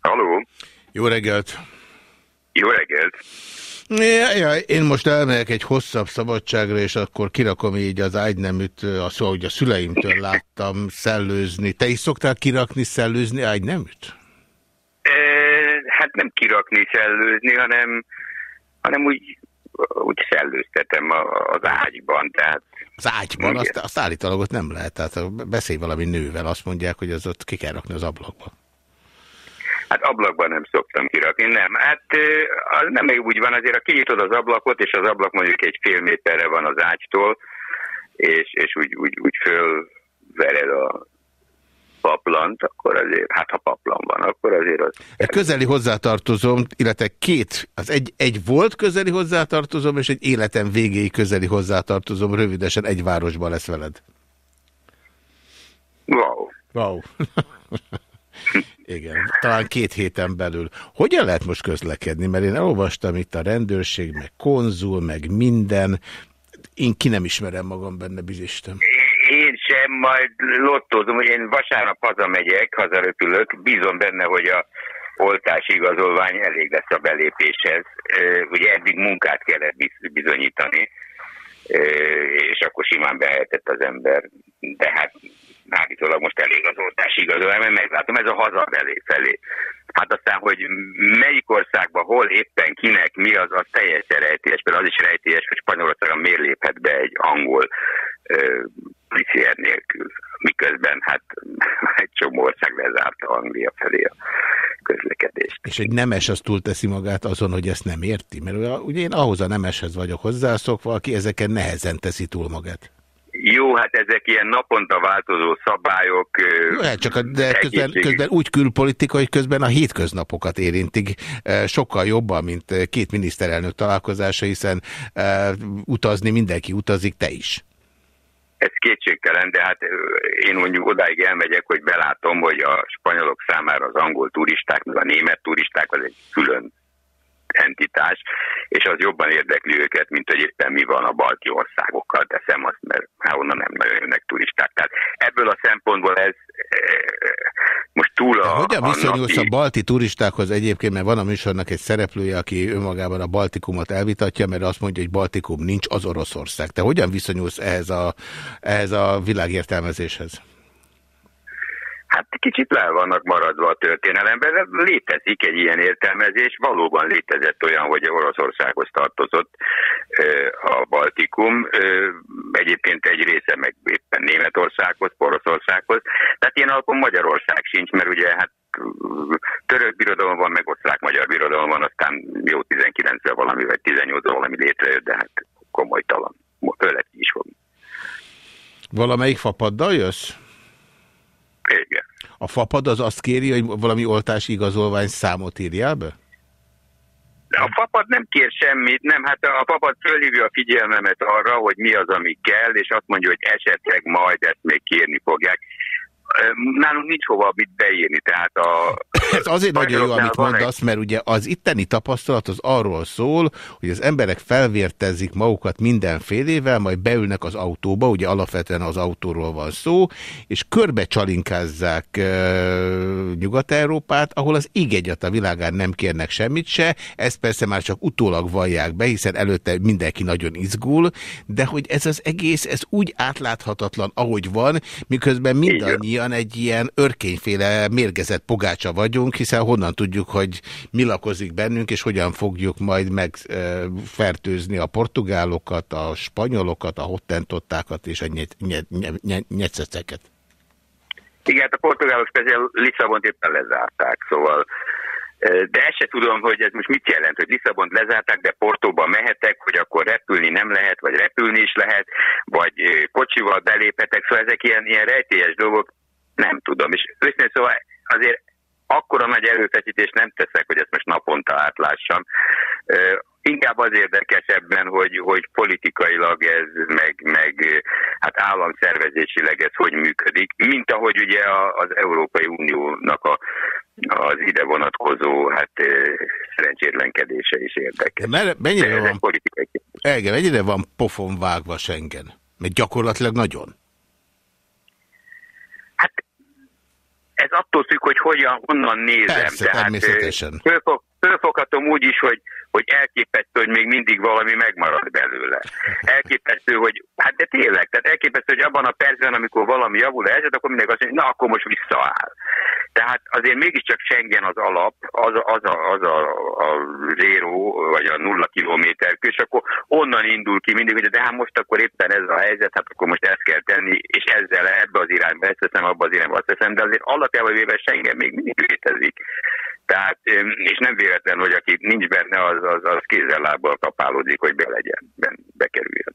Halló, Jó reggelt! jó reggelt! Ja, ja, én most elmegyek egy hosszabb szabadságra, és akkor kirakom így az ágyneműt, a szó, hogy a szüleimtől láttam szellőzni. Te is szoktál kirakni, szellőzni ágyneműt? E, hát nem kirakni, szellőzni, hanem, hanem úgy, úgy szellőztetem az ágyban, tehát Az ágyban, Igen. azt, azt állítólag ott nem lehet. Tehát beszélj valami nővel, azt mondják, hogy az ott ki kell rakni az ablakba. Hát ablakban nem szoktam kirakni, nem. Hát az nem úgy van, azért ha kinyitod az ablakot, és az ablak mondjuk egy fél méterre van az ágytól, és, és úgy, úgy, úgy fölvered a paplant, akkor azért, hát ha paplan van, akkor azért az... Egy közeli hozzátartozom, illetve két, az egy, egy volt közeli hozzátartozom, és egy életem végéig közeli hozzátartozom, rövidesen egy városban lesz veled. Wow. Wow. (laughs) Igen, talán két héten belül. Hogyan lehet most közlekedni? Mert én elolvastam itt a rendőrség, meg konzul, meg minden. Én ki nem ismerem magam benne, bizisten. Én sem, majd lottózom, hogy én vasárnap hazamegyek, hazaröpülök, bízom benne, hogy a oltási igazolvány elég lesz a belépéshez. Ugye eddig munkát kellett biz- bizonyítani, és akkor simán behetett az ember. De hát állítólag most elég az oltási igazolvány, mert meglátom, ez a haza belé felé. Hát aztán, hogy melyik országban, hol éppen, kinek, mi az, az teljesen rejtélyes. Például az is rejtélyes, hogy Spanyolországon miért léphet be egy angol ö, PCR nélkül. Miközben hát (laughs) egy csomó ország lezárta Anglia felé a közlekedést. És egy nemes az túlteszi magát azon, hogy ezt nem érti. Mert ugye én ahhoz a nemeshez vagyok hozzászokva, aki ezeken nehezen teszi túl magát. Jó, hát ezek ilyen naponta változó szabályok. hát csak a, de közben, közben úgy külpolitika, hogy közben a hétköznapokat érintik sokkal jobban, mint két miniszterelnök találkozása, hiszen utazni mindenki utazik, te is. Ez kétségtelen, de hát én mondjuk odáig elmegyek, hogy belátom, hogy a spanyolok számára az angol turisták, meg a német turisták az egy külön entitás, és az jobban érdekli őket, mint hogy éppen mi van a balti országokkal, teszem azt, mert hát onnan nem nagyon jönnek turisták. Tehát ebből a szempontból ez e, most túl De a, hogyan a viszonyulsz napi... a balti turistákhoz egyébként, mert van a műsornak egy szereplője, aki önmagában a Baltikumot elvitatja, mert azt mondja, hogy Baltikum nincs, az Oroszország. Te hogyan viszonyulsz ehhez a, ehhez a világértelmezéshez? Hát kicsit le vannak maradva a történelemben, de létezik egy ilyen értelmezés, valóban létezett olyan, hogy Oroszországhoz tartozott a Baltikum, egyébként egy része meg éppen Németországhoz, Oroszországhoz, tehát ilyen alapon Magyarország sincs, mert ugye hát török birodalom van, meg osztrák-magyar birodalom van, aztán jó 19-re valami, vagy 18-ra valami létrejött, de hát komolytalan, főleg is fog. Valamelyik fapaddal jössz? Igen. A fapad az azt kéri, hogy valami oltási igazolvány számot írjál be? De a papad nem kér semmit, nem, hát a papad fölhívja a figyelmemet arra, hogy mi az, ami kell, és azt mondja, hogy esetleg majd ezt még kérni fogják. Nálunk nincs hova mit beírni, tehát a... Ez azért nagyon jó, amit van egy- mondasz, mert ugye az itteni tapasztalat az arról szól, hogy az emberek felvértezik magukat mindenfélével, majd beülnek az autóba, ugye alapvetően az autóról van szó, és körbe csalinkázzák e, Nyugat-Európát, ahol az ég a világán nem kérnek semmit se, ezt persze már csak utólag vallják be, hiszen előtte mindenki nagyon izgul, de hogy ez az egész, ez úgy átláthatatlan, ahogy van, miközben mindannyian egy ilyen örkényféle mérgezett pogácsa vagyunk, hiszen honnan tudjuk, hogy mi lakozik bennünk, és hogyan fogjuk majd megfertőzni a portugálokat, a spanyolokat, a hottentottákat és a nye- nye- nye- nye- nyececeket. Igen, hát a portugálok speciál Lisszabont éppen lezárták, szóval de ezt se tudom, hogy ez most mit jelent, hogy Lisszabont lezárták, de Portóba mehetek, hogy akkor repülni nem lehet, vagy repülni is lehet, vagy kocsival beléphetek, szóval ezek ilyen, ilyen rejtélyes dolgok, nem tudom. És őszintén szóval azért akkora nagy erőfeszítést nem teszek, hogy ezt most naponta átlássam. Ö, inkább az érdekesebben, hogy, hogy politikailag ez, meg, meg hát államszervezésileg ez hogy működik, mint ahogy ugye az Európai Uniónak a, az ide vonatkozó hát szerencsétlenkedése is érdekes. Mert mennyire van, politikai Elge, mennyire van pofon vágva Schengen? Mert gyakorlatilag nagyon. Hát ez attól függ, hogy hogyan, honnan nézem. Persze, Tehát, természetesen. Fölfog, fölfoghatom úgy is, hogy hogy elképesztő, hogy még mindig valami megmarad belőle. Elképesztő, hogy, hát de tényleg, tehát elképesztő, hogy abban a percben, amikor valami javul a helyzet, akkor mindenki azt mondja, na akkor most visszaáll. Tehát azért mégiscsak Schengen az alap, az az a, az a, a zéro, vagy a nulla kilométer, és akkor onnan indul ki mindig, hogy de hát most akkor éppen ez a helyzet, hát akkor most ezt kell tenni, és ezzel ebbe az irányba ezt teszem, abba az irányba azt teszem, de azért alapjában véve Schengen még mindig létezik. Tehát, és nem véletlen, hogy aki nincs benne, az, az, az kézzel lábbal kapálódik, hogy be legyen, bekerüljön.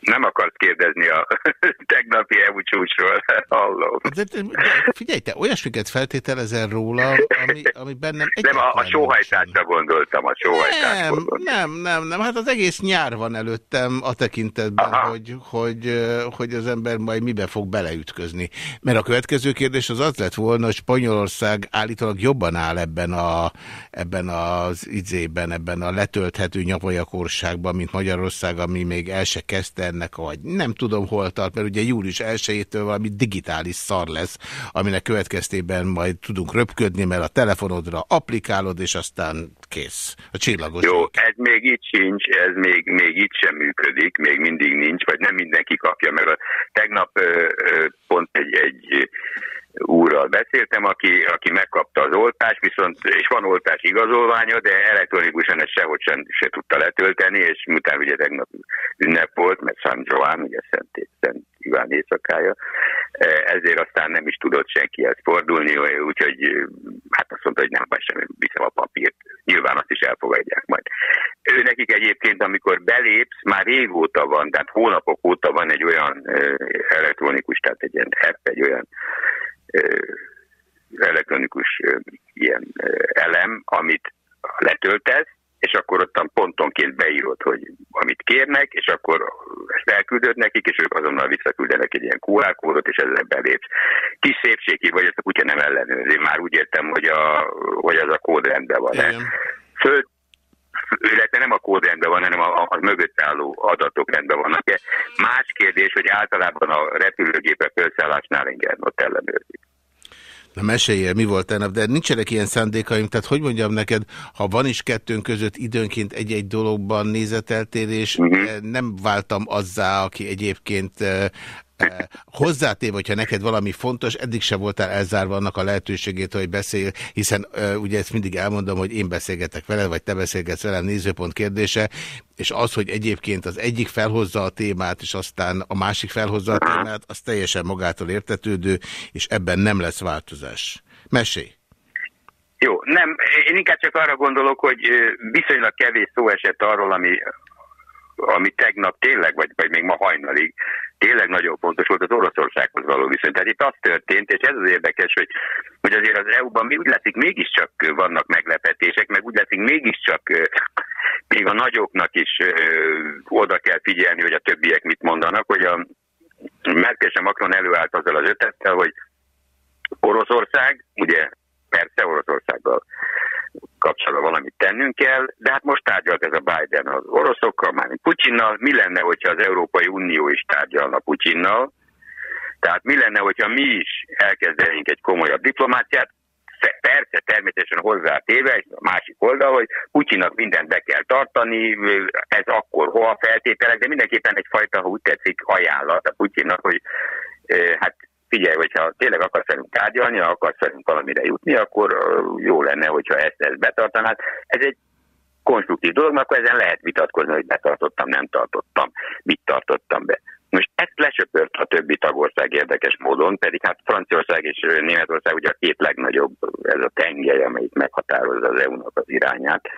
Nem akarsz kérdezni a (laughs) tegnapi EU csúcsról, (laughs) hallom. De, de, de figyelj, te olyasmiket feltételezel róla, ami, ami bennem Nem, a, a sóhajtásra gondoltam, a sóhajtásra nem, nem, nem, nem, hát az egész nyár van előttem a tekintetben, hogy, hogy, hogy az ember majd mibe fog beleütközni. Mert a következő kérdés az az lett volna, hogy Spanyolország állítólag jobban áll ebben, a, ebben az idzében, ebben a letölthető nyavajakorságban, mint Magyarország, ami még el se kezdte ennek, vagy nem tudom hol tart, mert ugye július 1-től valami digitális szar lesz, aminek következtében majd tudunk röpködni, mert a telefonodra applikálod, és aztán kész. A csillagos. Jó, ez még itt sincs, ez még, még itt sem működik, még mindig nincs, vagy nem mindenki kapja, mert a, tegnap ö, ö, pont egy, egy úrral beszéltem, aki, aki megkapta az oltást, viszont, és van oltás igazolványa, de elektronikusan ezt sehogy sem se tudta letölteni, és miután ugye tegnap ünnep volt, mert San Joan, ugye Szent, Szent Iván éjszakája, e, ezért aztán nem is tudott senkihez fordulni, úgyhogy hát azt mondta, hogy nem, majd sem viszem a papírt. Nyilván azt is elfogadják majd. Ő nekik egyébként, amikor belépsz, már régóta van, tehát hónapok óta van egy olyan elektronikus, tehát egy ilyen app, egy olyan elektronikus ilyen elem, amit letöltesz, és akkor ottan pontonként beírod, hogy amit kérnek, és akkor ezt elküldöd nekik, és ők azonnal visszaküldenek egy ilyen QR kódot, és ezzel belépsz. Kis szépségi vagy, ezt a kutya nem ellenőrzi. Már úgy értem, hogy, a, hogy az a kód rendben van-e. Föl, illetve nem a kód rendben van, hanem a, a mögött álló adatok rendben vannak. Más kérdés, hogy általában a repülőgépek felszállásnál igen, ott ellenőrzik. Na meséljél, mi volt tegnap, de nincsenek ilyen szándékaim, tehát hogy mondjam neked, ha van is kettőnk között időnként egy-egy dologban nézeteltérés, uh mhm. eh, -huh. nem váltam azzá, aki egyébként eh, hozzátéve, hogyha neked valami fontos, eddig se voltál elzárva annak a lehetőségét, hogy beszél, hiszen ugye ezt mindig elmondom, hogy én beszélgetek veled, vagy te beszélgetsz velem, nézőpont kérdése, és az, hogy egyébként az egyik felhozza a témát, és aztán a másik felhozza a témát, az teljesen magától értetődő, és ebben nem lesz változás. Mesélj! Jó, nem, én inkább csak arra gondolok, hogy viszonylag kevés szó esett arról, ami, ami tegnap tényleg, vagy, vagy még ma hajnalig tényleg nagyon fontos volt az Oroszországhoz való viszony. Tehát itt az történt, és ez az érdekes, hogy, hogy azért az EU-ban úgy látszik mégiscsak vannak meglepetések, meg úgy látszik mégiscsak még a nagyoknak is oda kell figyelni, hogy a többiek mit mondanak, hogy a Merkel és Macron előállt azzal az ötlettel, hogy Oroszország, ugye persze Oroszországgal kapcsolatban valamit tennünk kell, de hát most tárgyalt ez a Biden az oroszokkal, mármint Putyinnal. Mi lenne, hogyha az Európai Unió is tárgyalna Putyinnal? Tehát mi lenne, hogyha mi is elkezdenénk egy komolyabb diplomáciát? Persze természetesen hozzátéve, egy másik oldal, hogy Putyinak mindent be kell tartani, ez akkor hova feltételek, de mindenképpen egyfajta, ha úgy tetszik, ajánlat a Putyinnak, hogy eh, hát figyelj, hogyha tényleg akarsz velünk tárgyalni, akarsz velünk valamire jutni, akkor jó lenne, hogyha ezt, ezt betartanád. Ez egy konstruktív dolog, mert akkor ezen lehet vitatkozni, hogy betartottam, nem tartottam, mit tartottam be. Most ezt lesöpört a többi tagország érdekes módon, pedig hát Franciaország és Németország ugye a két legnagyobb, ez a tengely, amelyik meghatározza az EU-nak az irányát.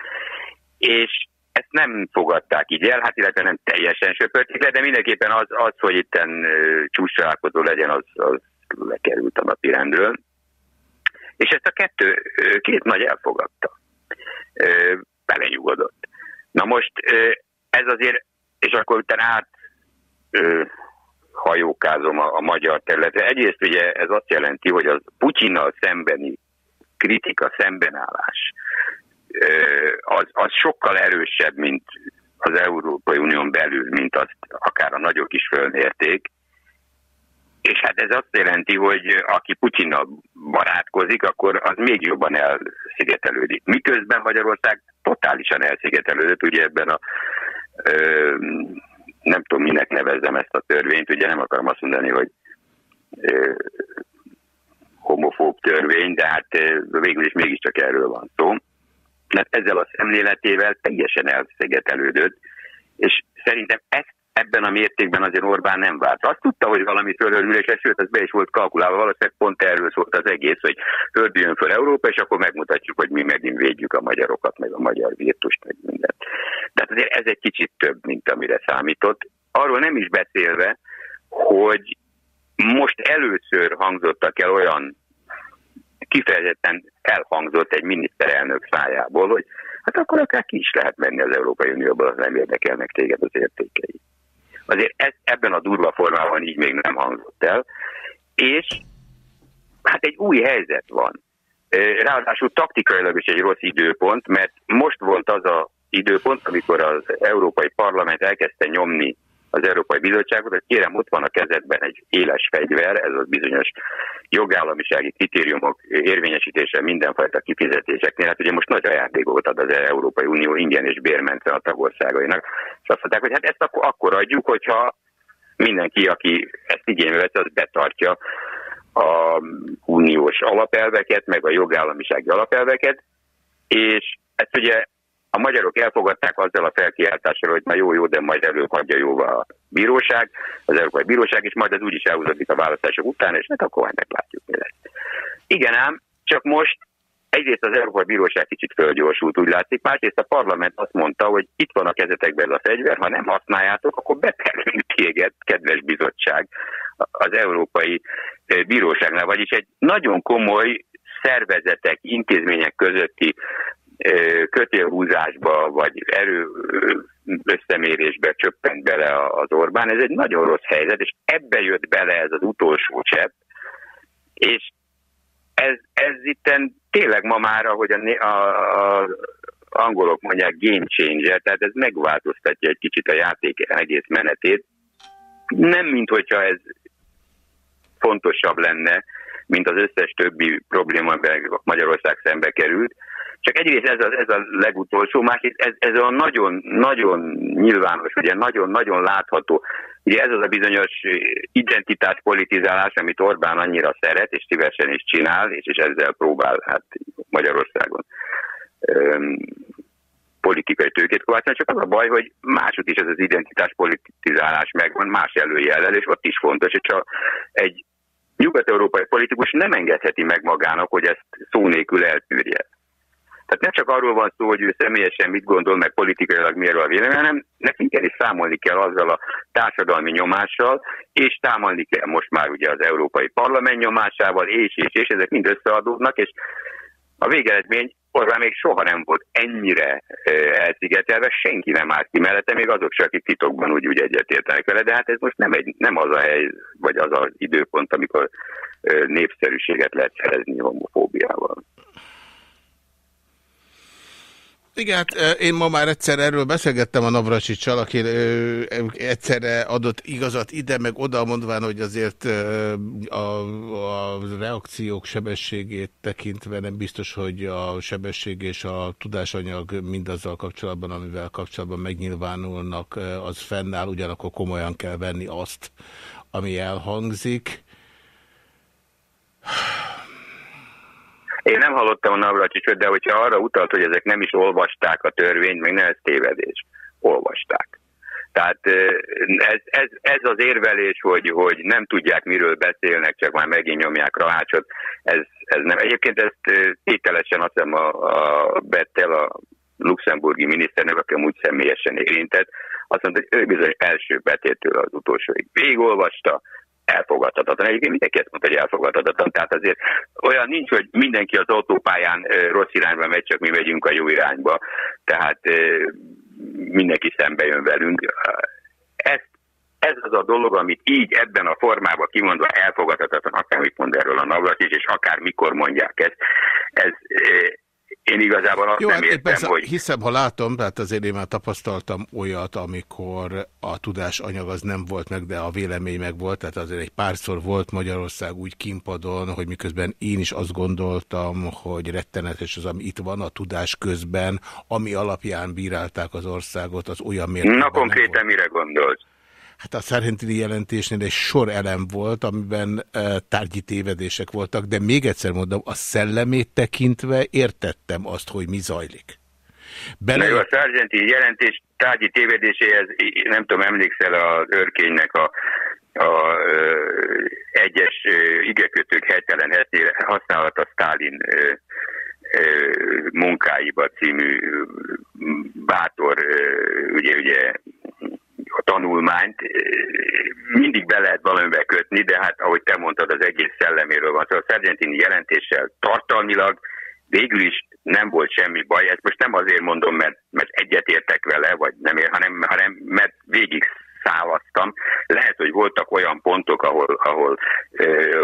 És ezt nem fogadták így el, hát illetve nem teljesen söpörték le, de mindenképpen az, az hogy itten csúcsálkozó legyen, az, az lekerült a napirendről. És ezt a kettő, két nagy elfogadta. Belenyugodott. Na most ez azért, és akkor utána át hajókázom a, a magyar területre. Egyrészt ugye ez azt jelenti, hogy az Putyinnal szembeni kritika, szembenállás, az, az sokkal erősebb, mint az Európai Unión belül, mint azt akár a nagyok is fölmérték. És hát ez azt jelenti, hogy aki Putyinnal barátkozik, akkor az még jobban elszigetelődik. Miközben Magyarország totálisan elszigetelődött, ugye ebben a ö, nem tudom, minek nevezzem ezt a törvényt, ugye nem akarom azt mondani, hogy ö, homofób törvény, de hát végül is mégiscsak erről van szó. Mert ezzel a szemléletével teljesen elszigetelődött, és szerintem ezt ebben a mértékben azért Orbán nem várt. Azt tudta, hogy valami fölörül, és sőt, ez be is volt kalkulálva, valószínűleg pont erről szólt az egész, hogy földüljön föl Európa, és akkor megmutatjuk, hogy mi megint védjük a magyarokat, meg a magyar virtust, meg mindent. De hát azért ez egy kicsit több, mint amire számított. Arról nem is beszélve, hogy most először hangzottak el olyan kifejezetten elhangzott egy miniszterelnök szájából, hogy hát akkor akár ki is lehet menni az Európai Unióból, az nem érdekelnek téged az értékei. Azért ez, ebben a durva formában így még nem hangzott el. És hát egy új helyzet van. Ráadásul taktikailag is egy rossz időpont, mert most volt az a időpont, amikor az Európai Parlament elkezdte nyomni az Európai Bizottságot, hogy kérem, ott van a kezedben egy éles fegyver, ez az bizonyos jogállamisági kritériumok érvényesítése mindenfajta kifizetéseknél. Hát ugye most nagy ajándékot ad az Európai Unió ingyen és bérmentve a tagországainak, és azt mondták, hogy hát ezt akkor, akkor adjuk, hogyha mindenki, aki ezt igénybe vesz, az betartja a uniós alapelveket, meg a jogállamisági alapelveket, és ezt ugye a magyarok elfogadták azzal a felkiáltással, hogy na jó, jó, de majd előbb hagyja jóvá a bíróság, az Európai Bíróság, és majd ez úgyis elhúzódik a választások után, és hát akkor meglátjuk, mi lesz. Igen ám, csak most egyrészt az Európai Bíróság kicsit fölgyorsult, úgy látszik, másrészt a parlament azt mondta, hogy itt van a kezetekben ez a fegyver, ha nem használjátok, akkor beperlünk téged, kedves bizottság, az Európai Bíróságnál, vagyis egy nagyon komoly szervezetek, intézmények közötti kötélhúzásba vagy erő összemérésbe csöppent bele az Orbán. Ez egy nagyon rossz helyzet, és ebbe jött bele ez az utolsó csepp, és ez, ez itten tényleg ma már, ahogy a, angolok mondják game changer, tehát ez megváltoztatja egy kicsit a játék egész menetét. Nem, mint hogyha ez fontosabb lenne, mint az összes többi probléma, amivel Magyarország szembe került, csak egyrészt ez a, ez a legutolsó, másrészt ez, ez a nagyon, nagyon nyilvános, ugye nagyon-nagyon látható. Ugye ez az a bizonyos identitáspolitizálás, amit Orbán annyira szeret, és szívesen is csinál, és, és ezzel próbál hát Magyarországon öm, politikai tőkét kovácsolni, csak az a baj, hogy másod is ez az identitáspolitizálás megvan, más előjellel, és ott is fontos, hogy csak egy nyugat-európai politikus nem engedheti meg magának, hogy ezt szó nélkül eltűrje. Tehát nem csak arról van szó, hogy ő személyesen mit gondol, meg politikailag miről a vélemény, hanem nekünk is számolni kell azzal a társadalmi nyomással, és támadni kell most már ugye az Európai Parlament nyomásával, és, és, és ezek mind összeadódnak, és a végeredmény Orbán még soha nem volt ennyire elszigetelve, senki nem állt ki mellette, még azok se, akik titokban úgy, úgy egyetértenek vele, de hát ez most nem, egy, nem az a hely, vagy az az időpont, amikor népszerűséget lehet szerezni homofóbiával. Igen, hát én ma már egyszer erről beszélgettem a Navracsicsal, aki ö, egyszerre adott igazat ide, meg oda mondván, hogy azért ö, a, a reakciók sebességét tekintve nem biztos, hogy a sebesség és a tudásanyag mindazzal kapcsolatban, amivel kapcsolatban megnyilvánulnak, az fennáll, ugyanakkor komolyan kell venni azt, ami elhangzik. Én nem hallottam a Navracsicsot, de hogyha arra utalt, hogy ezek nem is olvasták a törvényt, meg ne ez tévedés. Olvasták. Tehát ez, ez, ez az érvelés, hogy, hogy nem tudják, miről beszélnek, csak már megint nyomják rácsot, ez, ez nem. Egyébként ezt tételesen azt hiszem a, a Bettel, a luxemburgi miniszternek, aki amúgy személyesen érintett, azt mondta, hogy ő bizony első betétől az utolsóig végigolvasta, elfogadhatatlan. Egyébként mindenki ezt mondta, hogy elfogadhatatlan. Tehát azért olyan nincs, hogy mindenki az autópályán rossz irányba megy, csak mi megyünk a jó irányba. Tehát mindenki szembe jön velünk. Ezt ez az a dolog, amit így ebben a formában kimondva elfogadhatatlan, akármit mond erről a Navras és akár mikor mondják ezt. Ez, én igazából azt Jó, nem hát értem, persze, hogy... Hiszem, ha látom, tehát azért én már tapasztaltam olyat, amikor a tudás anyag az nem volt meg, de a vélemény meg volt, tehát azért egy párszor volt Magyarország úgy kimpadon, hogy miközben én is azt gondoltam, hogy rettenetes az, ami itt van a tudás közben, ami alapján bírálták az országot, az olyan mértékben Na konkrétan mire gondolsz? Hát a Szerhentini jelentésnél egy sor elem volt, amiben e, tárgyi tévedések voltak, de még egyszer mondom, a szellemét tekintve értettem azt, hogy mi zajlik. Bele... Meg a Sargentini jelentés tárgyi tévedéséhez, nem tudom, emlékszel az örkénynek a, a ö, egyes ö, igekötők helytelen használata Stalin ö, munkáiba című bátor, ugye, ugye a tanulmányt mindig be lehet valamivel kötni, de hát ahogy te mondtad, az egész szelleméről van. Szóval a Sargentini jelentéssel tartalmilag végül is nem volt semmi baj. Ezt most nem azért mondom, mert, mert egyetértek vele, vagy nem ér, hanem, hanem mert végig szállaztam. Lehet, hogy voltak olyan pontok, ahol, ahol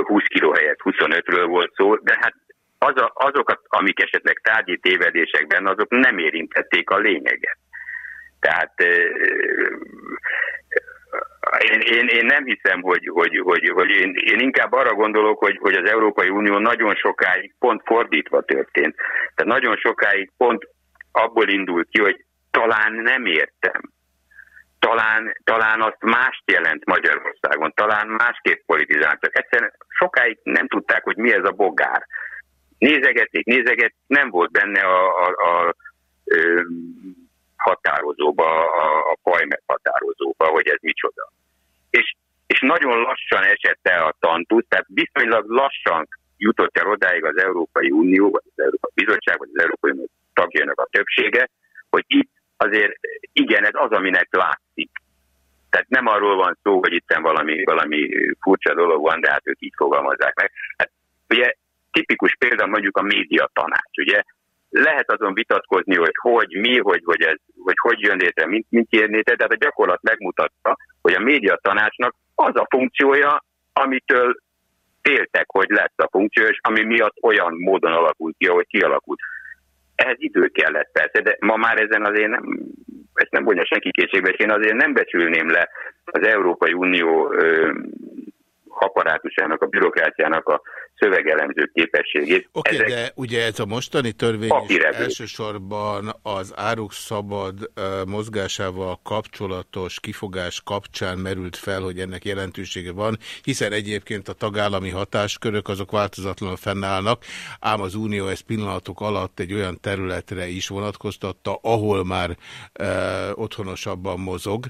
20 kiló helyett 25-ről volt szó, de hát az a, azokat, amik esetleg tárgyi tévedésekben, azok nem érintették a lényeget. Tehát én, én, én nem hiszem, hogy, hogy, hogy, hogy én, én inkább arra gondolok, hogy, hogy az Európai Unió nagyon sokáig pont fordítva történt. Tehát nagyon sokáig pont abból indult ki, hogy talán nem értem. Talán, talán azt mást jelent Magyarországon, talán másképp politizáltak. Egyszerűen sokáig nem tudták, hogy mi ez a bogár. Nézegették, nézegették, nem volt benne a, a, a, a határozóba, a, a paj meghatározóba, hogy ez micsoda. És, és nagyon lassan esett el a tantusz, tehát viszonylag lassan jutott el odáig az Európai Unió, vagy az Európai Bizottság, vagy az Európai Unió tagjainak a többsége, hogy itt azért igen, ez az, aminek látszik. Tehát nem arról van szó, hogy itt valami, valami furcsa dolog van, de hát ők így fogalmazzák meg. Hát ugye tipikus példa mondjuk a média tanács, ugye lehet azon vitatkozni, hogy hogy, mi, hogy hogy, ez, hogy, hogy jön létre, mint, mint jön létre, de a gyakorlat megmutatta, hogy a média tanácsnak az a funkciója, amitől féltek, hogy lesz a funkció, és ami miatt olyan módon alakult ki, ahogy kialakult. Ehhez idő kellett persze, de ma már ezen azért nem, ezt nem mondja senki kétségbe, és én azért nem becsülném le az Európai Unió apparátusának, a bürokráciának a szövegelemző képességét. Oké, okay, de ugye ez a mostani törvény is elsősorban az áruk szabad mozgásával kapcsolatos kifogás kapcsán merült fel, hogy ennek jelentősége van, hiszen egyébként a tagállami hatáskörök azok változatlanul fennállnak, ám az Unió ezt pillanatok alatt egy olyan területre is vonatkoztatta, ahol már uh, otthonosabban mozog.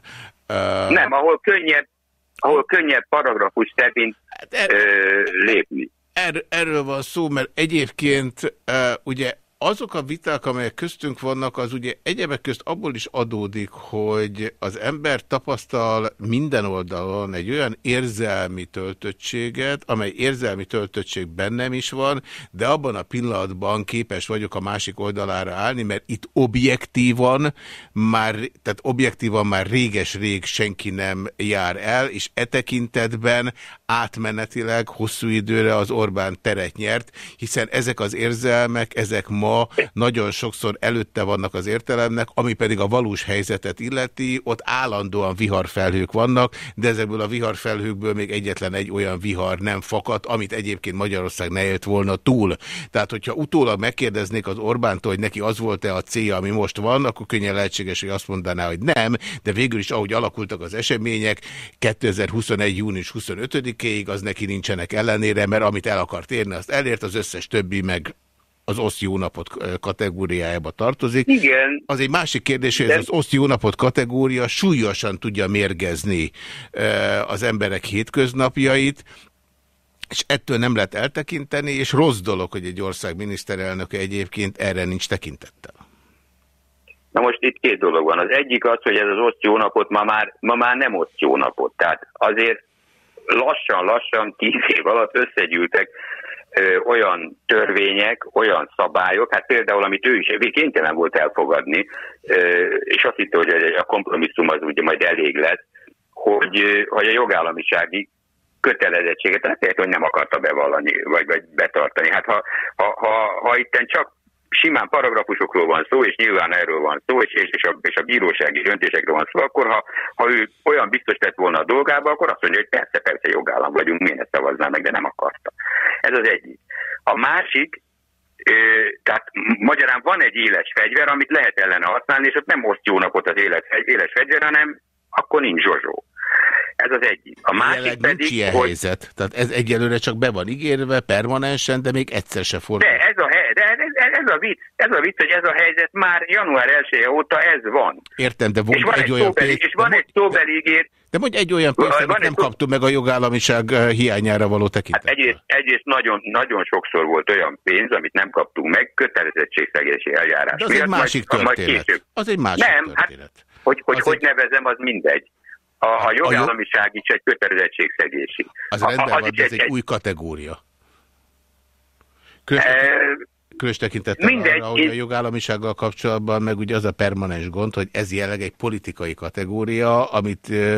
Uh, Nem, ahol könnyebb ahol könnyebb paragrafus szerint hát er, ö, lépni. Er, erről van szó, mert egyébként uh, ugye azok a viták, amelyek köztünk vannak, az ugye egyebek közt abból is adódik, hogy az ember tapasztal minden oldalon egy olyan érzelmi töltöttséget, amely érzelmi töltöttség bennem is van, de abban a pillanatban képes vagyok a másik oldalára állni, mert itt objektívan már, tehát objektívan már réges-rég senki nem jár el, és e tekintetben átmenetileg hosszú időre az Orbán teret nyert, hiszen ezek az érzelmek, ezek ma nagyon sokszor előtte vannak az értelemnek, ami pedig a valós helyzetet illeti, ott állandóan viharfelhők vannak, de ezekből a viharfelhőkből még egyetlen egy olyan vihar nem fakad, amit egyébként Magyarország ne élt volna túl. Tehát, hogyha utólag megkérdeznék az Orbántól, hogy neki az volt-e a célja, ami most van, akkor könnyen lehetséges, hogy azt mondaná, hogy nem, de végül is, ahogy alakultak az események, 2021. június 25-ig, az neki nincsenek ellenére, mert amit el akart érni, azt elért, az összes többi meg az oszt jó napot kategóriájába tartozik. Igen. Az egy másik kérdés, hogy ez az oszt jó napot kategória súlyosan tudja mérgezni az emberek hétköznapjait, és ettől nem lehet eltekinteni, és rossz dolog, hogy egy ország miniszterelnöke egyébként erre nincs tekintettel. Na most itt két dolog van. Az egyik az, hogy ez az oszt jó napot ma már, ma már nem oszt jó napot. Tehát azért lassan-lassan tíz év alatt összegyűltek olyan törvények, olyan szabályok, hát például, amit ő is kénytelen volt elfogadni, ö, és azt hitte, hogy a kompromisszum az ugye majd elég lesz, hogy, hogy a jogállamisági kötelezettséget, tehát hogy nem akarta bevallani, vagy, vagy betartani. Hát ha, ha, ha, ha itten csak simán paragrafusokról van szó, és nyilván erről van szó, és, és, a, és a bírósági döntésekről van szó, akkor ha, ha ő olyan biztos lett volna a dolgába, akkor azt mondja, hogy persze, persze jogállam vagyunk, miért ne szavazná meg, de nem akarta. Ez az egyik. A másik, tehát magyarán van egy éles fegyver, amit lehet ellene használni, és ott nem oszt jó napot az éles, éles fegyver, hanem akkor nincs zsozsó. Ez az egyik. A másik Jelenleg pedig, nincs ilyen hogy... helyzet. Tehát ez egyelőre csak be van ígérve, permanensen, de még egyszer se fordul. De ez a, hely, de ez, ez, a vicc, ez a vicc, hogy ez a helyzet már január 1 -e óta ez van. Értem, de És volt van egy egy olyan szóbeli, pénz, és van egy szóbeli ígér, de mondj egy olyan pénzt, amit egy nem szó- kaptunk meg a jogállamiság eh, hiányára való Hát tekintetben. egyrészt, egyrészt nagyon, nagyon sokszor volt olyan pénz, amit nem kaptunk meg, kötelezettségszegési eljárás De az egy miatt, másik majd, majd történet. később. Az egy másik Nem, hát- történet. Hogy hogy, Az hogy egy- nevezem, az mindegy. A, a jogállamiság is egy kötelezettségszegési. Az A- a- rendben van, is de ez egy új kategória. Különös, e, különös tekintettel mindegy, arra, hogy a jogállamisággal kapcsolatban meg ugye az a permanens gond, hogy ez jelleg egy politikai kategória, amit eh,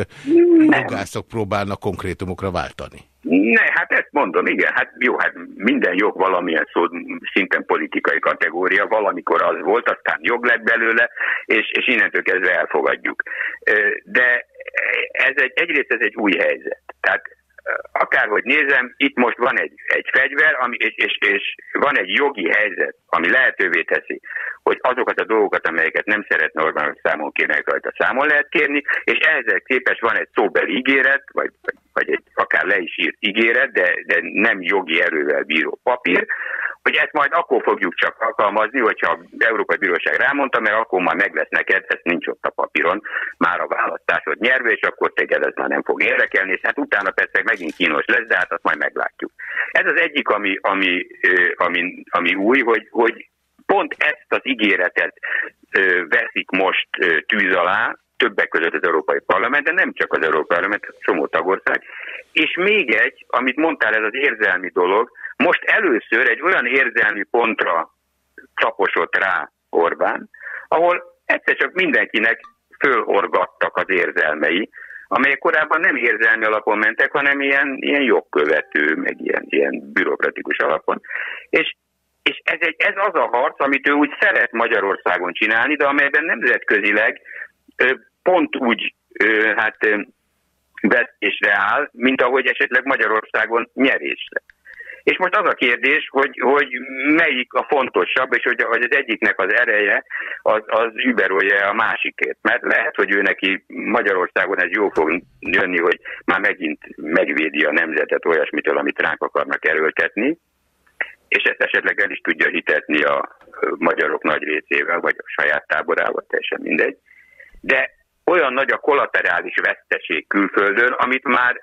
jogászok próbálnak konkrétumokra váltani. Ne, hát ezt mondom, igen, hát jó, hát minden jog valamilyen szó, szinten politikai kategória, valamikor az volt, aztán jog lett belőle, és, és innentől kezdve elfogadjuk. De ez egy, egyrészt ez egy új helyzet. Tehát akárhogy nézem, itt most van egy, egy fegyver, ami, és, és, és van egy jogi helyzet, ami lehetővé teszi, hogy azokat a dolgokat, amelyeket nem szeretne Orbán, hogy számon kérnek rajta, számon lehet kérni, és ehhez képest van egy szóbeli ígéret, vagy, vagy egy akár le is írt ígéret, de, de nem jogi erővel bíró papír, hogy ezt majd akkor fogjuk csak alkalmazni, hogyha az Európai Bíróság rámondta, mert akkor már meg lesz neked, ez nincs ott a papíron, már a választásod nyerve, és akkor téged ez már nem fog érdekelni, és hát utána persze megint kínos lesz, de hát azt majd meglátjuk. Ez az egyik, ami, ami, ami, ami új, hogy, hogy pont ezt az ígéretet veszik most ö, tűz alá, többek között az Európai Parlament, de nem csak az Európai Parlament, csomó tagország. És még egy, amit mondtál, ez az érzelmi dolog, most először egy olyan érzelmi pontra csaposott rá Orbán, ahol egyszer csak mindenkinek fölhorgattak az érzelmei, amelyek korábban nem érzelmi alapon mentek, hanem ilyen, ilyen jogkövető, meg ilyen, ilyen bürokratikus alapon. És, és ez, egy, ez az a harc, amit ő úgy szeret Magyarországon csinálni, de amelyben nemzetközileg pont úgy hát vetésre áll, mint ahogy esetleg Magyarországon nyerésre. És most az a kérdés, hogy, hogy melyik a fontosabb, és hogy, hogy az egyiknek az ereje az, az überolja a másikért. Mert lehet, hogy ő neki Magyarországon ez jó fog jönni, hogy már megint megvédi a nemzetet olyasmitől, amit ránk akarnak erőltetni, és ezt esetleg el is tudja hitetni a magyarok nagy részével, vagy a saját táborával, teljesen mindegy. De olyan nagy a kollaterális veszteség külföldön, amit már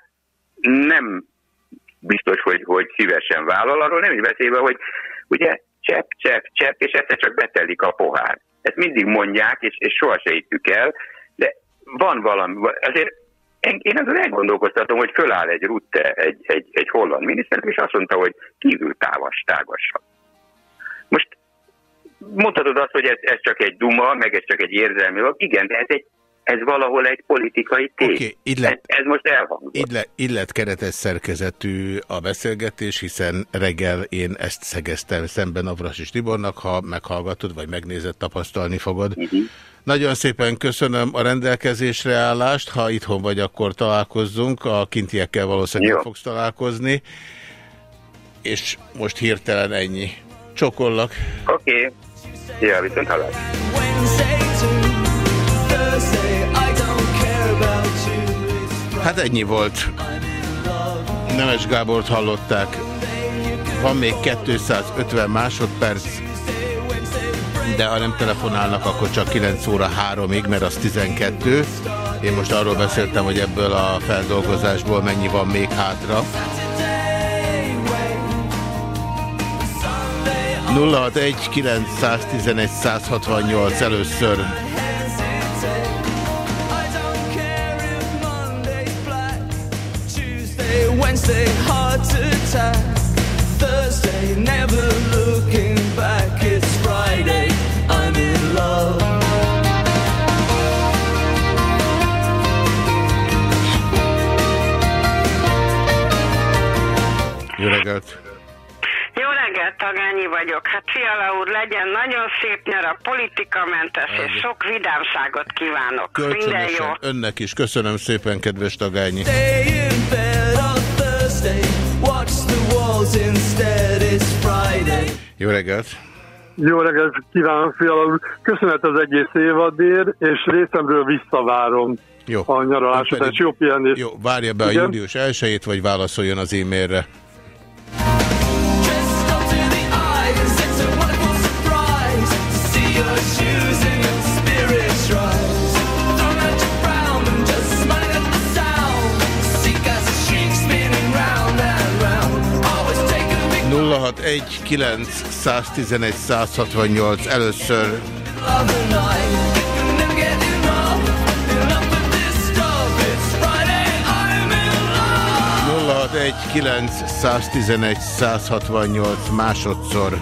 nem biztos, hogy, hogy szívesen vállal, arról nem is beszélve, hogy ugye csepp, csepp, csepp, és egyszer csak betelik a pohár. Ezt mindig mondják, és, és soha se hittük el, de van valami, azért én, azon elgondolkoztatom, hogy föláll egy Rutte, egy, egy, egy holland miniszter, és azt mondta, hogy kívül távas, tágasabb. Most mondhatod azt, hogy ez, ez csak egy duma, meg ez csak egy érzelmi. Igen, de ez egy ez valahol egy politikai tény. Okay, illet, ez, ez most elhangzott. Illet, illet keretes szerkezetű a beszélgetés, hiszen reggel én ezt szegeztem szemben Avras és Tibornak, ha meghallgatod, vagy megnézed, tapasztalni fogod. Uh -huh. Nagyon szépen köszönöm a rendelkezésre állást, ha itthon vagy, akkor találkozzunk, a kintiekkel valószínűleg Jó. fogsz találkozni, és most hirtelen ennyi. Csokollak. Oké. Okay. Ja, viszont hallás. Hát ennyi volt. Nemes Gábort hallották. Van még 250 másodperc, de ha nem telefonálnak, akkor csak 9 óra 3-ig, mert az 12. Én most arról beszéltem, hogy ebből a feldolgozásból mennyi van még hátra. 061 911 168 először Wednesday, heart attack. Thursday, never looking back. It's Friday, I'm in love. Jó reggelt! Jó reggelt, Tagányi vagyok. Hát Fiala úr, legyen nagyon szép nyara, politikamentes és sok vidámságot kívánok. Minden jó. Önnek is. Köszönöm szépen, kedves Tagányi. Stay Jó reggelt! Jó reggelt kívánok, Fiala úr! Köszönet az egész évadért, és részemről visszavárom Jó. a pedig- és jó pihenést. Jó, várja be a Igen? július 1 vagy válaszoljon az e-mailre. 061 911 168 először. egy 911 168 másodszor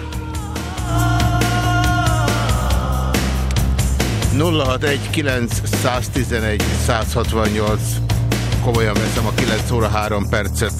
061 911 168 komolyan veszem a 9 óra 3 percet.